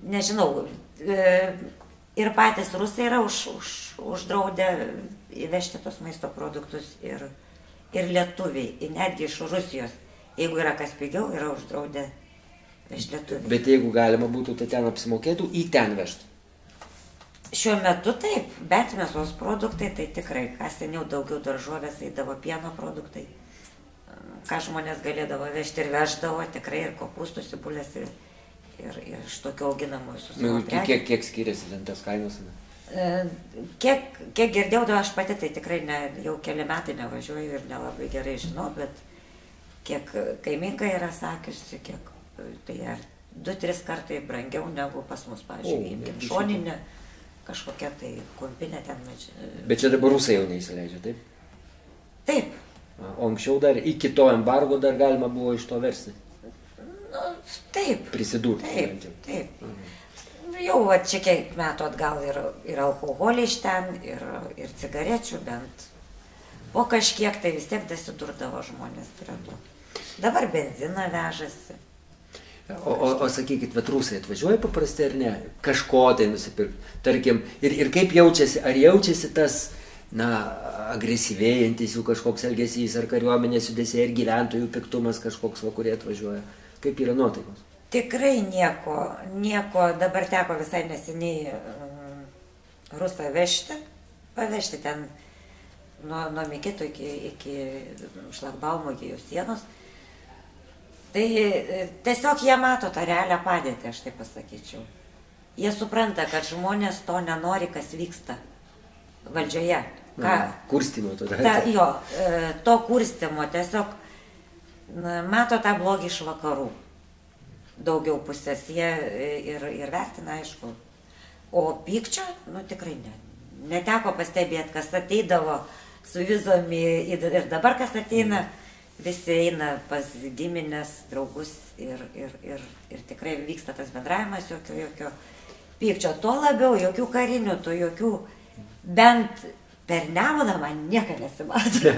Nežinau, e, ir patys rusai yra už, už, uždraudę įvežti tos maisto produktus ir, ir lietuviai, ir netgi iš Rusijos. Jeigu yra kas pigiau, yra uždraudę vežti lietuviai. Bet jeigu galima būtų, tai ten apsimokėtų į ten vežti. Šiuo metu taip, bet mėsos produktai tai tikrai, ką seniau daugiau daržovės eidavo pieno produktai, ką žmonės galėdavo vežti ir veždavo, tikrai ir kopūstus, cibulės ir, ir, ir iš tokių auginamų visus. Nu, kiek, kiek, kiek skiriasi ten tas kainos? ne? E, Kiek, kiek girdėjau, tai aš pati tai tikrai ne, jau keli metai nevažiuoju ir nelabai gerai žinau, bet kiek kaiminka yra sakiusi, kiek tai ar du, tris kartai brangiau negu pas mus, pavyzdžiui, šoninę, kažkokia tai kumpinė ten. Bet čia dabar rusai jau neįsileidžia, taip? Taip. O anksčiau dar iki to embargo dar galima buvo iš to versti. Nu, taip. Prisidurti. Taip, taip. Nu, Jau va, čia kiek metų atgal ir, ir alkoholį iš ten, ir, ir cigarečių bent. Po kažkiek tai vis tiek dasidurdavo žmonės prie to. Dabar benziną vežasi. O, o, o sakykit, bet rusai atvažiuoja paprastai ar ne? Kažko tai nusipirkti. Tarkim, ir, ir kaip jaučiasi, ar jaučiasi tas, na, agresyvėjantis jų kažkoks elgesys, ar kariuomenės judesiai, ar gyventojų piktumas kažkoks, va, kurie atvažiuoja. Kaip yra nuotaikos? Tikrai nieko, nieko, dabar teko visai neseniai um, rusą vežti, pavežti ten nuo, nuo Mikito iki, iki šlagbaumo, iki jų sienos. Tai e, tiesiog jie mato tą realią padėtį, aš taip pasakyčiau. Jie supranta, kad žmonės to nenori, kas vyksta valdžioje. Ką, Na, kurstimo to ta, jo, e, to kurstimo tiesiog mato tą blogį iš vakarų. Daugiau pusės jie e, ir, ir vertina, aišku. O pykčio, nu tikrai ne. Neteko pastebėti, kas ateidavo su vizomi ir ir dabar kas ateina, visi eina pas giminės, draugus ir, ir, ir, ir tikrai vyksta tas bendravimas, jokio, jokio pykčio. Tuo labiau, jokių karinių, tų jokių, bent per nemoną man nieko nesimato.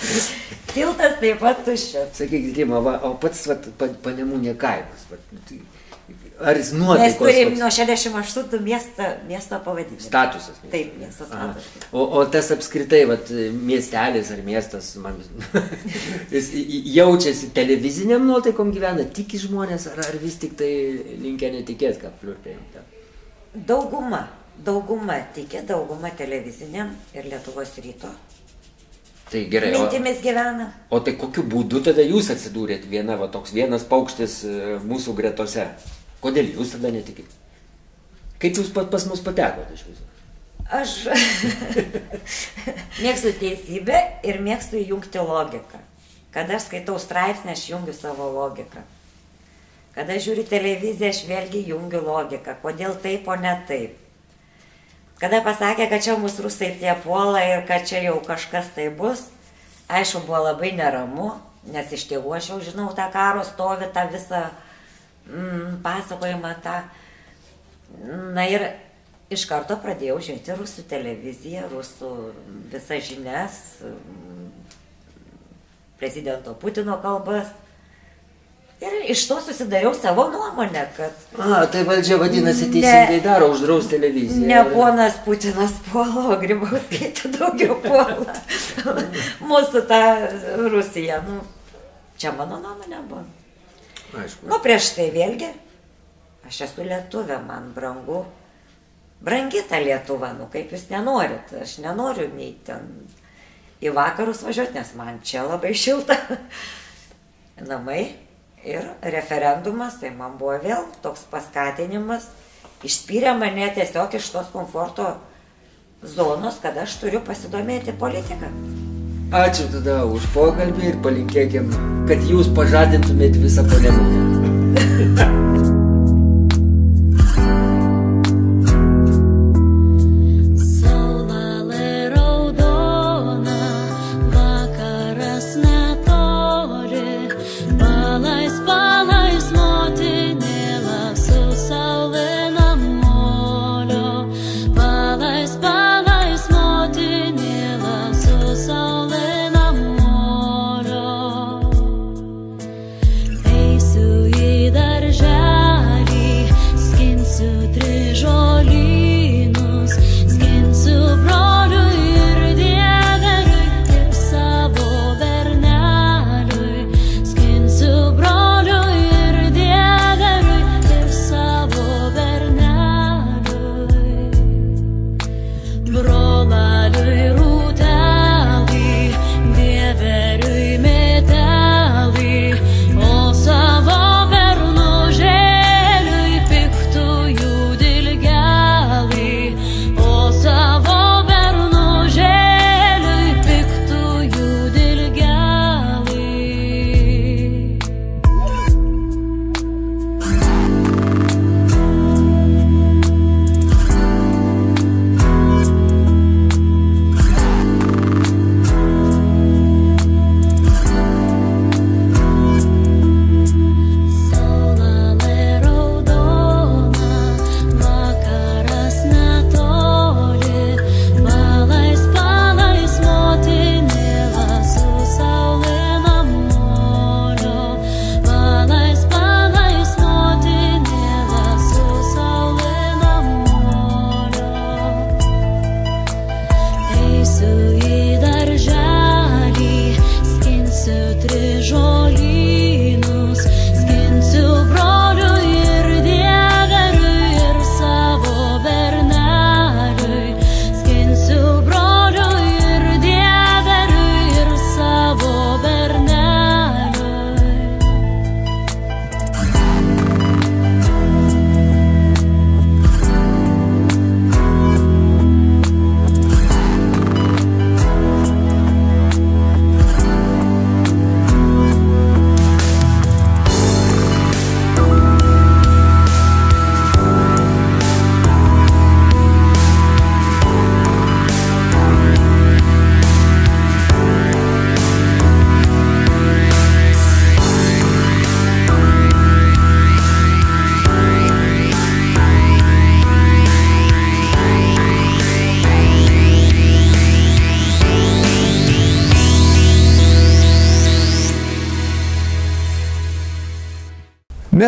Tiltas taip pat tuščias. Sakykit, Rima, va, o pats va, pa, panemūnė kaimas. Va, tai, ar jis Mes nuotaikos? turim toks nuo 68 miesto, miesto pavadinimą. Statusas. Taip, miesto Aha. statusas. O, o tas apskritai, vat, miestelis ar miestas, man, jis jaučiasi televiziniam nuotaikom gyvena, tiki žmonės, ar, ar vis tik tai linkia netikėti, ką pliurpėjom. Dauguma, dauguma tikė, dauguma televiziniam ir Lietuvos ryto. Tai gerai, Mintimis gyvena. o tai kokiu būdu tada jūs atsidūrėt viena, va, toks vienas paukštis e, mūsų gretose? Kodėl jūs tada netikit? Kaip jūs pat pas mus patekote iš viso? Aš mėgstu teisybę ir mėgstu įjungti logiką. Kada aš skaitau straipsnį, aš jungiu savo logiką. Kada žiūriu televiziją, aš vėlgi jungiu logiką. Kodėl taip, o ne taip. Kada pasakė, kad čia mūsų rusai tie puola ir kad čia jau kažkas tai bus, aišku, buvo labai neramu, nes iš tėvų aš jau žinau tą karo stovį, tą visą mm, pasakojimą, tą. Na ir iš karto pradėjau žiūrėti rusų televiziją, rusų visas žinias, mm, prezidento Putino kalbas. Ir iš to susidariau savo nuomonę, kad A, tai valdžia vadinasi Ne. teisingai daro, uždraus televiziją. ne ponas Putinas puola, o Grybauskaitė daugiau puola. Mūsų ta Rusija, nu, čia mano nuomonė buvo. Aišku. Nu, prieš tai vėlgi, aš esu lietuvė, man brangu brangi ta Lietuva, nu kaip jūs nenorit, aš nenoriu nei ten į vakarus važiuoti, nes man čia labai šilta. Namai ir referendumas, tai man buvo vėl toks paskatinimas, išspyrė mane tiesiog iš tos komforto zonos, kad aš turiu pasidomėti politiką. Ačiū tada už pokalbį ir palinkėkim, kad jūs pažadintumėt visą polemiką.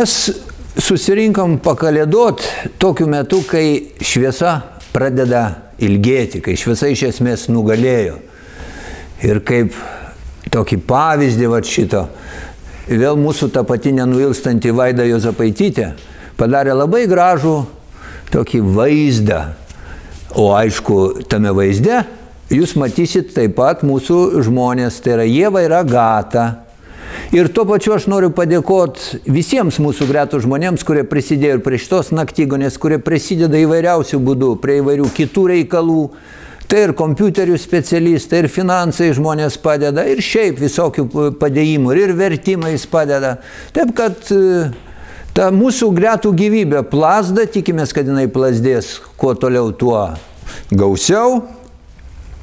Mes susirinkom pakalėdot tokiu metu, kai šviesa pradeda ilgėti, kai šviesa iš esmės nugalėjo. Ir kaip tokį pavyzdį va šito, vėl mūsų ta pati nenuilstanti Vaida Jozapaitytė padarė labai gražų tokį vaizdą. O aišku, tame vaizde jūs matysit taip pat mūsų žmonės, tai yra Jėva ir Agata. Ir tuo pačiu aš noriu padėkoti visiems mūsų gretų žmonėms, kurie prisidėjo ir prie šitos naktygonės, kurie prisideda įvairiausių būdų, prie įvairių kitų reikalų. Tai ir kompiuterių specialistai, ir finansai žmonės padeda, ir šiaip visokių padėjimų, ir vertimais padeda. Taip kad e, ta mūsų gretų gyvybė plasda, tikimės, kad jinai plasdės kuo toliau tuo gausiau.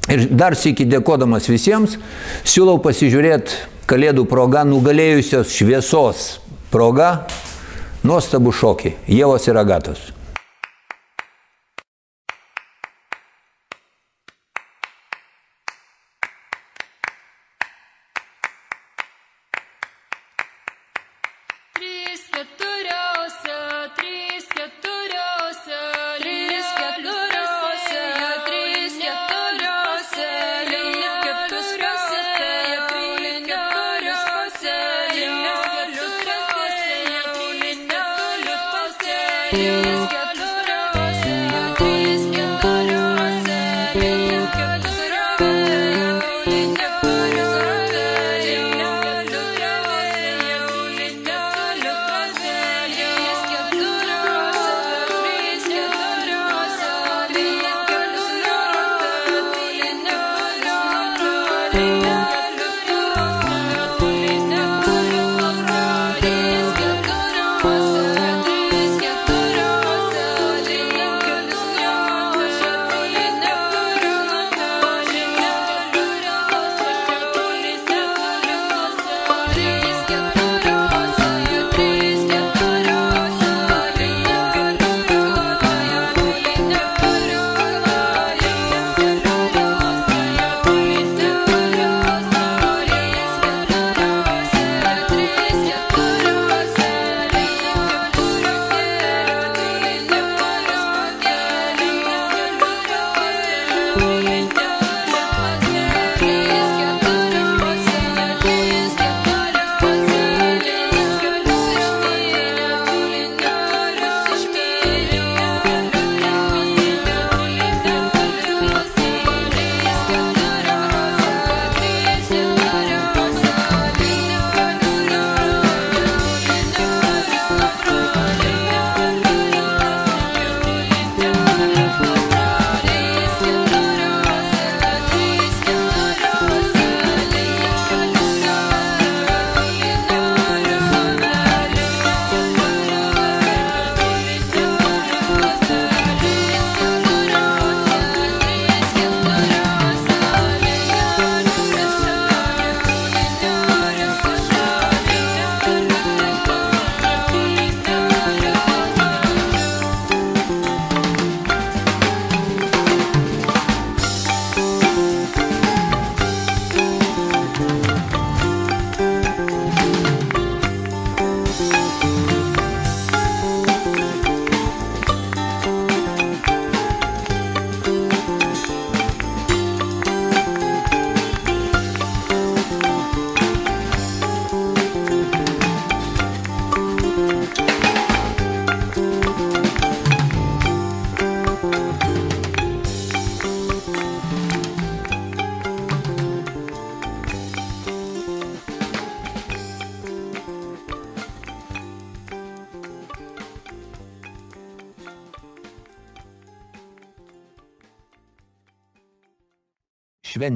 Ir dar sėki dėkodamas visiems, siūlau pasižiūrėti Kalėdų proga nugalėjusios šviesos proga nuostabų šokį Jėvos ir Agatos.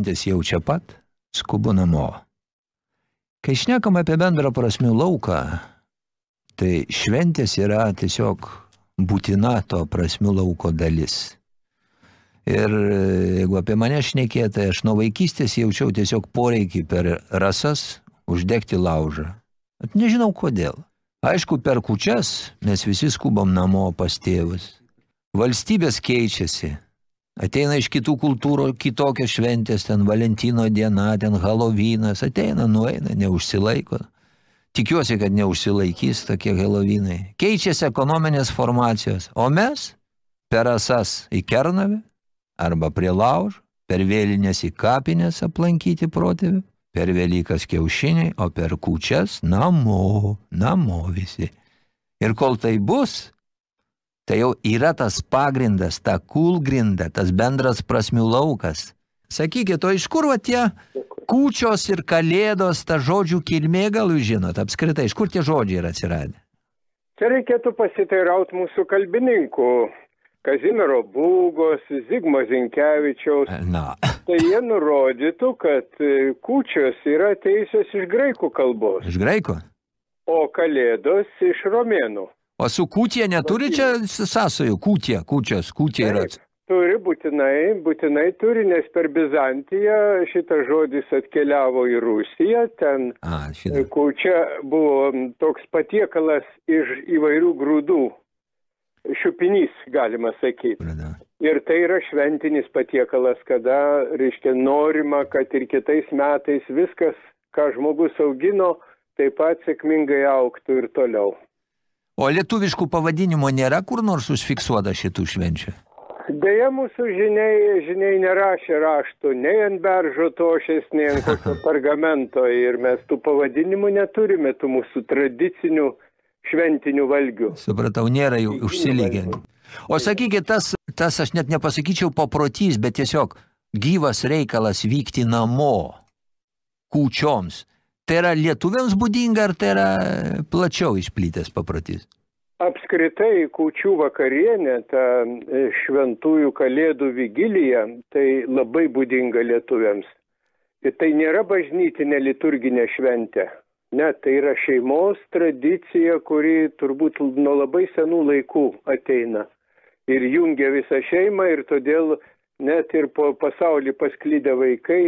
Šventės jau čia pat, skubu namo. Kai šnekam apie bendrą prasmių lauką, tai šventės yra tiesiog būtina to prasmių lauko dalis. Ir jeigu apie mane šnekėt, tai aš nuo vaikystės jaučiau tiesiog poreikį per rasas uždegti laužą. Bet nežinau kodėl. Aišku, per kučias mes visi skubam namo pas tėvus. Valstybės keičiasi. Ateina iš kitų kultūrų kitokios šventės, ten Valentino diena, ten Halovynas, ateina, nueina, neužsilaiko. Tikiuosi, kad neužsilaikys tokie Halovinai. Keičiasi ekonominės formacijos, o mes per asas į Kernavę arba prie laužo, per vėlinės į kapinės aplankyti protėvių, per Velykas kiaušiniai, o per kūčias namo, namo visi. Ir kol tai bus, tai jau yra tas pagrindas, ta kulgrinda, tas bendras prasmių laukas. Sakykit, o iš kur va tie kūčios ir kalėdos, ta žodžių kilmė gal jūs žinot, apskritai, iš kur tie žodžiai yra atsiradę? Čia reikėtų pasiteirauti mūsų kalbininkų. Kazimiero Būgos, Zigmo Zinkevičiaus. Na. Tai jie nurodytų, kad e, kūčios yra teisės iš graikų kalbos, Iš graiko? o kalėdos iš romėnų. O su kūtie neturi čia sąsajų? Kūtie, kūčios, kūtie yra. Turi būtinai, būtinai turi, nes per Bizantiją šitas žodis atkeliavo į Rusiją, ten A, e, kūčia buvo toks patiekalas iš įvairių grūdų, šiupinys, galima sakyti. Ir tai yra šventinis patiekalas, kada, reiškia, norima, kad ir kitais metais viskas, ką žmogus augino, taip pat sėkmingai auktų ir toliau. O lietuviškų pavadinimo nėra kur nors užfiksuota šitų švenčių? Deja, mūsų žiniai, žiniai nerašė raštų nei ant beržo tošės, nei ant kokio pergamento ir mes tų pavadinimų neturime, tų mūsų tradicinių šventinių valgių. Supratau, nėra jų užsilygę. O sakykit, tas, tas aš net nepasakyčiau paprotys, bet tiesiog gyvas reikalas vykti namo kūčioms. Tai yra lietuviams būdinga, ar tai yra plačiau išplytęs paprotys? Apskritai, kūčių vakarienė, ta e, šventųjų kalėdų vigilija, tai labai būdinga lietuviams. Ir tai nėra bažnytinė liturginė šventė. Ne, tai yra šeimos tradicija, kuri turbūt nuo labai senų laikų ateina. Ir jungia visą šeimą ir todėl net ir po pasaulį pasklydę vaikai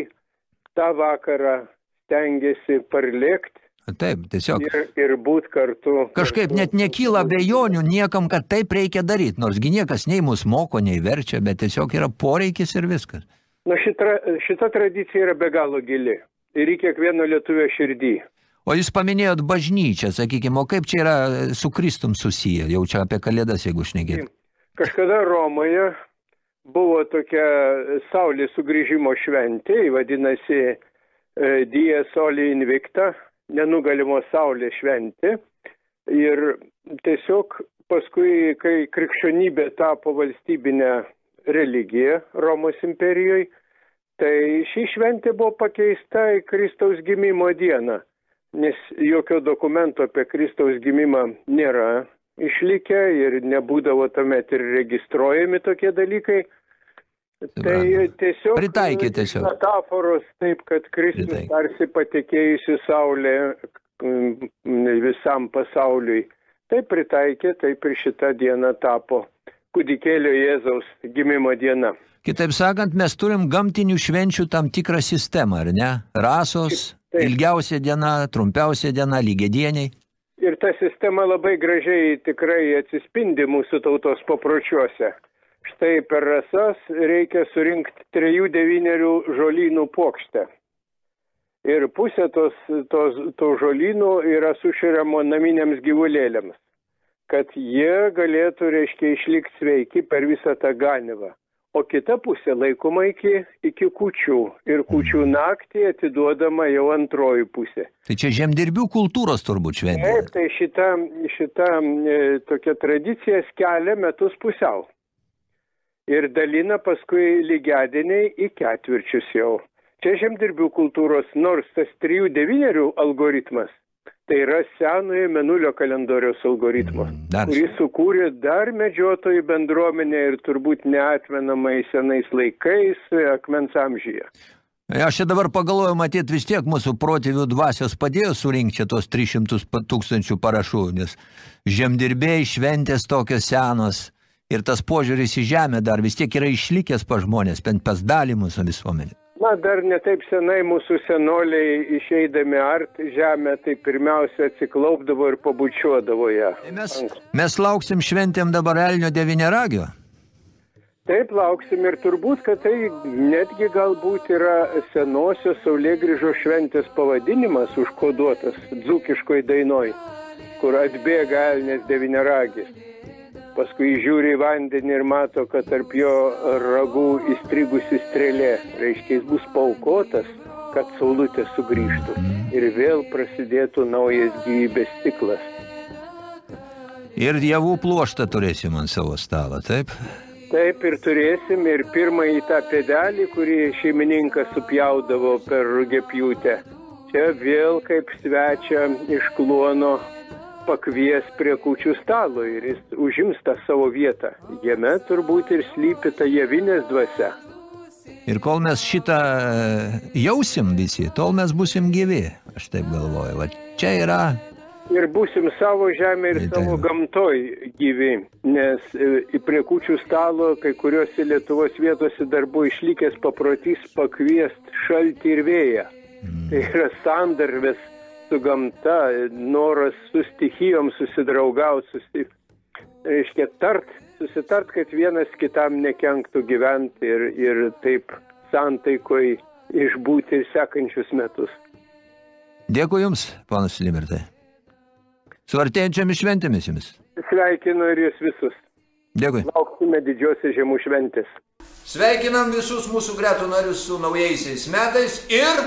tą vakarą stengiasi parlėkti Taip, tiesiog. ir, ir būt kartu. Kažkaip net nekyla bejonių niekam, kad taip reikia daryti, nors gi niekas nei mus moko, nei verčia, bet tiesiog yra poreikis ir viskas. Na, šita, šita tradicija yra be galo gili. Ir į kiekvieno lietuvio širdį. O jūs paminėjot bažnyčią, sakykime, o kaip čia yra su Kristum susiję, jau čia apie kalėdas, jeigu šnekėt. Kažkada Romoje buvo tokia Saulės sugrįžimo šventė, vadinasi e, Die Soli Invicta, nenugalimos Saulės šventė. Ir tiesiog paskui, kai krikščionybė tapo valstybinė religija Romos imperijoje, tai ši šventė buvo pakeista į Kristaus gimimo dieną, nes jokio dokumento apie Kristaus gimimą nėra išlikę ir nebūdavo tuomet ir registruojami tokie dalykai. Tai tiesiog Pritaikė tiesiog. metaforos taip, kad Kristus tarsi patekėjusi saulė visam pasauliui. Taip pritaikė, taip ir šita diena tapo kūdikėlio Jėzaus gimimo diena. Kitaip sakant, mes turim gamtinių švenčių tam tikrą sistemą, ar ne? Rasos, ilgiausia diena, trumpiausia diena, lygiadieniai. Ir ta sistema labai gražiai tikrai atsispindi mūsų tautos papročiuose. Štai per rasas reikia surinkti trejų devynerių žolynų puokštę. Ir pusė tos, tos, to žolynų yra suširiamo naminiams gyvulėliams, kad jie galėtų, reiškia, išlikti sveiki per visą tą ganivą. O kita pusė laikoma iki, iki kučių ir kučių naktį atiduodama jau antroji pusė. Tai čia žemdirbių kultūros turbūt šventė. Taip, tai šita, šita e, tokia tradicija skelia metus pusiau. Ir dalina paskui lygiadieniai į ketvirčius jau. Čia žemdirbių kultūros, nors tas 3-9 algoritmas, tai yra senojo menulio kalendoriaus algoritmas, dar- kurį sukūrė dar medžiotojų bendruomenė ir turbūt neatmenamai senais laikais e, akmens amžyje. Aš čia dabar pagalvoju, matyt, vis tiek mūsų protėvių dvasios padėjo surinkti tos 300 pa- tūkstančių parašų, nes žemdirbėjai šventės tokios senos ir tas požiūris į žemę dar vis tiek yra išlikęs pa žmonės, bent pas dalį mūsų visuomenė. Na, dar netaip senai mūsų senoliai išeidami art žemę, tai pirmiausia atsiklaupdavo ir pabučiuodavo ją. Mes, mes lauksim šventėm dabar Elnio devyneragio. Taip lauksim ir turbūt, kad tai netgi galbūt yra senosios Saulėgrįžo šventės pavadinimas užkoduotas dzūkiškoj dainoj, kur atbėga Elnės devyneragis. Paskui žiūri į vandenį ir mato, kad tarp jo ragų įstrigusi strėlė. Reiškia, jis bus paukotas, kad saulutė sugrįžtų. Ir vėl prasidėtų naujas gyvybės ciklas. Ir dievų pluoštą turėsim ant savo stalo, taip? Taip ir turėsim ir pirmąjį tą pėdelį, kurį šeimininkas supjaudavo per rugėpjūtę. Čia vėl kaip svečia iš kluono pakvies prie kučių stalo ir jis užims tą savo vietą. Jame turbūt ir slypi ta javinės dvasia. Ir kol mes šitą e, jausim visi, tol mes busim gyvi, aš taip galvoju. Va, čia yra Ir būsim savo žemė ir savo gamtoj gyvi, nes e, prie kučių stalo kai kuriuose Lietuvos vietose dar buvo išlikęs paprotys pakviest šaltį ir vėją. Tai yra sandarvės su gamta, noras su stichijom susidraugauti, susi... reiškia tart, susitart, kad vienas kitam nekenktų gyventi ir, ir taip santaikoj išbūti ir sekančius metus. Dėkui Jums, panas Limertai. Su artėjančiamis šventėmis Jums. Sveikinu ir jūs visus. Dėkui. Lauksime didžiosios žiemų šventės. Sveikinam visus mūsų gretų narius su naujaisiais metais ir...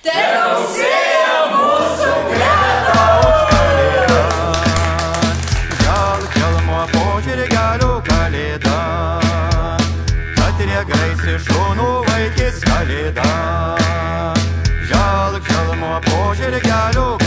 Tegausėja mūsų gretos. Gal kelmo požiūrį galiu kalėdą, patiria gaisį šunų vaikis kalėdą. Gal kelmo požiūrį galiu kalėdą.